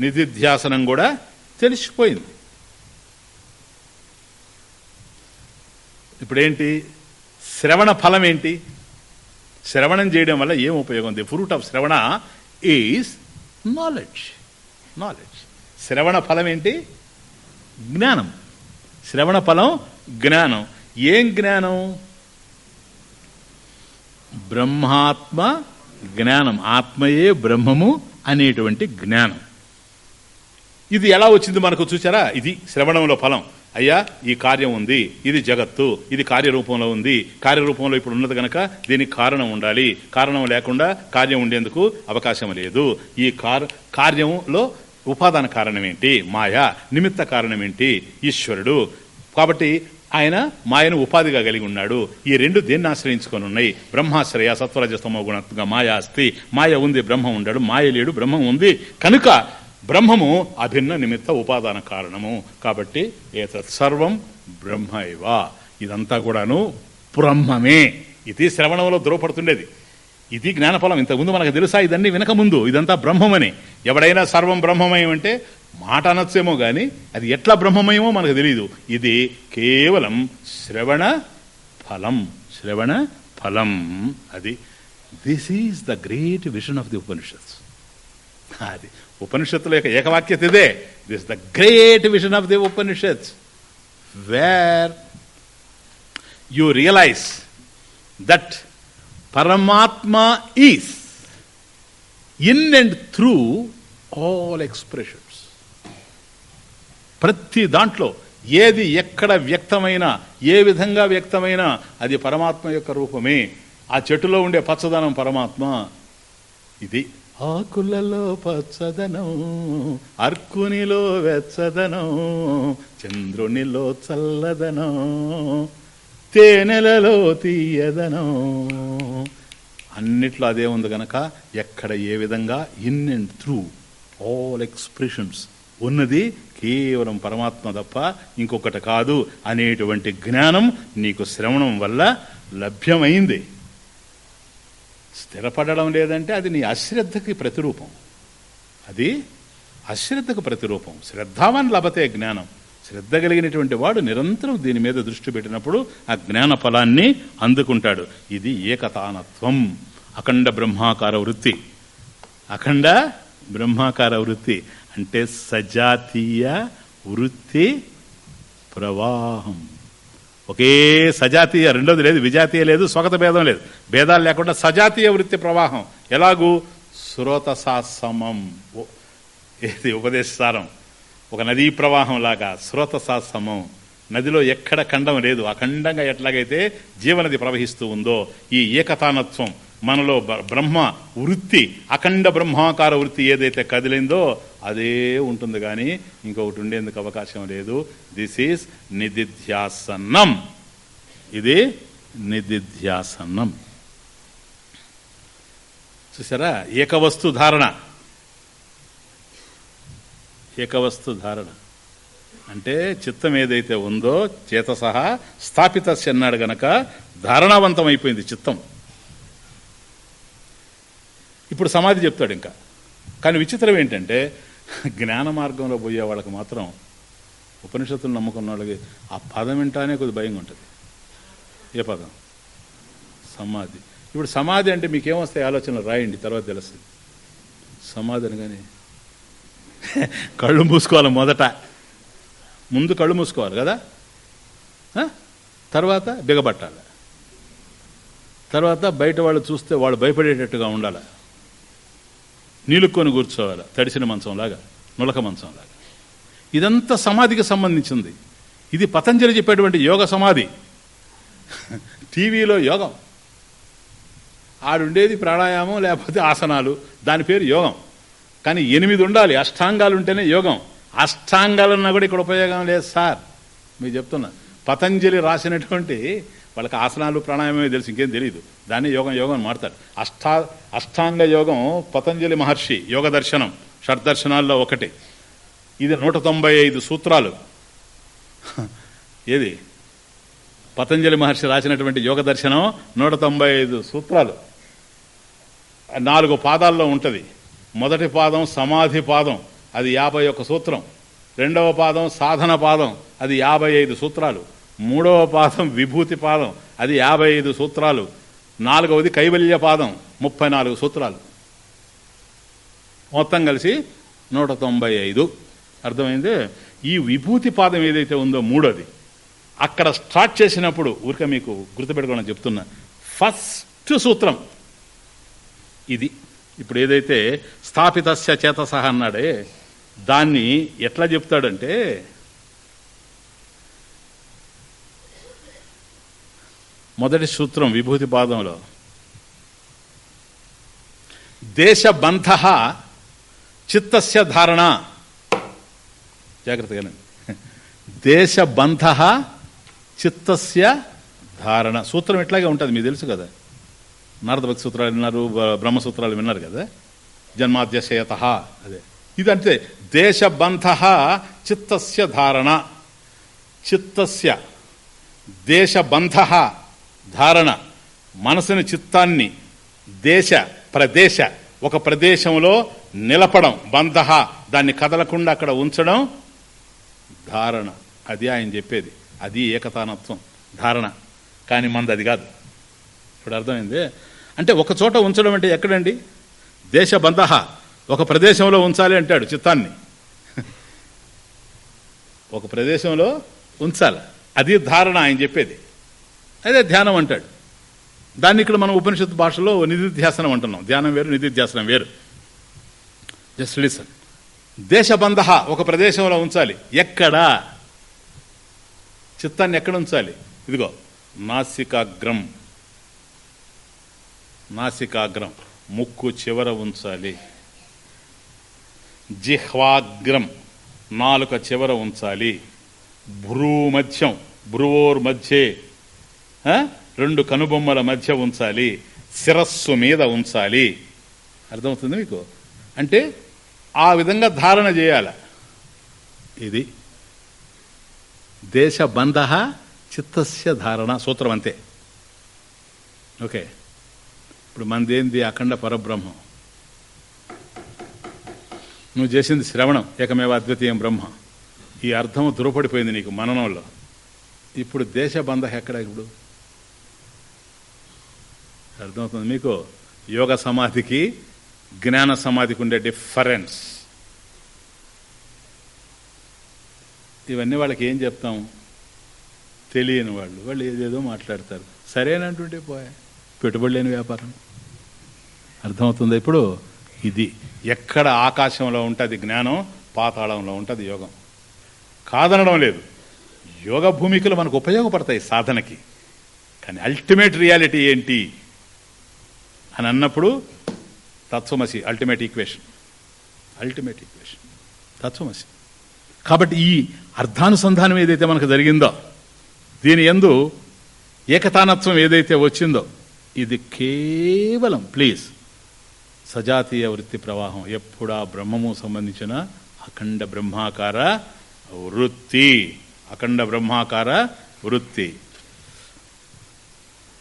నిధిధ్యాసనం కూడా తెలిసిపోయింది. ఇప్పుడేంటి? శ్రవణ ఫలం ఏంటి శ్రవణం చేయడం వల్ల ఏం ఉపయోగం? The fruit of shravana is knowledge knowledge శ్రవణ ఫలం ఏంటి? జ్ఞానం. శ్రవణ ఫలం జ్ఞానం. ఏం జ్ఞానం? బ్రహ్మాత్మ జ్ఞానం. ఆత్మయే బ్రహ్మము అనేటువంటి జ్ఞానం. ఇది ఎలా వచ్చింది మనకు చూసారా ఇది శ్రవణంలో ఫలం. అయ్యా ఈ కార్యం ఉంది ఇది జగత్తు ఇది కార్యరూపంలో ఉంది. కార్యరూపంలో ఇప్పుడు ఉన్నది గనక దీనికి కారణం ఉండాలి. కారణం లేకుండా కార్యం ఉండేందుకు అవకాశం లేదు. ఈ కార్ కార్యంలో ఉపాదాన కారణం ఏంటి మాయ నిమిత్త కారణం ఏంటి ఈశ్వరుడు. కాబట్టి ఆయన మాయను ఉపాధిగా కలిగి ఉన్నాడు. ఈ రెండు దేన్ని ఆశ్రయించుకొని ఉన్నాయి బ్రహ్మాశ్రయ సత్వరజస్తమో గుణంగా మాయ అస్తి. మాయ ఉంది బ్రహ్మ ఉండాడు. మాయ లేడు బ్రహ్మం ఉంది. కనుక బ్రహ్మము అభిన్న నిమిత్త ఉపాదాన కారణము. కాబట్టి ఏతత్ సర్వం బ్రహ్మైవ. ఇదంతా కూడాను బ్రహ్మమే. ఇది శ్రవణంలో దూరపడుతుండేది ఇది జ్ఞానఫలం. ఇంతకుముందు మనకు తెలుసా? ఇదన్నీ వినకముందు ఇదంతా బ్రహ్మమని. ఎవడైనా సర్వం బ్రహ్మమయం అంటే మాట అనొచ్చేమో కానీ అది ఎట్లా బ్రహ్మమయమో మనకు తెలియదు ఇది కేవలం శ్రవణ ఫలం. శ్రవణ ఫలం. అది this is the great vision of the Upanishads. అది ఉపనిషత్తుల యొక్క ఏకవాక్యత ఇదే. This the great vision of the Upanishad where you realize that Paramatma is in and through all expressions ప్రతి దాంట్లో ఏది ఎక్కడ వ్యక్తమైనా ఏ విధంగా వ్యక్తమైనా అది పరమాత్మ యొక్క రూపమే. ఆ చెట్టులో ఉండే పచ్చదనం పరమాత్మ. ఇది ఆకులలో పచ్చదనం అర్కునిలో వెచ్చదనం చంద్రునిలో చల్లదనం తేనెలలో తీయదనం. అన్నిట్లో అదే ఉంది గనక ఎక్కడ ఏ విధంగా in and through all expressions ఉన్నది కేవలం పరమాత్మ తప్ప ఇంకొకటి కాదు అనేటువంటి జ్ఞానం నీకు శ్రవణం వల్ల లభ్యమైంది. స్థిరపడడం లేదంటే అది నీ అశ్రద్ధకి ప్రతిరూపం. అది అశ్రద్ధకు ప్రతిరూపం. శ్రద్ధావన్ లభతే జ్ఞానం. శ్రద్ధ కలిగినటువంటి వాడు నిరంతరం దీని మీద దృష్టి పెట్టినప్పుడు ఆ జ్ఞాన ఫలాన్ని అందుకుంటాడు. ఇది ఏకతానత్వం. అఖండ బ్రహ్మాకార వృత్తి. అఖండ బ్రహ్మాకార వృత్తి. అంటే సజాతీయ వృత్తి ప్రవాహం. ఒకే సజాతీయ రెండోది లేదు విజాతీయ లేదు స్వగత భేదం లేదు. భేదాలు లేకుండా సజాతీయ వృత్తి ప్రవాహం. ఎలాగూ? శ్రోతసాసమం ఏది ఉపదేశసారం ఒక నదీ ప్రవాహం లాగా శ్రోతసాసమం నదిలో ఎక్కడ ఖండం లేదు. అఖండంగా ఎట్లాగైతే జీవనది ప్రవహిస్తూ ఉందో ఈ ఏకతానత్వం మనలో బ్రహ్మ వృత్తి అఖండ బ్రహ్మాకార వృత్తి ఏదైతే కదిలిందో అదే ఉంటుంది కానీ ఇంకొకటి ఉండేందుకు అవకాశం లేదు. దిస్ ఈజ్ నిధిధ్యాసనం. ఇది నిధిధ్యాసనం. చూసారా? ఏకవస్తు ధారణ. ఏకవస్తు ధారణ. అంటే చిత్తం ఏదైతే ఉందో చేత సహా స్థాపిత చెన్నాడు గనక ధారణావంతం అయిపోయింది చిత్తం. ఇప్పుడు సమాధి చెప్తాడు ఇంకా. కానీ విచిత్రం ఏంటంటే జ్ఞాన మార్గంలో పోయే వాళ్ళకి మాత్రం ఉపనిషత్తులు నమ్ముకున్న వాళ్ళకి ఆ పదం వింటానే కొద్ది భయంగా ఉంటుంది. ఏ పదం? సమాధి. ఇప్పుడు సమాధి అంటే మీకేమొస్తాయి ఆలోచనలు? రాయండి తర్వాత తెలుస్తుంది. సమాధి అనగానే కానీ (laughs) కళ్ళు మూసుకోవాలి మొదట. ముందు కళ్ళు మూసుకోవాలి కదా? తర్వాత బిగబట్టాలి. తర్వాత బయట వాళ్ళు చూస్తే వాళ్ళు భయపడేటట్టుగా ఉండాలి. నీలుక్కొని కూర్చోవాలి. తడిసిన మంచంలాగా నులక మంచంలాగా. ఇదంతా సమాధికి సంబంధించింది. ఇది పతంజలి చెప్పేటువంటి యోగ సమాధి. టీవీలో యోగం. ఆడుండేది ప్రాణాయామం లేకపోతే ఆసనాలు. దాని పేరు యోగం. కానీ ఎనిమిది ఉండాలి. అష్టాంగాలు ఉంటేనే యోగం. అష్టాంగాలున్నా కూడా ఇక్కడ ఉపయోగం లేదు సార్. మీరు చెప్తున్నా. పతంజలి రాసినటువంటి వాళ్ళకి ఆసనాలు ప్రాణాయామమే తెలుసు ఇంకేం తెలియదు దాన్ని యోగం యోగం మాడతారు అష్టా అష్టాంగ యోగం పతంజలి మహర్షి యోగ దర్శనం షడ్దర్శనాల్లో ఒకటి. ఇది నూట తొంభై ఐదు సూత్రాలు. ఏది? పతంజలి మహర్షి రాసినటువంటి యోగ దర్శనం నూట తొంభై ఐదు సూత్రాలు. నాలుగు పాదాల్లో ఉంటుంది. మొదటి పాదం సమాధి పాదం అది యాభై ఒక్క సూత్రం. రెండవ పాదం సాధన పాదం అది యాభై ఐదు సూత్రాలు. మూడవ పాదం విభూతి పాదం. అది యాభై ఐదు సూత్రాలు. నాలుగవది కైవల్య పాదం. ముప్పై నాలుగు సూత్రాలు. మొత్తం కలిసి నూట తొంభై ఐదు. అర్థమైంది? ఈ విభూతి పాదం ఏదైతే ఉందో మూడోది. అక్కడ స్టార్ట్ చేసినప్పుడు ఊరిక మీకు గుర్తుపెట్టుకోవాలని చెప్తున్నా. ఫస్ట్ సూత్రం. ఇది. ఇప్పుడు ఏదైతే స్థాపితస్య చేతసహ అన్నాడే దాన్ని ఎట్లా చెప్తాడంటే మొదటి సూత్రం విభూతి పాదంలో. దేశబంధ చిత్తస్య ధారణ. జాగ్రత్తగా దేశబంధ చిత్తస్య ధారణ. సూత్రం ఎట్లాగే ఉంటుంది మీకు తెలుసు కదా. నారదభక్తి సూత్రాలు విన్నారు బ్రహ్మసూత్రాలు విన్నారు కదా. జన్మాద్యశయత అదే. ఇదంతే దేశబంధ చిత్తస్య ధారణ. చిత్తస్య దేశబంధ ధారణ మనసుని చిత్తాన్ని దేశ ప్రదేశ ఒక ప్రదేశంలో నిలపడం బంధ దాన్ని కదలకుండా అక్కడ ఉంచడం ధారణ. అది ఆయన చెప్పేది. అది ఏకతానత్వం ధారణ. కానీ మంది అది కాదు. ఇప్పుడు అర్థమైంది? అంటే ఒక చోట ఉంచడం అంటే ఎక్కడండి? దేశ దేశబంధ ఒక ప్రదేశంలో ఉంచాలి అంటాడు చిత్తాన్ని. (laughs) ఒక ప్రదేశంలో ఉంచాలి. అది ధారణ ఆయన చెప్పేది. అదే ధ్యానం అంటాడు. దాన్ని ఇక్కడ మనం ఉపనిషత్తు భాషలో నిధిధ్యాసనం అంటున్నాం. ధ్యానం వేరు నిధిధ్యాసనం వేరు. జస్ట్ లిసన్ దేశబంధ ఒక ప్రదేశంలో ఉంచాలి. ఎక్కడ? చిత్తాన్ని ఎక్కడ ఉంచాలి? ఇదిగో నాసికాగ్రం. నాసికాగ్రం. ముక్కు చివర ఉంచాలి. జిహ్వాగ్రం. నాలుక చివర ఉంచాలి. భ్రూ మధ్యం భ్రువోర్ మధ్యే రెండు కనుబొమ్మల మధ్య ఉంచాలి శిరస్సు మీద ఉంచాలి. అర్థమవుతుంది మీకు? అంటే ఆ విధంగా ధారణ చేయాల. ఇది దేశబంధ చిత్తస్య ధారణ సూత్రం అంతే. ఓకే. ఇప్పుడు మనదేంది అఖండ పరబ్రహ్మం? నువ్వు చేసింది శ్రవణం ఏకమేవ అద్వితీయం బ్రహ్మ. ఈ అర్థం దురపడిపోయింది నీకు మననంలో. ఇప్పుడు దేశబంధ ఎక్కడ ఇప్పుడు? అర్థమవుతుంది మీకు? యోగ సమాధికి జ్ఞాన సమాధికి ఉండే డిఫరెన్స్. ఇవన్నీ వాళ్ళకి ఏం చెప్తాం? తెలియని వాళ్ళు. వాళ్ళు ఏదేదో మాట్లాడతారు. సరేనంటుంటే పోయా. పెట్టుబడి లేని వ్యాపారం. అర్థమవుతుంది ఇప్పుడు? ఇది ఎక్కడ ఆకాశంలో ఉంటుంది జ్ఞానం పాతాళంలో ఉంటుంది యోగం. కాదనడం లేదు. యోగ భూమికలు మనకు ఉపయోగపడతాయి సాధనకి. కానీ అల్టిమేట్ రియాలిటీ ఏంటి? అని అన్నప్పుడు తత్వమసి అల్టిమేట్ ఈక్వేషన్ అల్టిమేట్ ఈక్వేషన్ తత్వమసి కాబట్టి ఈ అర్థానుసంధానం ఏదైతే మనకు జరిగిందో దీని ఎందు ఏకతానత్వం ఏదైతే వచ్చిందో ఇది కేవలం ప్లీజ్ సజాతీయ వృత్తి ప్రవాహం. ఎప్పుడా బ్రహ్మము సంబంధించిన అఖండ బ్రహ్మాకార వృత్తి. అఖండ బ్రహ్మాకార వృత్తి.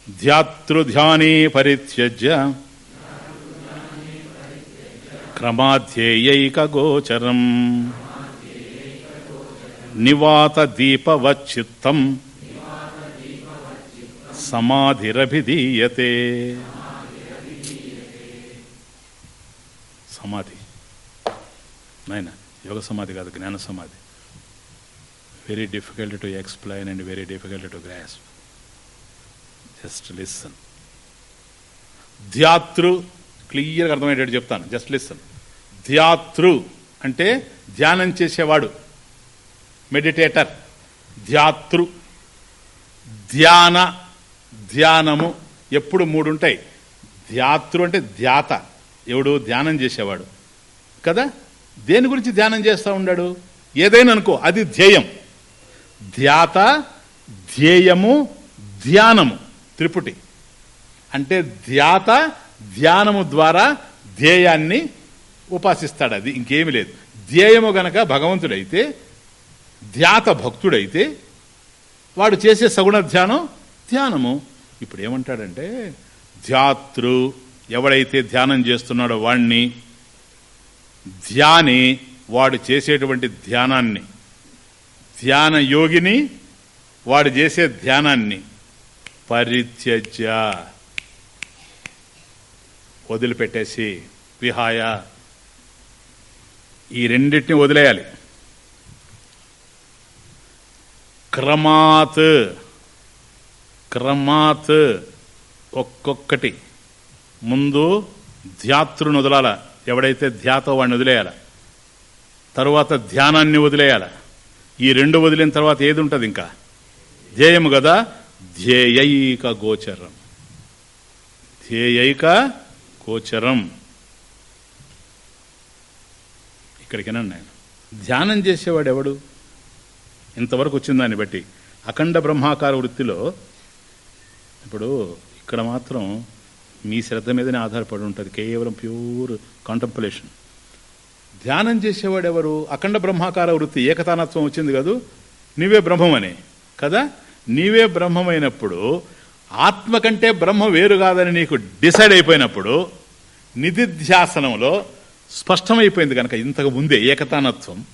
ధ్యాతృధ్యానే పరిత్యజ్య. క్రమాధ్యేయైకగోచరం. నివాతదీపవచ్చిత్తం. సమాధిరభిధీయతే. సమాధి. నాయన యోగ సమాధి కాదు జ్ఞాన సమాధి. Very difficult to explain and very difficult to grasp just listen. ధ్యాతృ క్లియర్గా అర్థమయ్యేటట్టు చెప్తాను. Just listen. ధ్యాతృ అంటే ధ్యానం చేసేవాడు. మెడిటేటర్. ధ్యాతృ. ధ్యాన ధ్యానము ఎప్పుడు మూడు ఉంటాయి ధ్యాతృ అంటే ధ్యాత. ఎవడు ధ్యానం చేసేవాడు. కదా? దేని గురించి ధ్యానం చేస్తూ ఉన్నాడు ఏదైనా అనుకో అది ధ్యేయం. ధ్యాత ధ్యేయము ధ్యానము. త్రిపుటి. అంటే ధ్యాత ధ్యానము ద్వారా ధ్యేయాన్ని ఉపాసిస్తాడు అది ఇంకేమి లేదు. ధ్యేయము గనక భగవంతుడైతే ధ్యాత భక్తుడైతే వాడు చేసే సగుణ ధ్యానం ధ్యానము. ఇప్పుడు ఏమంటాడంటే ధ్యాతృ ఎవడైతే ధ్యానం చేస్తున్నాడో వాణ్ణి ధ్యాని వాడు చేసేటువంటి ధ్యానాన్ని. ధ్యాన యోగిని వాడు చేసే ధ్యానాన్ని. పరిత్యజ్య. వదిలిపెట్టేసి విహాయ. ఈ రెండింటిని వదిలేయాలి. క్రమాత్. క్రమాత్ ఒక్కొక్కటి. ముందు ధ్యాతృను వదలాల. ఎవడైతే ధ్యాతో వాడిని వదిలేయాల. తరువాత ధ్యానాన్ని వదిలేయాల. ఈ రెండు వదిలిన తర్వాత ఏది ఉంటుంది ఇంకా? ధ్యేయము కదా ధ్యేయైక గోచరం. ధ్యేయైక గోచరం. ఇక్కడికేనండి నేను ధ్యానం చేసేవాడు ఎవడు? ఇంతవరకు వచ్చిన దాన్ని బట్టి. అఖండ బ్రహ్మాకార వృత్తిలో ఇప్పుడు ఇక్కడ మాత్రం మీ శ్రద్ధ మీదనే ఆధారపడి ఉంటుంది. కేవలం ప్యూర్ కాంటంపులేషన్. ధ్యానం చేసేవాడు ఎవరు? అఖండ బ్రహ్మాకార వృత్తి ఏకతానత్వం వచ్చింది కాదు. నువ్వే బ్రహ్మం బ్రహ్మమని. కదా? నీవే బ్రహ్మమైనప్పుడు ఆత్మ కంటే బ్రహ్మ వేరు కాదని నీకు డిసైడ్ అయిపోయినప్పుడు నిధిధ్యాసనంలో స్పష్టమైపోయింది కనుక ఇంతకు ముందే ఏకతానత్వం.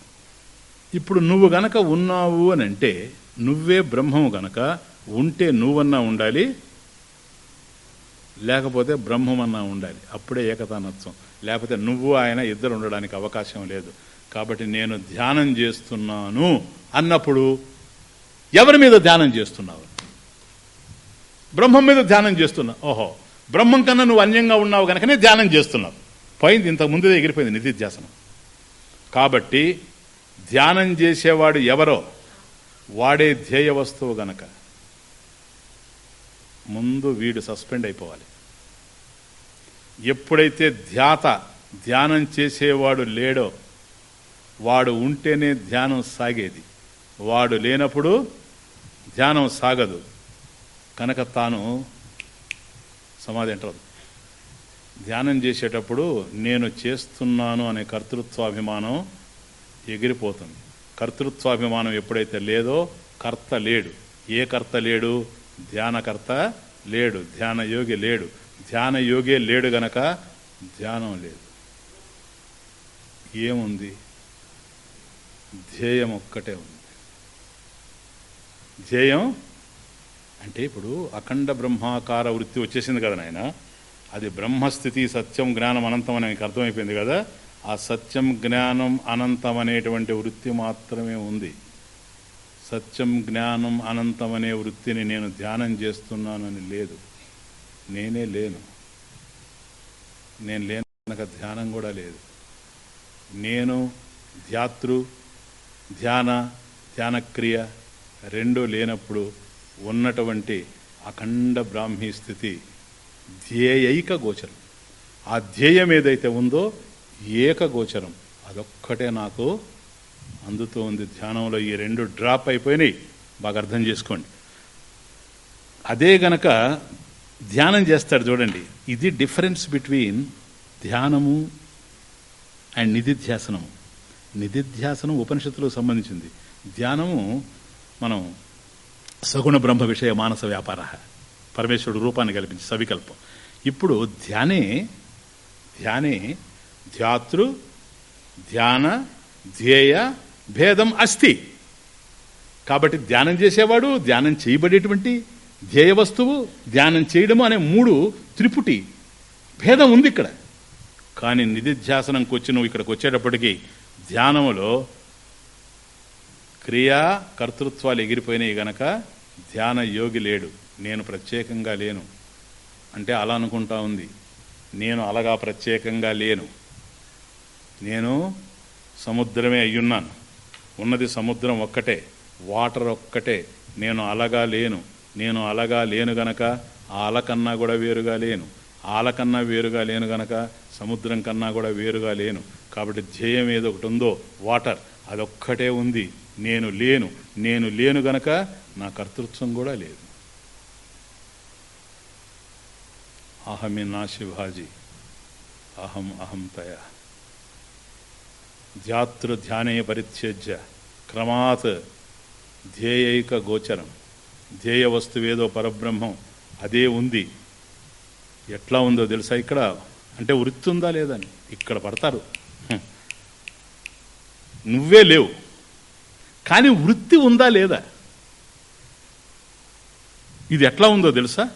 ఇప్పుడు నువ్వు గనక ఉన్నావు అని అంటే నువ్వే బ్రహ్మము గనక ఉంటే నువ్వన్నా ఉండాలి లేకపోతే బ్రహ్మమన్నా ఉండాలి. అప్పుడే ఏకతానత్వం. లేకపోతే నువ్వు ఆయన ఇద్దరు ఉండడానికి అవకాశం లేదు. కాబట్టి నేను ధ్యానం చేస్తున్నాను అన్నప్పుడు ఎవరి మీద ధ్యానం చేస్తున్నావు? బ్రహ్మం మీద ధ్యానం చేస్తున్నావు ఓహో. బ్రహ్మం కన్నా నువ్వు అన్యంగా ఉన్నావు కనుకనే ధ్యానం చేస్తున్నావు. పోయింది ఇంతకు ముందే ఎగిరిపోయింది నిధిధ్యాసనం. కాబట్టి ధ్యానం చేసేవాడు ఎవరో వాడే ధ్యేయ వస్తువు గనక ముందు వీడు సస్పెండ్ అయిపోవాలి. ఎప్పుడైతే ధ్యాత ధ్యానం చేసేవాడు లేడో వాడు ఉంటేనే ధ్యానం సాగేది. వాడు లేనప్పుడు ధ్యానం సాగదు. కనుక తాను సమాధి అంటారు. ధ్యానం చేసేటప్పుడు నేను చేస్తున్నాను అనే కర్తృత్వాభిమానం ఎగిరిపోతుంది. కర్తృత్వాభిమానం ఎప్పుడైతే లేదో కర్త లేడు. ఏ కర్త లేడు? ధ్యానకర్త లేడు. ధ్యాన యోగి లేడు. ధ్యాన యోగే లేడు గనక ధ్యానం లేదు. ఏముంది? ధ్యేయం ఒక్కటే ఉంది. ధ్యేయం? అంటే ఇప్పుడు అఖండ బ్రహ్మాకార వృత్తి వచ్చేసింది కదా నాయన. అది బ్రహ్మస్థితి సత్యం జ్ఞానం అనంతం అని మీకు అర్థమైపోయింది కదా? ఆ సత్యం జ్ఞానం అనంతం అనేటువంటి వృత్తి మాత్రమే ఉంది. సత్యం జ్ఞానం అనంతం అనే వృత్తిని నేను ధ్యానం చేస్తున్నానని లేదు. నేనే లేను. నేను లేను కనుక ధ్యానం కూడా లేదు. నేను ధ్యాతృ ధ్యాన ధ్యానక్రియ రెండూ లేనప్పుడు ఉన్నటువంటి అఖండ బ్రాహ్మీ స్థితి ధ్యేయైక గోచరం. ఆ ధ్యేయం ఏదైతే ఉందో ఏకగోచరం. అదొక్కటే నాకు అందుతూ ఉంది ధ్యానంలో ఈ రెండు డ్రాప్ అయిపోయినాయి. బాగా అర్థం చేసుకోండి. అదే గనక ధ్యానం చేస్తాడు చూడండి. ఇది డిఫరెన్స్ బిట్వీన్ ధ్యానము అండ్ నిధిధ్యాసనము. నిధిధ్యాసనం ఉపనిషత్తులకు సంబంధించింది. ధ్యానము మనం సగుణ బ్రహ్మ విషయ మానస వ్యాపార పరమేశ్వరుడు రూపాన్ని కల్పించి సవికల్పం. ఇప్పుడు ధ్యానే ధ్యానే ధ్యాతృ ధ్యాన ధ్యేయ భేదం అస్తి. కాబట్టి ధ్యానం చేసేవాడు ధ్యానం చేయబడేటువంటి ధ్యేయ వస్తువు ధ్యానం చేయడము అనే మూడు త్రిపుటి భేదం ఉంది ఇక్కడ. కానీ నిధిధ్యాసనంకి వచ్చి నువ్వు ఇక్కడికి వచ్చేటప్పటికీ ధ్యానములో క్రియా కర్తృత్వాలు ఎగిరిపోయినాయి గనక ధ్యాన యోగి లేడు. నేను ప్రత్యేకంగా లేను. అంటే అలా అనుకుంటా ఉంది. నేను అలాగా ప్రత్యేకంగా లేను. నేను సముద్రమే అయ్యున్నాను. ఉన్నది సముద్రం ఒక్కటే. వాటర్ ఒక్కటే. నేను అలగా లేను. నేను అలగా లేను గనక ఆలకన్నా కూడా వేరుగా లేను. ఆలకన్నా వేరుగా లేను గనక సముద్రం కన్నా కూడా వేరుగా లేను. కాబట్టి ధ్యేయం ఏదో ఒకటి ఉందో వాటర్. అదొక్కటే ఉంది. నేను లేను నేను లేను గనక నా కర్తృత్వం కూడా లేదు. అహమి నా శివాజీ అహం అహం తయ. ధ్యాతృ ధ్యానే పరిత్యజ్య క్రమాత్ ధ్యేయైక గోచరం. ధ్యేయ వస్తువేదో పరబ్రహ్మం అదే ఉంది. ఎట్లా ఉందో తెలుసా ఇక్కడ? అంటే వృత్తి ఉందా లేదని ఇక్కడ పడతారు. నువ్వే లేవు. కానీ వృత్తి ఉందా లేదా? ఇది ఎట్లా ఉందో తెలుసా?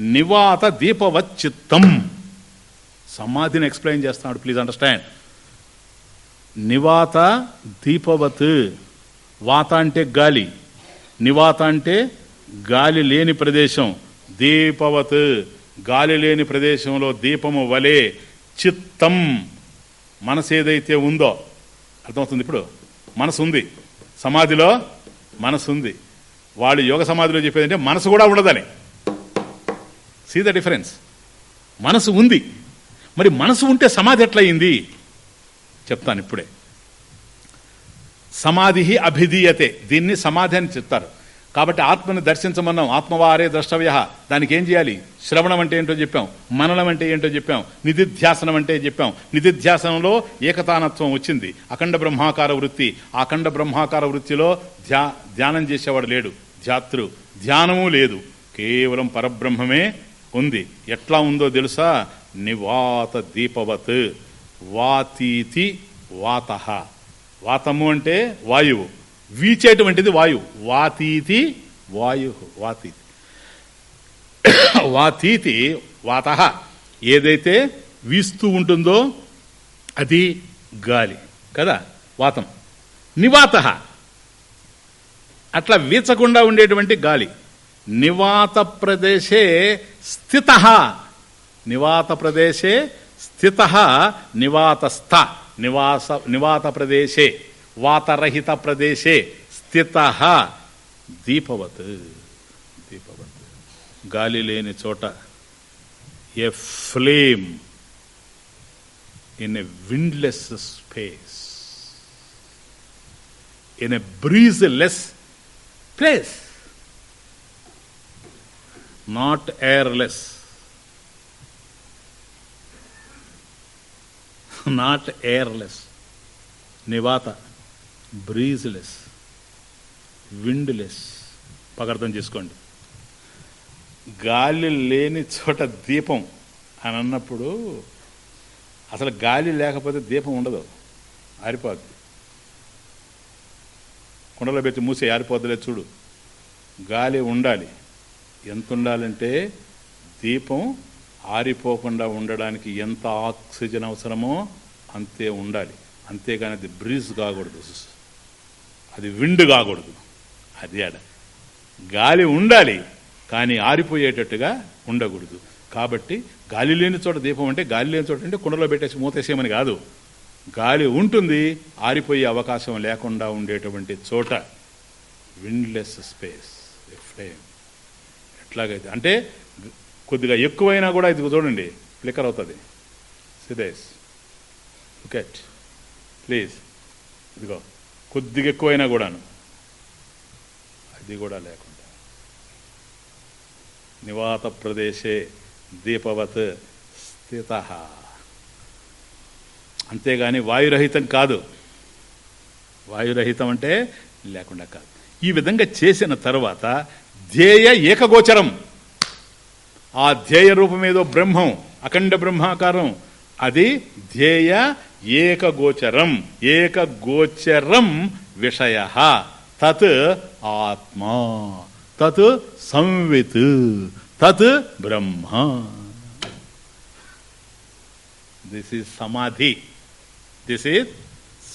నివాత దీపవచ్చిత్తం. సమాధిని ఎక్స్ప్లెయిన్ చేస్తున్నాడు ప్లీజ్ అండర్స్టాండ్ నివాత దీపవత్. వాత అంటే గాలి. నివాత అంటే గాలి లేని ప్రదేశం. దీపవత్. గాలి లేని ప్రదేశంలో దీపము వలె చిత్తం. మనసు ఏదైతే ఉందో. అర్థమవుతుంది ఇప్పుడు? మనసు ఉంది సమాధిలో మనసు ఉంది వాళ్ళు యోగ సమాధిలో చెప్పేదంటే మనసు కూడా ఉండదని. సీ ద డిఫరెన్స్ మనసు ఉంది. మరి మనసు ఉంటే సమాధి ఎట్లయింది? చెప్తాను ఇప్పుడే. సమాధి అభిధీయతే. దీన్ని సమాధి అని చెప్తారు. కాబట్టి ఆత్మని దర్శించమన్నాం. ఆత్మవారే ద్రష్టవ్య దానికి ఏం చేయాలి? శ్రవణం అంటే ఏంటో చెప్పాం. మననం అంటే ఏంటో చెప్పాం. నిధిధ్యాసనం అంటే చెప్పాం. నిధిధ్యాసనంలో ఏకతానత్వం వచ్చింది. అఖండ బ్రహ్మాకార వృత్తి. అఖండ బ్రహ్మాకార వృత్తిలో ధ్యా ధ్యానం చేసేవాడు లేడు. ధ్యాతృ. ధ్యానము లేదు. కేవలం పరబ్రహ్మమే ఉంది. ఎట్లా ఉందో తెలుసా? నివాత దీపవత్. వాతీతి వాత. వాతము అంటే వాయువు. వీచేటువంటిది వాయువు వాతీతి వాయు. వాతీతి. వాతీతి వాత. ఏదైతే వీస్తూ ఉంటుందో అది గాలి. కదా? వాతం. నివాత. అట్లా వీచకుండా ఉండేటువంటి గాలి. నివాత ప్రదేశే స్థిత. నివాత ప్రదేశే స్థిత. నివాతస్థ. నివాస నివాత ప్రదేశే. వాతరహిత ప్రదేశే స్థిత దీపవత్ దీపవత్ గాలి లేని చోట a flame in a windless space in a breezeless place not airless not airless నివాత breezeless windless పగర్థం చేసుకోండి. గాలి లేని చోట దీపం అని అన్నప్పుడు అసలు గాలి లేకపోతే దీపం ఉండదు. ఆరిపోద్ది. కుండలో పెట్టి మూసి ఆరిపోద్దులే చూడు. గాలి ఉండాలి. ఎంత ఉండాలంటే దీపం ఆరిపోకుండా ఉండడానికి ఎంత ఆక్సిజన్ అవసరమో అంతే ఉండాలి. అంతేగాని అది బ్రీజ్ కాకూడదు. అది విండ్ కాకూడదు. అది ఆడ గాలి ఉండాలి కానీ ఆరిపోయేటట్టుగా ఉండకూడదు. కాబట్టి గాలి లేని చోట దీపం అంటే గాలి లేని చోట అంటే కుండలో పెట్టేసి మూతేసేయమని కాదు. గాలి ఉంటుంది ఆరిపోయే అవకాశం లేకుండా ఉండేటువంటి చోట విండ్లెస్ స్పేస్ ఫ్లేమ్ ఎట్లాగైతే అంటే కొద్దిగా ఎక్కువైనా కూడా ఇది చూడండి ఫ్లికర్ అవుతుంది. సిదేస్ ఓకే ప్లీజ్ ఇదిగో. కొద్దిగా ఎక్కువైనా కూడాను. అది కూడా లేకుండా. నివాత ప్రదేశే దీపవత్ స్థిత. అంతేగాని వాయురహితం కాదు. వాయురహితం అంటే లేకుండా కాదు. ఈ విధంగా చేసిన తర్వాత ధ్యేయ ఏకగోచరం. ఆ ధ్యేయ రూపం ఏదో బ్రహ్మం అఖండ బ్రహ్మాకారం. అది ధ్యేయ ఏకగోచరం ఏకగోచరం విషయ. తత్ ఆత్మా. తత్ సంవిత్. తత్ బ్రహ్మ. This is samadhi this is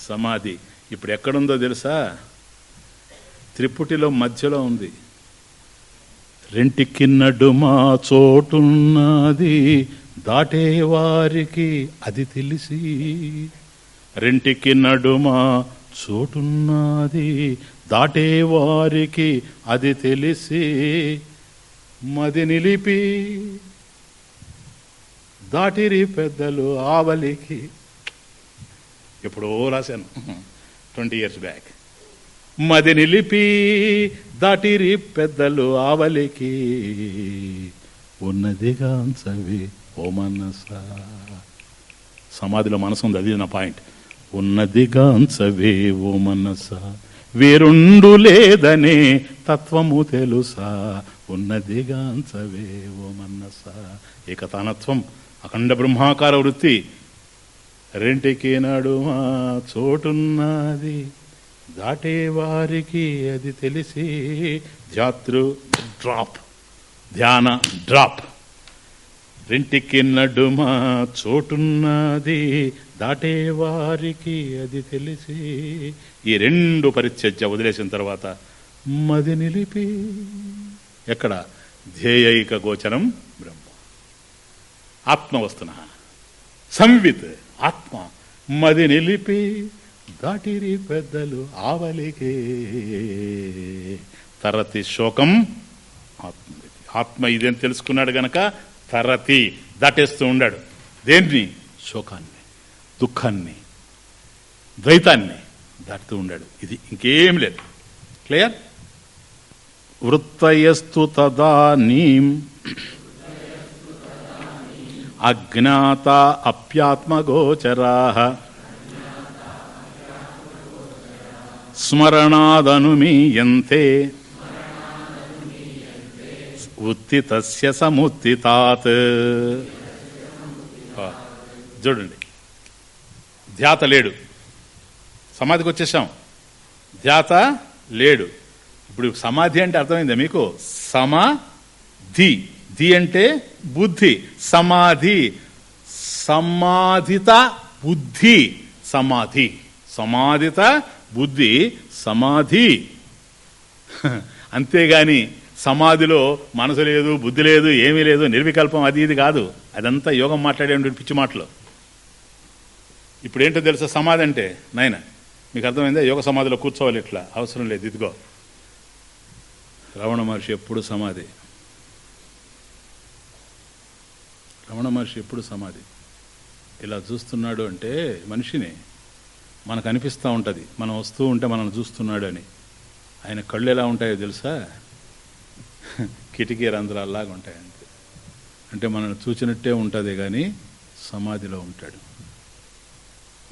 samadhi ఇప్పుడు ఎక్కడుందో తెలుసా? త్రిపుటిలో మధ్యలో ఉంది. రెంటికి నడుమా చోటున్నది. దాటేవారికి అది తెలిసి రెంటికి నడుమా చోటున్నది. దాటేవారికి అది తెలిసి మది నిలిపి దాటిరి పెద్దలు ఆవలికి. ఎప్పుడో రాశాను. Twenty years back. మది నిలిపి దాటిరి పెద్దలు ఆవలికి. ఉన్నదిగా ఉన్నదిగాంచవి ఓ మనస సమాధిలో మనసు ఉంది అది నా పాయింట్. ఉన్నదిగాంచవే ఓ మనస. వేరుండు లేదనే తత్వము తెలుసా? ఉన్నదిగాంచవే ఓ మనస. ఏకతానత్వం అఖండ బ్రహ్మాకార వృత్తి. రెంటికి నడుమా చోటున్నది. దాటే వారికి అది తెలిసి జాతృ డ్రాప్. ధ్యాన డ్రాప్. రెంటికి నడుమ చోటున్నది దాటే వారికి అది తెలిసి. ఈ రెండు పరిచర్య వదిలేసిన తర్వాత మది నిలిపి. ఎక్కడ? ధ్యేయైక గోచరం బ్రహ్మ. ఆత్మ వస్తున సంవిత్ ఆత్మ మది నిలిపి దాటిరి పెద్దలు ఆవలికే. తరతి శోకం ఆత్మ ఆత్మ ఇదేం తెలుసుకున్నాడు గనక? తరతి దాటేస్తూ ఉండాడు. దేన్ని? శోకాన్ని. దుఃఖాన్ని. ద్వైతాన్ని దాటుతూ ఉండాడు. ఇది ఇంకేం లేదు. క్లియర్? వృత్తయస్తు తదానీం. అజ్ఞాత అప్యాత్మగోచరా. స్మరణాదనుమీయంతే. ఉత్తితస్య సముత్తితాత్. చూడండి. ధ్యాత లేడు. సమాధికి వచ్చేసాం. ధ్యాత లేడు. ఇప్పుడు సమాధి అంటే అర్థమైందా మీకు? సమాధి ధి అంటే బుద్ధి. సమాధి. సమాధిత బుద్ధి. సమాధి. సమాధిత బుద్ధి. సమాధి. (laughs) అంతేగాని సమాధిలో మనసు లేదు బుద్ధి లేదు ఏమీ లేదు నిర్వికల్పం అది ఇది కాదు. అదంతా యోగం మాట్లాడేటువంటి పిచ్చి మాటలు. ఇప్పుడు ఏంటో తెలుసా సమాధి అంటే? నాయన మీకు అర్థమైందా? యోగ సమాధిలో కూర్చోవాలి ఇట్లా. అవసరం లేదు ఇదిగో. రమణ మహర్షి ఎప్పుడు సమాధి? రమణ మహర్షి ఎప్పుడు సమాధి? ఇలా చూస్తున్నాడు అంటే మనిషిని మనకు అనిపిస్తూ ఉంటుంది. మనం వస్తూ ఉంటే మనల్ని చూస్తున్నాడు అని. ఆయన కళ్ళు ఎలా ఉంటాయో తెలుసా? కిటికీ రంధ్రాల్లాగా ఉంటాయండి. అంటే మనల్ని చూచినట్టే ఉంటుంది కానీ సమాధిలో ఉంటాడు.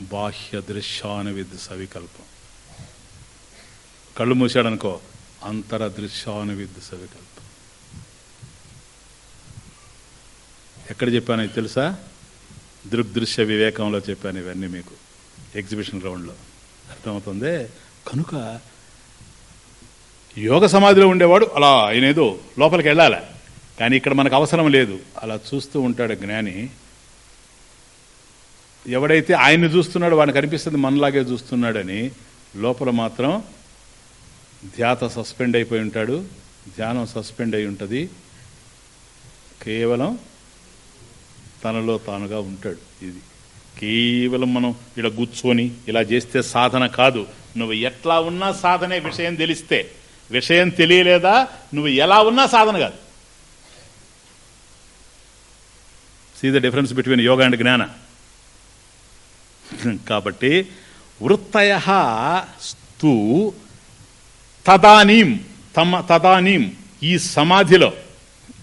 బాహ్య దృశ్యానువిద్ సవికల్పం. కళ్ళు మూసాడనుకో అంతర దృశ్యానువిద్ సవికల్పం. ఎక్కడ చెప్పాను తెలుసా? దృగ్దృశ్య వివేకంలో చెప్పాను ఇవన్నీ మీకు. ఎగ్జిబిషన్ గ్రౌండ్లో. అర్థమవుతుంది? కనుక యోగ సమాధిలో ఉండేవాడు అలా ఆయనేదో లోపలికి వెళ్ళాలి. కానీ ఇక్కడ మనకు అవసరం లేదు. అలా చూస్తూ ఉంటాడు జ్ఞాని. ఎవడైతే ఆయన్ని చూస్తున్నాడో వాడిని కనిపిస్తుంది మనలాగే చూస్తున్నాడని లోపల మాత్రం ధ్యాత సస్పెండ్ అయిపోయి ఉంటాడు. ధ్యానం సస్పెండ్ అయి ఉంటుంది. కేవలం తనలో తానుగా ఉంటాడు ఇది. కేవలం మనం ఇలా కూర్చొని ఇలా చేస్తే సాధన కాదు. నువ్వు ఎట్లా ఉన్నా సాధనే విషయం తెలిస్తే విషయం తెలియలేదా? నువ్వు ఎలా ఉన్నా సాధన కాదు. See the difference between yoga and jnana కాబట్టి వృత్తయ స్తూ తదానీం తమ తదానీం ఈ సమాధిలో.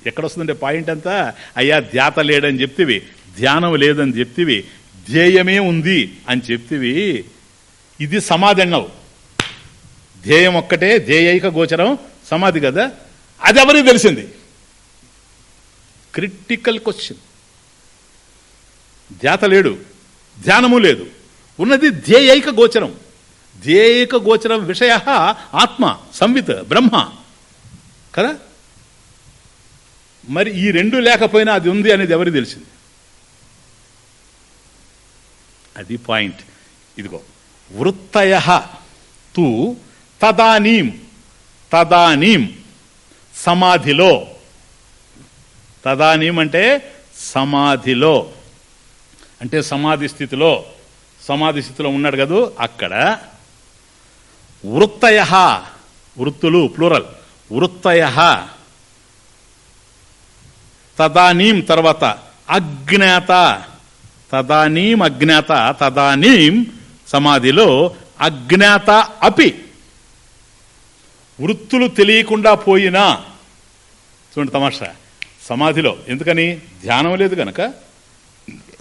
ఎక్కడ వస్తుందంటే పాయింట్ అంతా? అయ్యా ధ్యాత లేడని చెప్తివి ధ్యానం లేదని చెప్తివి ధ్యేయమే ఉంది అని చెప్తివి. ఇది సమాధి అన్నావు. ధ్యేయం ఒక్కటే ధ్యేయైక గోచరం సమాధి కదా? అది ఎవరికి తెలిసింది? క్రిటికల్ క్వశ్చన్ ధ్యాత లేడు ధ్యానము లేదు. ఉన్నది ధ్యేయైక గోచరం. ధ్యేయక గోచరం విషయ ఆత్మ సంవిత్ బ్రహ్మ. కదా? మరి ఈ రెండు లేకపోయినా అది ఉంది అనేది ఎవరికి తెలిసింది? అది పాయింట్. ఇదిగో వృత్తయ తు తదానీం తదానీం సమాధిలో. తదానీం అంటే సమాధిలో. అంటే సమాధి స్థితిలో. సమాధి స్థితిలో ఉన్నాడు కదూ? అక్కడ. వృత్తయ వృత్తులు ప్లూరల్. వృత్తయ. తదానీం తర్వాత అజ్ఞాత. తదానీం అజ్ఞాత తదానీం సమాధిలో అజ్ఞాత అపి. వృత్తులు తెలియకుండా పోయినా చూడండి తమాషా సమాధిలో. ఎందుకని? ధ్యానం లేదు గనక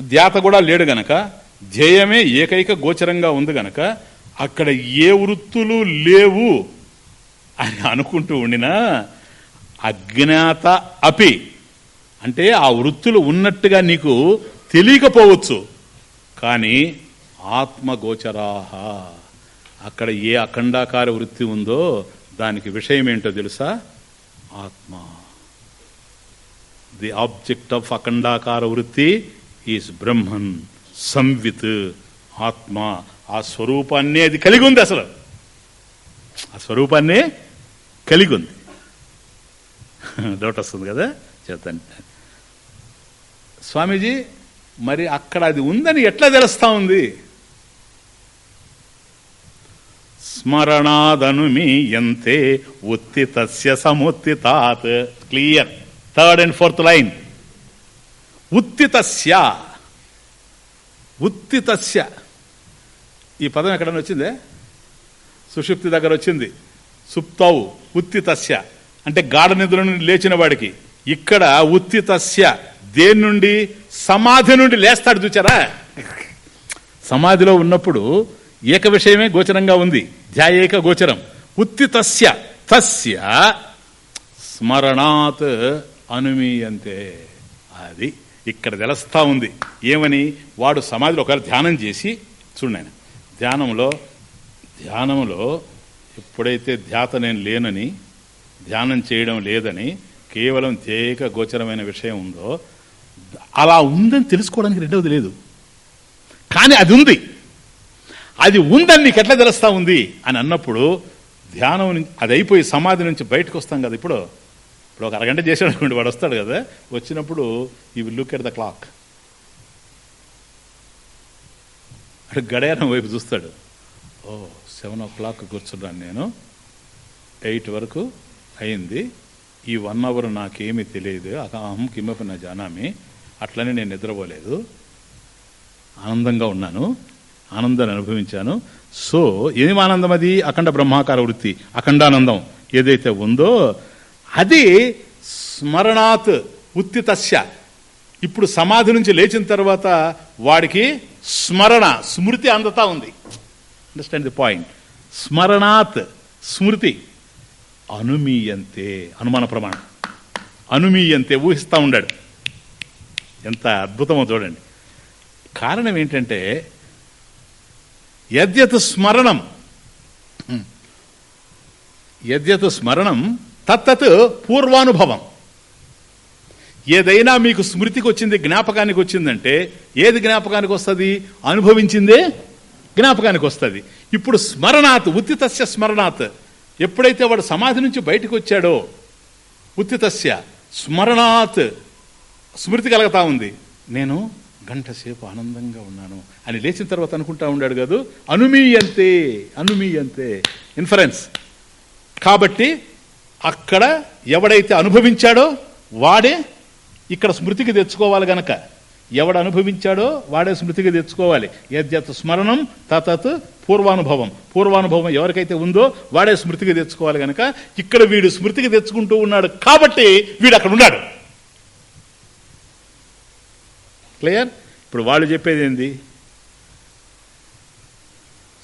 ధ్యాత కూడా లేడు గనక ధ్యేయమే ఏకైక గోచరంగా ఉంది గనక అక్కడ ఏ వృత్తులు లేవు అని అనుకుంటూ ఉండినా అజ్ఞాత అపి అంటే ఆ వృత్తులు ఉన్నట్టుగా నీకు తెలియకపోవచ్చు. కానీ ఆత్మగోచరాహ అక్కడ ఏ అఖండాకార వృత్తి ఉందో దానికి విషయం ఏంటో తెలుసా? ఆత్మ. ది ఆబ్జెక్ట్ ఆఫ్ అఖండాకార వృత్తి ఈజ్ బ్రహ్మన్ సంవిత్ ఆత్మ. ఆ స్వరూపాన్ని అది కలిగి ఉంది అసలు. ఆ స్వరూపాన్ని కలిగి ఉంది డౌట్ వస్తుంది కదా? చేద్దాం. స్వామీజీ మరి అక్కడ అది ఉందని ఎట్లా తెలుస్తా ఉంది? స్మరణాదనుమీయంతే ఉత్తితస్య సముత్తితాత్. Clear third and fourth line ఉత్తితస్య. ఉత్తితస్య. ఈ పదం ఎక్కడన్నా వచ్చిందే? సుషుప్తి దగ్గర వచ్చింది. సుప్తవు ఉత్తితస్య. అంటే గాఢ నిద్ర నుండి లేచిన వాడికి. ఇక్కడ ఉత్తితస్య దేని నుండి? సమాధి నుండి లేస్తాడు చూచారా? సమాధిలో ఉన్నప్పుడు ఏక విషయమే గోచరంగా ఉంది. ధ్యాయేక గోచరం. ఉత్తి తస్య తస్య స్మరణాత్ అనుమీయంతే. అది ఇక్కడ తెలుస్తా ఉంది. ఏమని? వాడు సమాధిలో ఒకవేళ ధ్యానం చేసి చూడండి ధ్యానంలో ధ్యానంలో ఎప్పుడైతే ధ్యాత నేను లేనని ధ్యానం చేయడం లేదని కేవలం ధ్యేయక గోచరమైన విషయం ఉందో అలా ఉందని తెలుసుకోవడానికి రెండవది లేదు. కానీ అది ఉంది. అది ఉందని నీకు ఎట్లా తెలుస్తా ఉంది? అని అన్నప్పుడు ధ్యానం నుంచి అది అయిపోయి సమాధి నుంచి బయటకు వస్తాం కదా ఇప్పుడు. ఇప్పుడు ఒక అరగంట చేసాడు అనుకోండి వాడు వస్తాడు కదా. వచ్చినప్పుడు ఈ will look at the clock. అటు గడియారం వైపు చూస్తాడు. ఓ సెవెన్ ఓ క్లాక్ కూర్చున్నాను నేను. ఎయిట్ వరకు అయింది. ఈ వన్ అవర్ నాకేమీ తెలియదు. అహం కిమ్మపి నా జానామి. అట్లనే నేను నిద్రపోలేదు. ఆనందంగా ఉన్నాను. ఆనందాన్ని అనుభవించాను. సో ఏమి ఆనందం అది? అఖండ బ్రహ్మాకార వృత్తి అఖండానందం ఏదైతే ఉందో అది స్మరణాత్ ఉత్తితస్య. ఇప్పుడు సమాధి నుంచి లేచిన తర్వాత వాడికి స్మరణ స్మృతి అందతా ఉంది. అండర్స్టాండ్ ది పాయింట్ స్మరణాత్ స్మృతి అనుమీయంతే అనుమాన ప్రమాణం. అనుమీయంతే ఊహిస్తూ ఉండాడు. ఎంత అద్భుతమో చూడండి. కారణం ఏంటంటే యద్యత్ స్మరణం. యద్యత్ స్మరణం తత్తత్ పూర్వానుభవం. ఏదైనా మీకు స్మృతికి వచ్చింది జ్ఞాపకానికి వచ్చిందంటే ఏది జ్ఞాపకానికి వస్తుంది అనుభవించిందే జ్ఞాపకానికి వస్తుంది ఇప్పుడు స్మరణాత్ ఉత్తితస్య స్మరణాత్. ఎప్పుడైతే వాడు సమాధి నుంచి బయటకు వచ్చాడో ఉత్తితస్య స్మరణాత్ స్మృతి కలుగుతా ఉంది. నేను గంట సేపు ఆనందంగా ఉన్నాను అని లేచిన తర్వాత అనుకుంటా ఉన్నాడు కాదు అనుమీయంతే అనుమీయంతే. ఇన్ఫరెన్స్ కాబట్టి అక్కడ ఎవడైతే అనుభవించాడో వాడే ఇక్కడ స్మృతికి తెచ్చుకోవాలి గనక. ఎవడు అనుభవించాడో వాడే స్మృతికి తెచ్చుకోవాలి. యద్యత్ స్మరణం తతత్ పూర్వానుభవం. పూర్వానుభవం ఎవరికైతే ఉందో వాడే స్మృతికి తెచ్చుకోవాలి గనక. ఇక్కడ వీడు స్మృతికి తెచ్చుకుంటూ ఉన్నాడు కాబట్టి వీడు అక్కడ ఉన్నాడు. క్లియర్? ఇప్పుడు వాళ్ళు చెప్పేది ఏంది?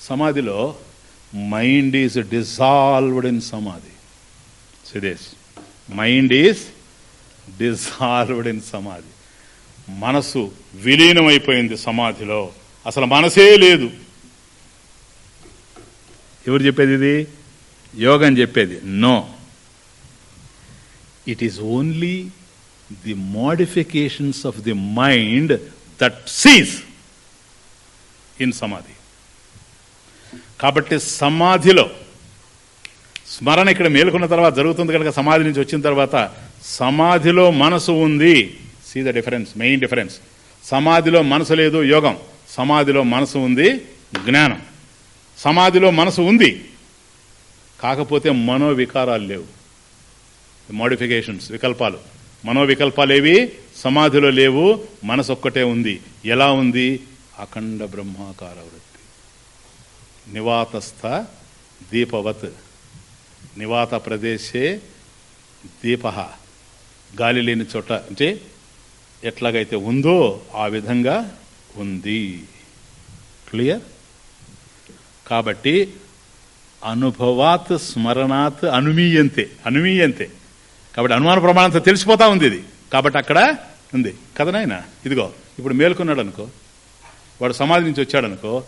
సమాధిలో mind is dissolved in samadhi. Siddhesh mind is dissolved in samadhi. మనసు విలీనమైపోయింది సమాధిలో. అసలు మనసే లేదు. ఎవరు చెప్పేది ఇది? యోగం చెప్పేది. No. It is only the modifications of the mind that cease in samadhi కాబట్టి సమాధిలో స్మరణ ఇక్కడ మేలుకున్న తర్వాత జరుగుతుంది కనుక సమాధి నుంచి వచ్చిన తర్వాత సమాధిలో మనసు ఉంది. See the difference main difference సమాధిలో మనసు లేదు యోగం. సమాధిలో మనసు ఉంది జ్ఞానం. సమాధిలో మనసు ఉంది. కాకపోతే మనోవికారాలు లేవు. మోడిఫికేషన్స్ వికల్పాలు. మనోవికల్పాలేవి సమాధిలో లేవు మనసు ఒక్కటే ఉంది. ఎలా ఉంది? అఖండ బ్రహ్మాకార వృత్తి నివాతస్థ దీపవత్. నివాత ప్రదేశే దీప. గాలి లేని చోట అంటే ఎట్లాగైతే ఉందో ఆ విధంగా ఉంది. క్లియర్? కాబట్టి అనుభవాత్ స్మరణాత్ అనుమీయంతే అనుమీయంతే. కాబట్టి అనుమాన ప్రమాణంతో తెలిసిపోతా ఉంది ఇది. కాబట్టి అక్కడ ఉంది. కదనాయన ఇదిగో ఇప్పుడు మేల్కొన్నాడు అనుకో. వాడు సమాధి నుంచి వచ్చాడు అనుకో.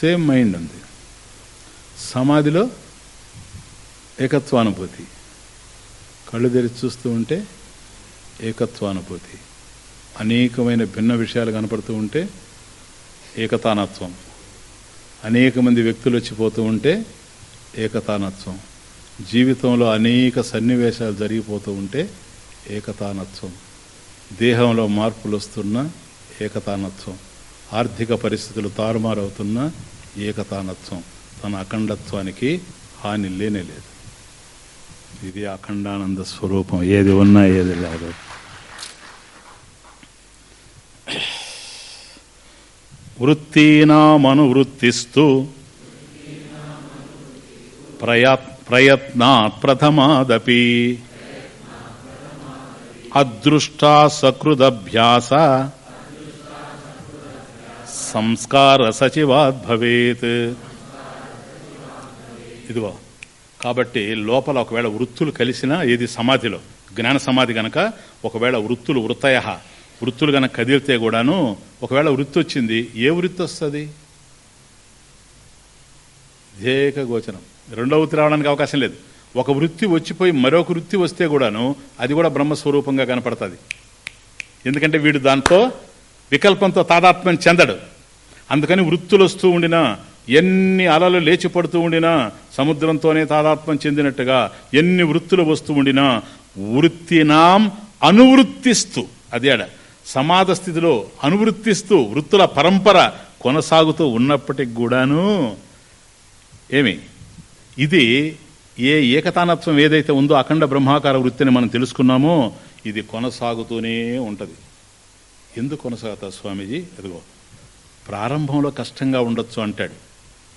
సేమ్ మైండ్ ఉంది. సమాధిలో ఏకత్వానుభూతి. కళ్ళు తెరిచి చూస్తూ ఉంటే ఏకత్వానుభూతి. అనేకమైన భిన్న విషయాలు కనపడుతూ ఉంటే ఏకతానత్వం. అనేక మంది వ్యక్తులు వచ్చిపోతూ ఉంటే ఏకతానత్వం. జీవితంలో అనేక సన్నివేశాలు జరిగిపోతూ ఉంటే ఏకతానత్వం. దేహంలో మార్పులు వస్తున్న ఏకతానత్వం. ఆర్థిక పరిస్థితులు తారుమారవుతున్నా ఏకతానత్వం. తన అఖండత్వానికి హాని లేనే లేదు. ఇది అఖండానంద స్వరూపం. ఏది ఉన్నా ఏది లేదు. వృత్తీనామనువృత్తిస్తూ ప్రయత్ ప్రయత్నాత్ ప్రథమాదపి అదృష్టా సకృదభ్యాస సంస్కార సచివాద్ భవేత్ ఇదిగో కాబట్టి లోపల ఒకవేళ వృత్తులు కలిసినా ఏది సమాధిలో? జ్ఞాన సమాధి గనక ఒకవేళ వృత్తులు వృత్తయ వృత్తులు గనక కదిలితే కూడాను ఒకవేళ వృత్తి వచ్చింది ఏ వృత్తి వస్తుంది? ధ్యేయక గోచరం రెండో వృత్తి రావడానికి అవకాశం లేదు. ఒక వృత్తి వచ్చిపోయి మరొక వృత్తి వస్తే కూడాను అది కూడా బ్రహ్మస్వరూపంగా కనపడుతుంది. ఎందుకంటే వీడు దాంతో వికల్పంతో తాదాత్మ్యం చెందడు. అందుకని వృత్తులు వస్తూ ఉండినా ఎన్ని అలలు లేచి పడుతూ ఉండినా సముద్రంతోనే తాదాత్మ్యం చెందినట్టుగా ఎన్ని వృత్తులు వస్తూ ఉండినా వృత్తినాం అనువృత్తిస్తూ. అదేడ సమాధ స్థితిలో అనువృత్తిస్తూ వృత్తుల పరంపర కొనసాగుతూ ఉన్నప్పటికి కూడాను ఏమి? ఇది ఏ ఏకతానత్వం ఏదైతే ఉందో అఖండ బ్రహ్మాకార వృత్తిని మనం తెలుసుకున్నామో ఇది కొనసాగుతూనే ఉంటుంది. ఎందుకు కొనసాగుతా స్వామీజీ? అదిగో ప్రారంభంలో కష్టంగా ఉండొచ్చు అంటాడు.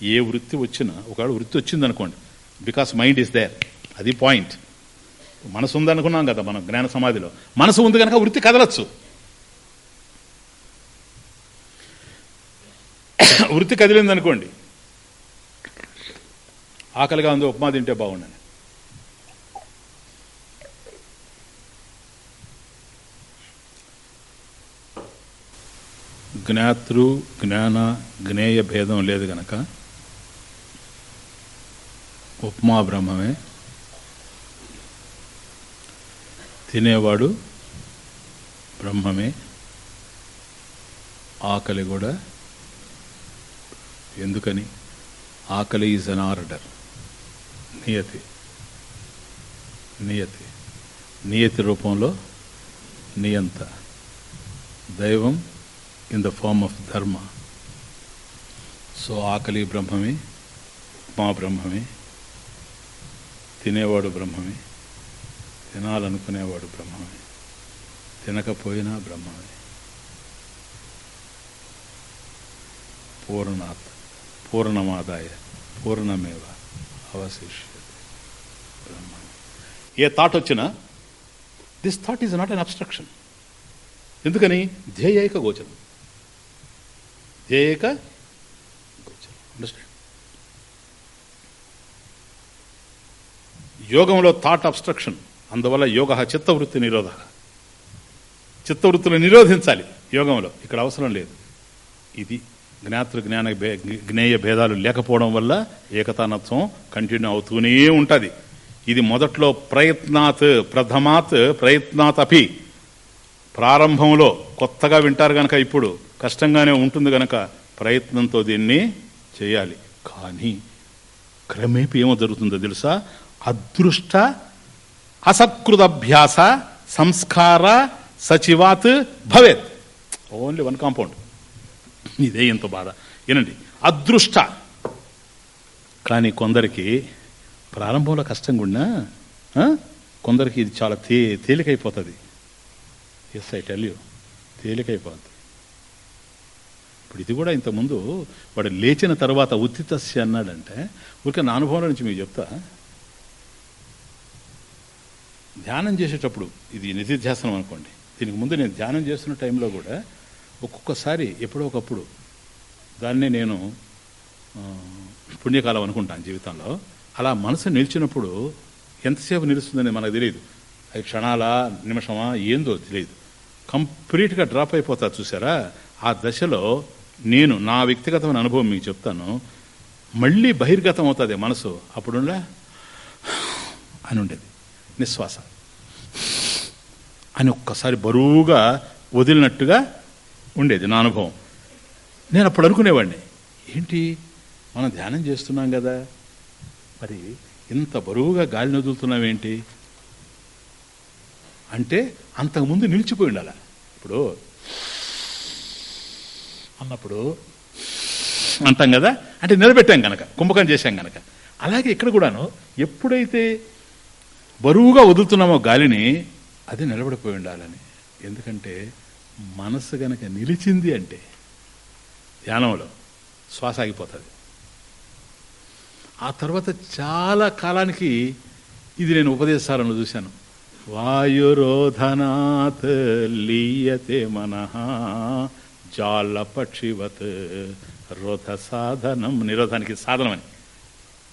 ఏ వృత్తి వచ్చినా ఒకవేళ వృత్తి వచ్చిందనుకోండి బికాస్ మైండ్ ఇస్ దేర్ అది పాయింట్ మనసు ఉందనుకున్నాం కదా మనం జ్ఞాన సమాధిలో. మనసు ఉంది కనుక వృత్తి కదలచ్చు. (coughs) వృత్తి కదిలింది అనుకోండి ఆకలిగా ఉంది ఉప్మా తింటే బాగుండని. జ్ఞాతృ జ్ఞాన జ్ఞేయ భేదం లేదు గనక. ఉప్మా బ్రహ్మమే. తినేవాడు బ్రహ్మమే. ఆకలి కూడా ఎందుకని? ఆకలి ఈజ్ అన్ ఆర్డర్ నియతి. నియతి. నియతి రూపంలో నియంత. దైవం in the form of dharma. So ఆకలి బ్రహ్మమే ఉప్మా బ్రహ్మమే తినేవాడు బ్రహ్మమే తినాలనుకునేవాడు బ్రహ్మమే తినకపోయినా బ్రహ్మమే. పూర్ణాత్ పూర్ణమాదాయ పూర్ణమేవ. అవశిష్యతే ఏ థాట్ వచ్చినా this thought is not an obstruction ఎందుకని? ధ్యేయైక గోచరం. ధ్యేయక గోచరం. అండర్స్టాండ్ యోగంలో థాట్ అబ్స్ట్రక్షన్ అందువల్ల యోగ చిత్తవృత్తి నిరోధ చిత్తవృత్తులు నిరోధించాలి యోగంలో. ఇక్కడ అవసరం లేదు. ఇది జ్ఞాతృ జ్ఞాన భే- జ్ఞేయ భేదాలు లేకపోవడం వల్ల ఏకతానత్వం కంటిన్యూ అవుతూనే ఉంటుంది. ఇది మొదట్లో ప్రయత్నాత్ ప్రథమాత్ ప్రయత్నాత్ అపి ప్రారంభంలో కొత్తగా వింటారు గనక ఇప్పుడు కష్టంగానే ఉంటుంది గనక ప్రయత్నంతో దీన్ని చేయాలి. కానీ క్రమేపీ ఏమో జరుగుతుందో తెలుసా? అదృష్ట అసత్కృతభ్యాస సంస్కార సచివాత్ భవేత్. Only one compound. ఇదే ఇంత బాధ. ఏనండి? అదృష్ట. కానీ కొందరికి ప్రారంభంలో కష్టంగా ఉన్నా ఆ, కొందరికి ఇది చాలా తే తేలికైపోతుంది. ఎస్ ఐ టెల్ యూ తేలికైపోతుంది ఇప్పుడు ఇది కూడా ఇంతకుముందు వాడు లేచిన తర్వాత ఉత్తితస్య అన్నాడంటే ఊరికే నా అనుభవం నుంచి మీకు చెప్తా. ధ్యానం చేసేటప్పుడు ఇది నిధిధ్యాసనం అనుకోండి. దీనికి ముందు నేను ధ్యానం చేస్తున్న టైంలో కూడా ఒక్కొక్కసారి ఎప్పుడో ఒకప్పుడు దాన్నే నేను పుణ్యకాలం అనుకుంటాను జీవితంలో. అలా మనసు నిలిచినప్పుడు ఎంతసేపు నిలుస్తుందని మనకు తెలియదు. అది క్షణాలా నిమిషమా ఏందో తెలియదు. కంప్లీట్గా డ్రాప్ అయిపోతా చూసారా? ఆ దశలో నేను నా వ్యక్తిగతమైన అనుభవం మీకు చెప్తాను. మళ్ళీ బహిర్గతం అవుతుంది మనసు. అప్పుడుండే అని ఉండేది. నిశ్వాస. అని ఒక్కసారి బరువుగా వదిలినట్టుగా ఉండేది నా అనుభవం. నేను అప్పుడు అనుకునేవాడిని ఏంటి మనం ధ్యానం చేస్తున్నాం కదా మరి ఇంత బరువుగా గాలిని వదులుతున్నామేంటి అంటే అంతకుముందు నిలిచిపోయి ఉండాల. ఇప్పుడు అన్నప్పుడు అంటాం కదా అంటే నిలబెట్టాం కనుక కుంభకం చేశాం కనుక అలాగే ఇక్కడ కూడాను ఎప్పుడైతే బరువుగా వదులుతున్నామో గాలిని అది నిలబడిపోయి ఉండాలని. ఎందుకంటే మనసు గనక నిలిచింది అంటే ధ్యానంలో శ్వాస ఆగిపోతుంది. ఆ తర్వాత చాలా కాలానికి ఇది నేను ఉపదేశాలను చూశాను. వాయురోధనాత్ లీయతే మనః జాల పక్షివత్ రోధ సాధనం నిరోధానికి సాధనమని.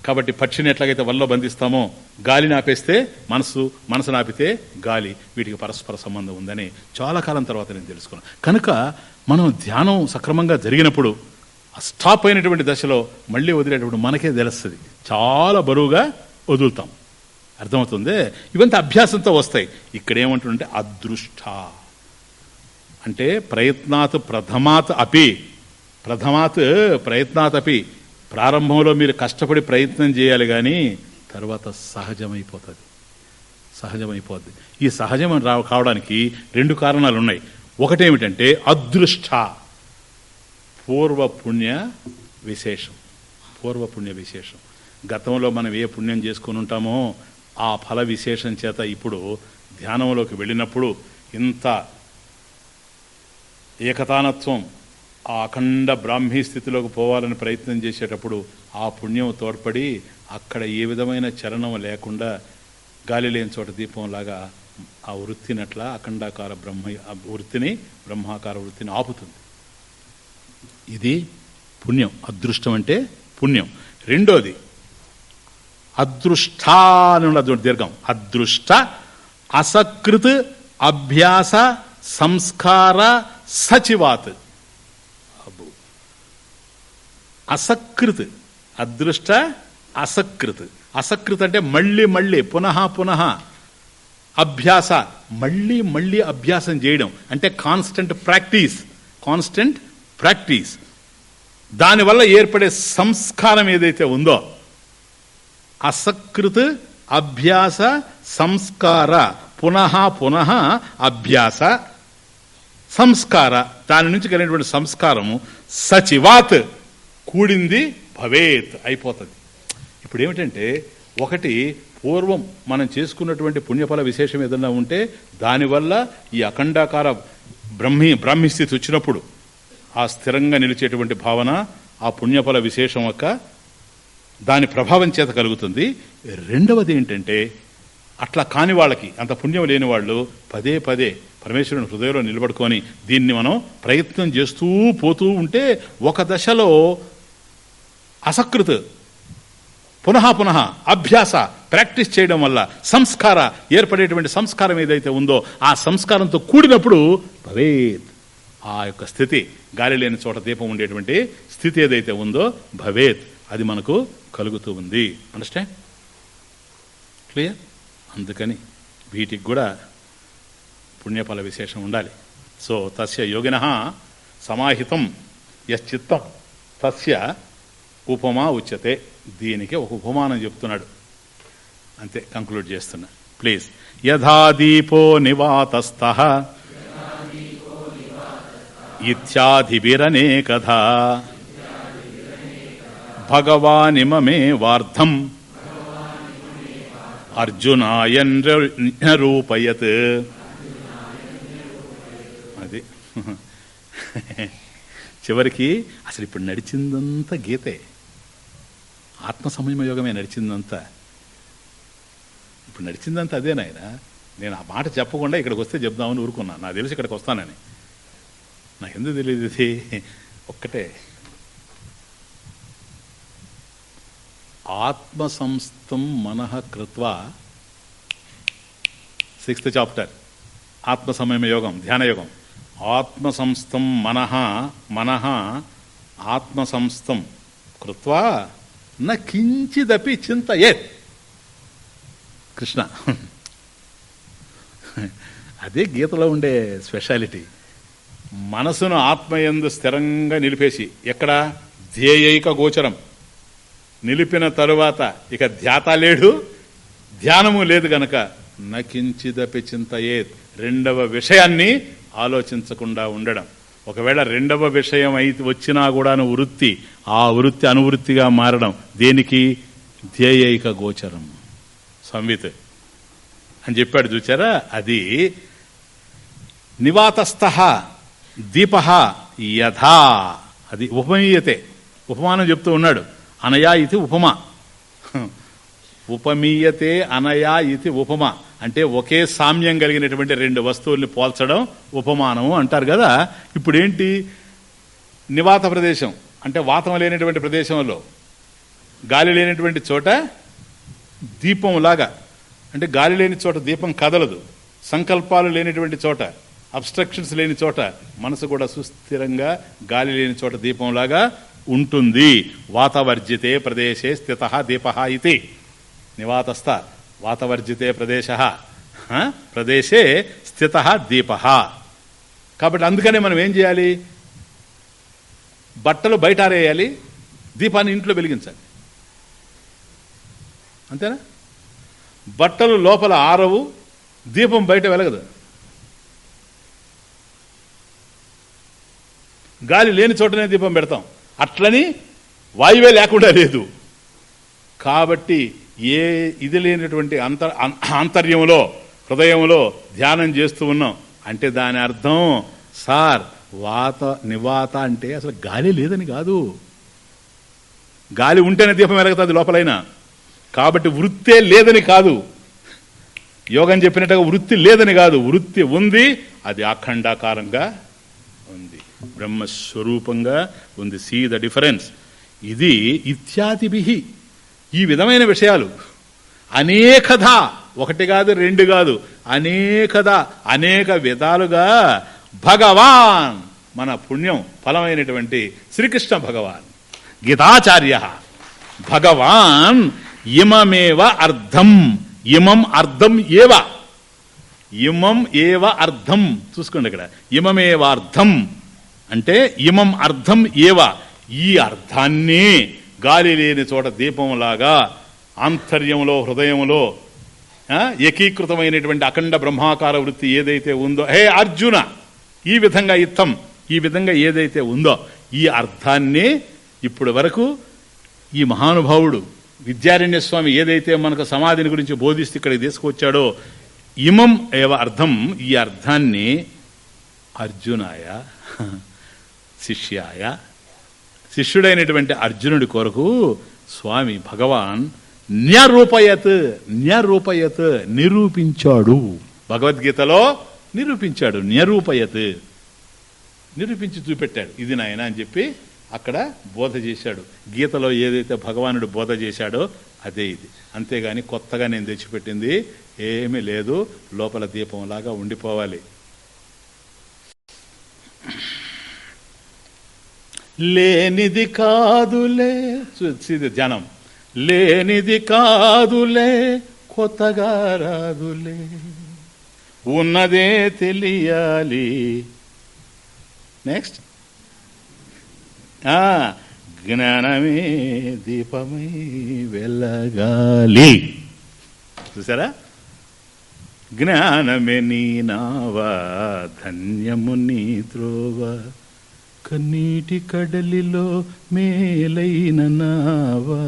కాబట్టి పక్షిని ఎట్లాగైతే వల్ల బంధిస్తామో గాలిని ఆపేస్తే మనసు మనసును ఆపితే గాలి. వీటికి పరస్పర సంబంధం ఉందని చాలా కాలం తర్వాత నేను తెలుసుకున్నాను కనుక మనం ధ్యానం సక్రమంగా జరిగినప్పుడు స్టాప్ అయినటువంటి దశలో మళ్ళీ వదిలేటప్పుడు మనకే తెలుస్తుంది. చాలా బరువుగా వదులుతాం. అర్థమవుతుంది? ఇవంతా అభ్యాసంతో వస్తాయి. ఇక్కడ ఏమంటుంటే అదృష్ట. అంటే ప్రయత్నాత్ ప్రథమాత్ అపి. ప్రథమాత్ ప్రయత్నాత్ అపి. ప్రారంభంలో మీరు కష్టపడి ప్రయత్నం చేయాలి కానీ తర్వాత సహజమైపోతుంది. సహజమైపోద్ది. ఈ సహజం రా కావడానికి రెండు కారణాలు ఉన్నాయి ఒకటేమిటంటే అదృష్ట పూర్వపుణ్య విశేషం. పూర్వపుణ్య విశేషం. గతంలో మనం ఏ పుణ్యం చేసుకుని ఉంటామో ఆ ఫల విశేషం చేత ఇప్పుడు ధ్యానంలోకి వెళ్ళినప్పుడు ఇంత ఏకతానత్వం ఆ అఖండ బ్రాహ్మీ స్థితిలోకి పోవాలని ప్రయత్నం చేసేటప్పుడు ఆ పుణ్యం తోడ్పడి అక్కడ ఏ విధమైన చలనం లేకుండా గాలి లేని చోట దీపంలాగా ఆ వృత్తినట్ల అఖండాకార బ్రహ్మ వృత్తిని బ్రహ్మాకార వృత్తిని ఆపుతుంది. ఇది పుణ్యం. అదృష్టం అంటే పుణ్యం. రెండోది అదృష్ట అని దీర్ఘం. అదృష్ట అసకృత్ అభ్యాస సంస్కార సచివాత్. అసకృత్. అదృష్ట అసకృత్. అసకృత్ అంటే మళ్ళీ మళ్ళీ పునః పునః. అభ్యాస మళ్ళీ మళ్ళీ అభ్యాసం చేయడం. అంటే కాన్స్టెంట్ ప్రాక్టీస్ కాన్స్టెంట్ ప్రాక్టీస్ దానివల్ల ఏర్పడే సంస్కారం ఏదైతే ఉందో అసకృత్ అభ్యాస సంస్కార. పునః పునః అభ్యాస సంస్కార. దాని నుంచి కలిగినటువంటి సంస్కారము సచివాత్. కూడింది భవేత్ అయిపోతుంది. ఇప్పుడు ఏమిటంటే ఒకటి పూర్వం మనం చేసుకున్నటువంటి పుణ్యఫల విశేషం ఏదన్నా ఉంటే దానివల్ల ఈ అఖండాకార బ్రహ్మి బ్రాహ్మీ స్థితి వచ్చినప్పుడు ఆ స్థిరంగా నిలిచేటువంటి భావన ఆ పుణ్యఫల విశేషం యొక్క దాని ప్రభావం చేత కలుగుతుంది. రెండవది ఏంటంటే అట్లా కాని వాళ్ళకి అంత పుణ్యం లేని వాళ్ళు పదే పదే పరమేశ్వరుని హృదయంలో నిలబడుకొని దీన్ని మనం ప్రయత్నం చేస్తూ పోతూ ఉంటే ఒక దశలో అసకృత్. పునః పునః అభ్యాస ప్రాక్టీస్ చేయడం వల్ల సంస్కార ఏర్పడేటువంటి సంస్కారం ఏదైతే ఉందో ఆ సంస్కారంతో కూడినప్పుడు భవేత్. ఆ యొక్క స్థితి గాలి లేని చోట దీపం ఉండేటువంటి స్థితి ఏదైతే ఉందో భవేత్. అది మనకు కలుగుతూ ఉంది. అండర్స్టాండ్ క్లియర్ అందుకని వీటికి కూడా పుణ్యఫల విశేషం ఉండాలి. సో తస్య యోగిన సమాహితం యశ్చిత్తం. తస్య ఉపమా ఉచ్యతే. దీనికి ఒక ఉపమానం చెప్తున్నాడు. అంతే కంక్లూడ్ చేస్తున్నా. ప్లీజ్ యథా దీపో నివాతస్థ. కథ భగవానిమమే వార్ధం. అర్జునాయన్రూపయత్ అది. (laughs) చివరికి అసలు ఇప్పుడు నడిచిందంతా గీతే. ఆత్మ సంయమ యోగమే నడిచిందంతా ఇప్పుడు నడిచిందంతా అదే నాయన నేను ఆ మాట చెప్పకుండా ఇక్కడికి వస్తే చెప్దామని ఊరుకున్నా నాకు తెలిసి ఇక్కడికి వస్తానని నాకు ఎందుకు తెలియదు ఇది ఒక్కటే ఆత్మసంస్థం మనః కృత్వా సిక్స్త్ చాప్టర్ ఆత్మ సంయమ యోగం ధ్యాన యోగం ఆత్మ సంస్థం మనః మనః ఆత్మ సంస్థం కృత్వా కించిదపి చింతయేత్. కృష్ణ. అదే గీతలో ఉండే స్పెషాలిటీ. మనసును ఆత్మయందు స్థిరంగా నిలిపేసి ఎక్కడ? ధ్యేయైక గోచరం. నిలిపిన తరువాత ఇక ధ్యాత లేడు ధ్యానము లేదు గనక నకించిదపి చింతయేత్. రెండవ విషయాన్ని ఆలోచించకుండా ఉండడం. ఒకవేళ రెండవ విషయం అయితే వచ్చినా కూడాను వృత్తి ఆ వృత్తి అనువృత్తిగా మారడం దేనికి? ధ్యేయైక గోచరం. సంవిత్. అని చెప్పాడు చూచారా? అది నివాతస్థ దీప యథా. అది ఉపమీయతే. ఉపమానం చెప్తూ ఉన్నాడు. అనయా ఇది ఉపమా. ఉపమీయతే అనయా ఇది ఉపమా. అంటే ఒకే సామ్యం కలిగినటువంటి రెండు వస్తువుల్ని పోల్చడం ఉపమానము అంటారు కదా. ఇప్పుడు ఏంటి నివాత ప్రదేశం అంటే వాతం లేనటువంటి ప్రదేశంలో గాలి లేనటువంటి చోట దీపంలాగా అంటే గాలి లేని చోట దీపం కదలదు. సంకల్పాలు లేనటువంటి చోట అబ్స్ట్రక్షన్స్ లేని చోట మనసు కూడా సుస్థిరంగా గాలి లేని చోట దీపంలాగా ఉంటుంది. వాతవర్జితే ప్రదేశే స్థిత దీప ఇది. నివాతస్థ. వాతవర్జితే ప్రదేశ ప్రదేశే స్థిత దీప. కాబట్టి అందుకనే మనం ఏం చేయాలి? బట్టలు బయట ఆరేయాలి దీపాన్ని ఇంట్లో వెలిగించాలి. అంతేనా? బట్టలు లోపల ఆరవు దీపం బయట వెలగదు. గాలి లేని చోటనే దీపం పెడతాం. అట్లని వాయువే లేకుండా లేదు. కాబట్టి ఏ ఇది లేనటువంటి అంతర్ ఆంతర్యంలో హృదయంలో ధ్యానం చేస్తూ ఉన్నాం. అంటే దాని అర్థం సార్ వాత నివాత అంటే అసలు గాలి లేదని కాదు. గాలి ఉంటేనే దీపం ఎరగతుంది లోపలైనా. కాబట్టి వృత్తే లేదని కాదు. యోగం చెప్పినట్టుగా వృత్తి లేదని కాదు. వృత్తి ఉంది అది అఖండాకారంగా ఉంది. బ్రహ్మస్వరూపంగా ఉంది. సీ ద డిఫరెన్స్ ఇది ఇత్యాదిభి. ఈ విధమైన విషయాలు. అనేకధ. ఒకటి కాదు రెండు కాదు. అనేకధ. అనేక విధాలుగా భగవాన్ మన పుణ్యం ఫలమైనటువంటి శ్రీకృష్ణ భగవాన్. గీతాచార్య. భగవాన్ ఇమమేవ అర్థం. ఇమం అర్థం ఏవ. ఇమం ఏవ అర్థం. చూసుకోండి ఇక్కడ. ఇమమేవ అర్థం. అంటే ఇమం అర్థం ఏవ. ఈ అర్థాన్నే గాలి లేని చోట దీపంలాగా ఆంతర్యంలో హృదయంలో ఏకీకృతమైనటువంటి అఖండ బ్రహ్మాకార వృత్తి ఏదైతే ఉందో హే అర్జున ఈ విధంగా ఇత్తం ఈ విధంగా ఏదైతే ఉందో ఈ అర్థాన్ని ఇప్పటి వరకు ఈ మహానుభావుడు విద్యారణ్య స్వామి ఏదైతే మనకు సమాధిని గురించి బోధిస్తూ ఇక్కడికి తీసుకొచ్చాడో ఇమం ఏవ అర్థం ఈ అర్థాన్ని అర్జునాయ శిష్యాయ శిష్యుడైనటువంటి అర్జునుడి కొరకు స్వామి భగవాన్ న్యరూపయత్ న్యరూపయత్ నిరూపించాడు. భగవద్గీతలో నిరూపించాడు న్యరూపయత్. నిరూపించి చూపెట్టాడు. ఇది నాయన అని చెప్పి అక్కడ బోధ చేశాడు. గీతలో ఏదైతే భగవానుడు బోధ చేశాడో అదే ఇది. అంతేగాని కొత్తగా నేను తెచ్చిపెట్టింది ఏమీ లేదు. లోపల దీపంలాగా ఉండిపోవాలి. లేనిది కాదులే. ధ్యానం. లేనిది కాదులే కొత్తగా రాదులే. ఉన్నదే తెలియాలి. నెక్స్ట్ జ్ఞానమే దీపమై వెళ్ళగాలి చూసారా? జ్ఞానమే నీ నావా ధన్యము నీ త్రోవా. కన్నీటి కడలిలో మేలైన నావా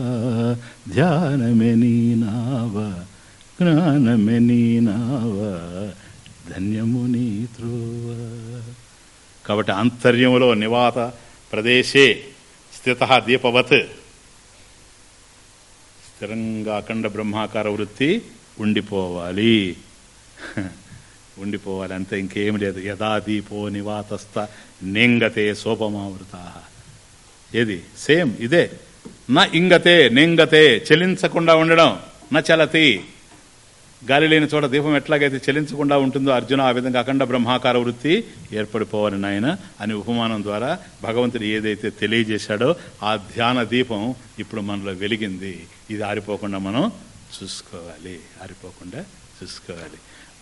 ధ్యానమే నీ నావా జ్ఞానమే నీ నావా ధన్యము నీ త్రోవ కాబట్టి ఆంతర్యములో నివాత ప్రదేశే స్థిత దీపవత్. స్థిరంగా అఖండ బ్రహ్మాకార వృత్తి ఉండిపోవాలి. ఉండిపోవాలి అంతే ఇంకేం లేదు. యథా దీపో నివాతస్థ నింగతే సోపమావృత. ఏది? సేమ్ ఇదే. నా ఇంగతే నింగతే చెలించకుండా ఉండడం నా చలతి. గాలి లేని చోట దీపం ఎట్లాగైతే చెలించకుండా ఉంటుందో అర్జున ఆ విధంగా అఖండ బ్రహ్మాకార వృత్తి ఏర్పడిపోవాలి నాయన అని ఉపమానం ద్వారా భగవంతుడు ఏదైతే తెలియజేశాడో ఆ ధ్యాన దీపం ఇప్పుడు మనలో వెలిగింది. ఇది ఆరిపోకుండా మనం చూసుకోవాలి. ఆరిపోకుండా చూసుకోవాలి.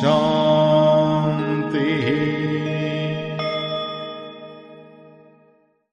Shalom.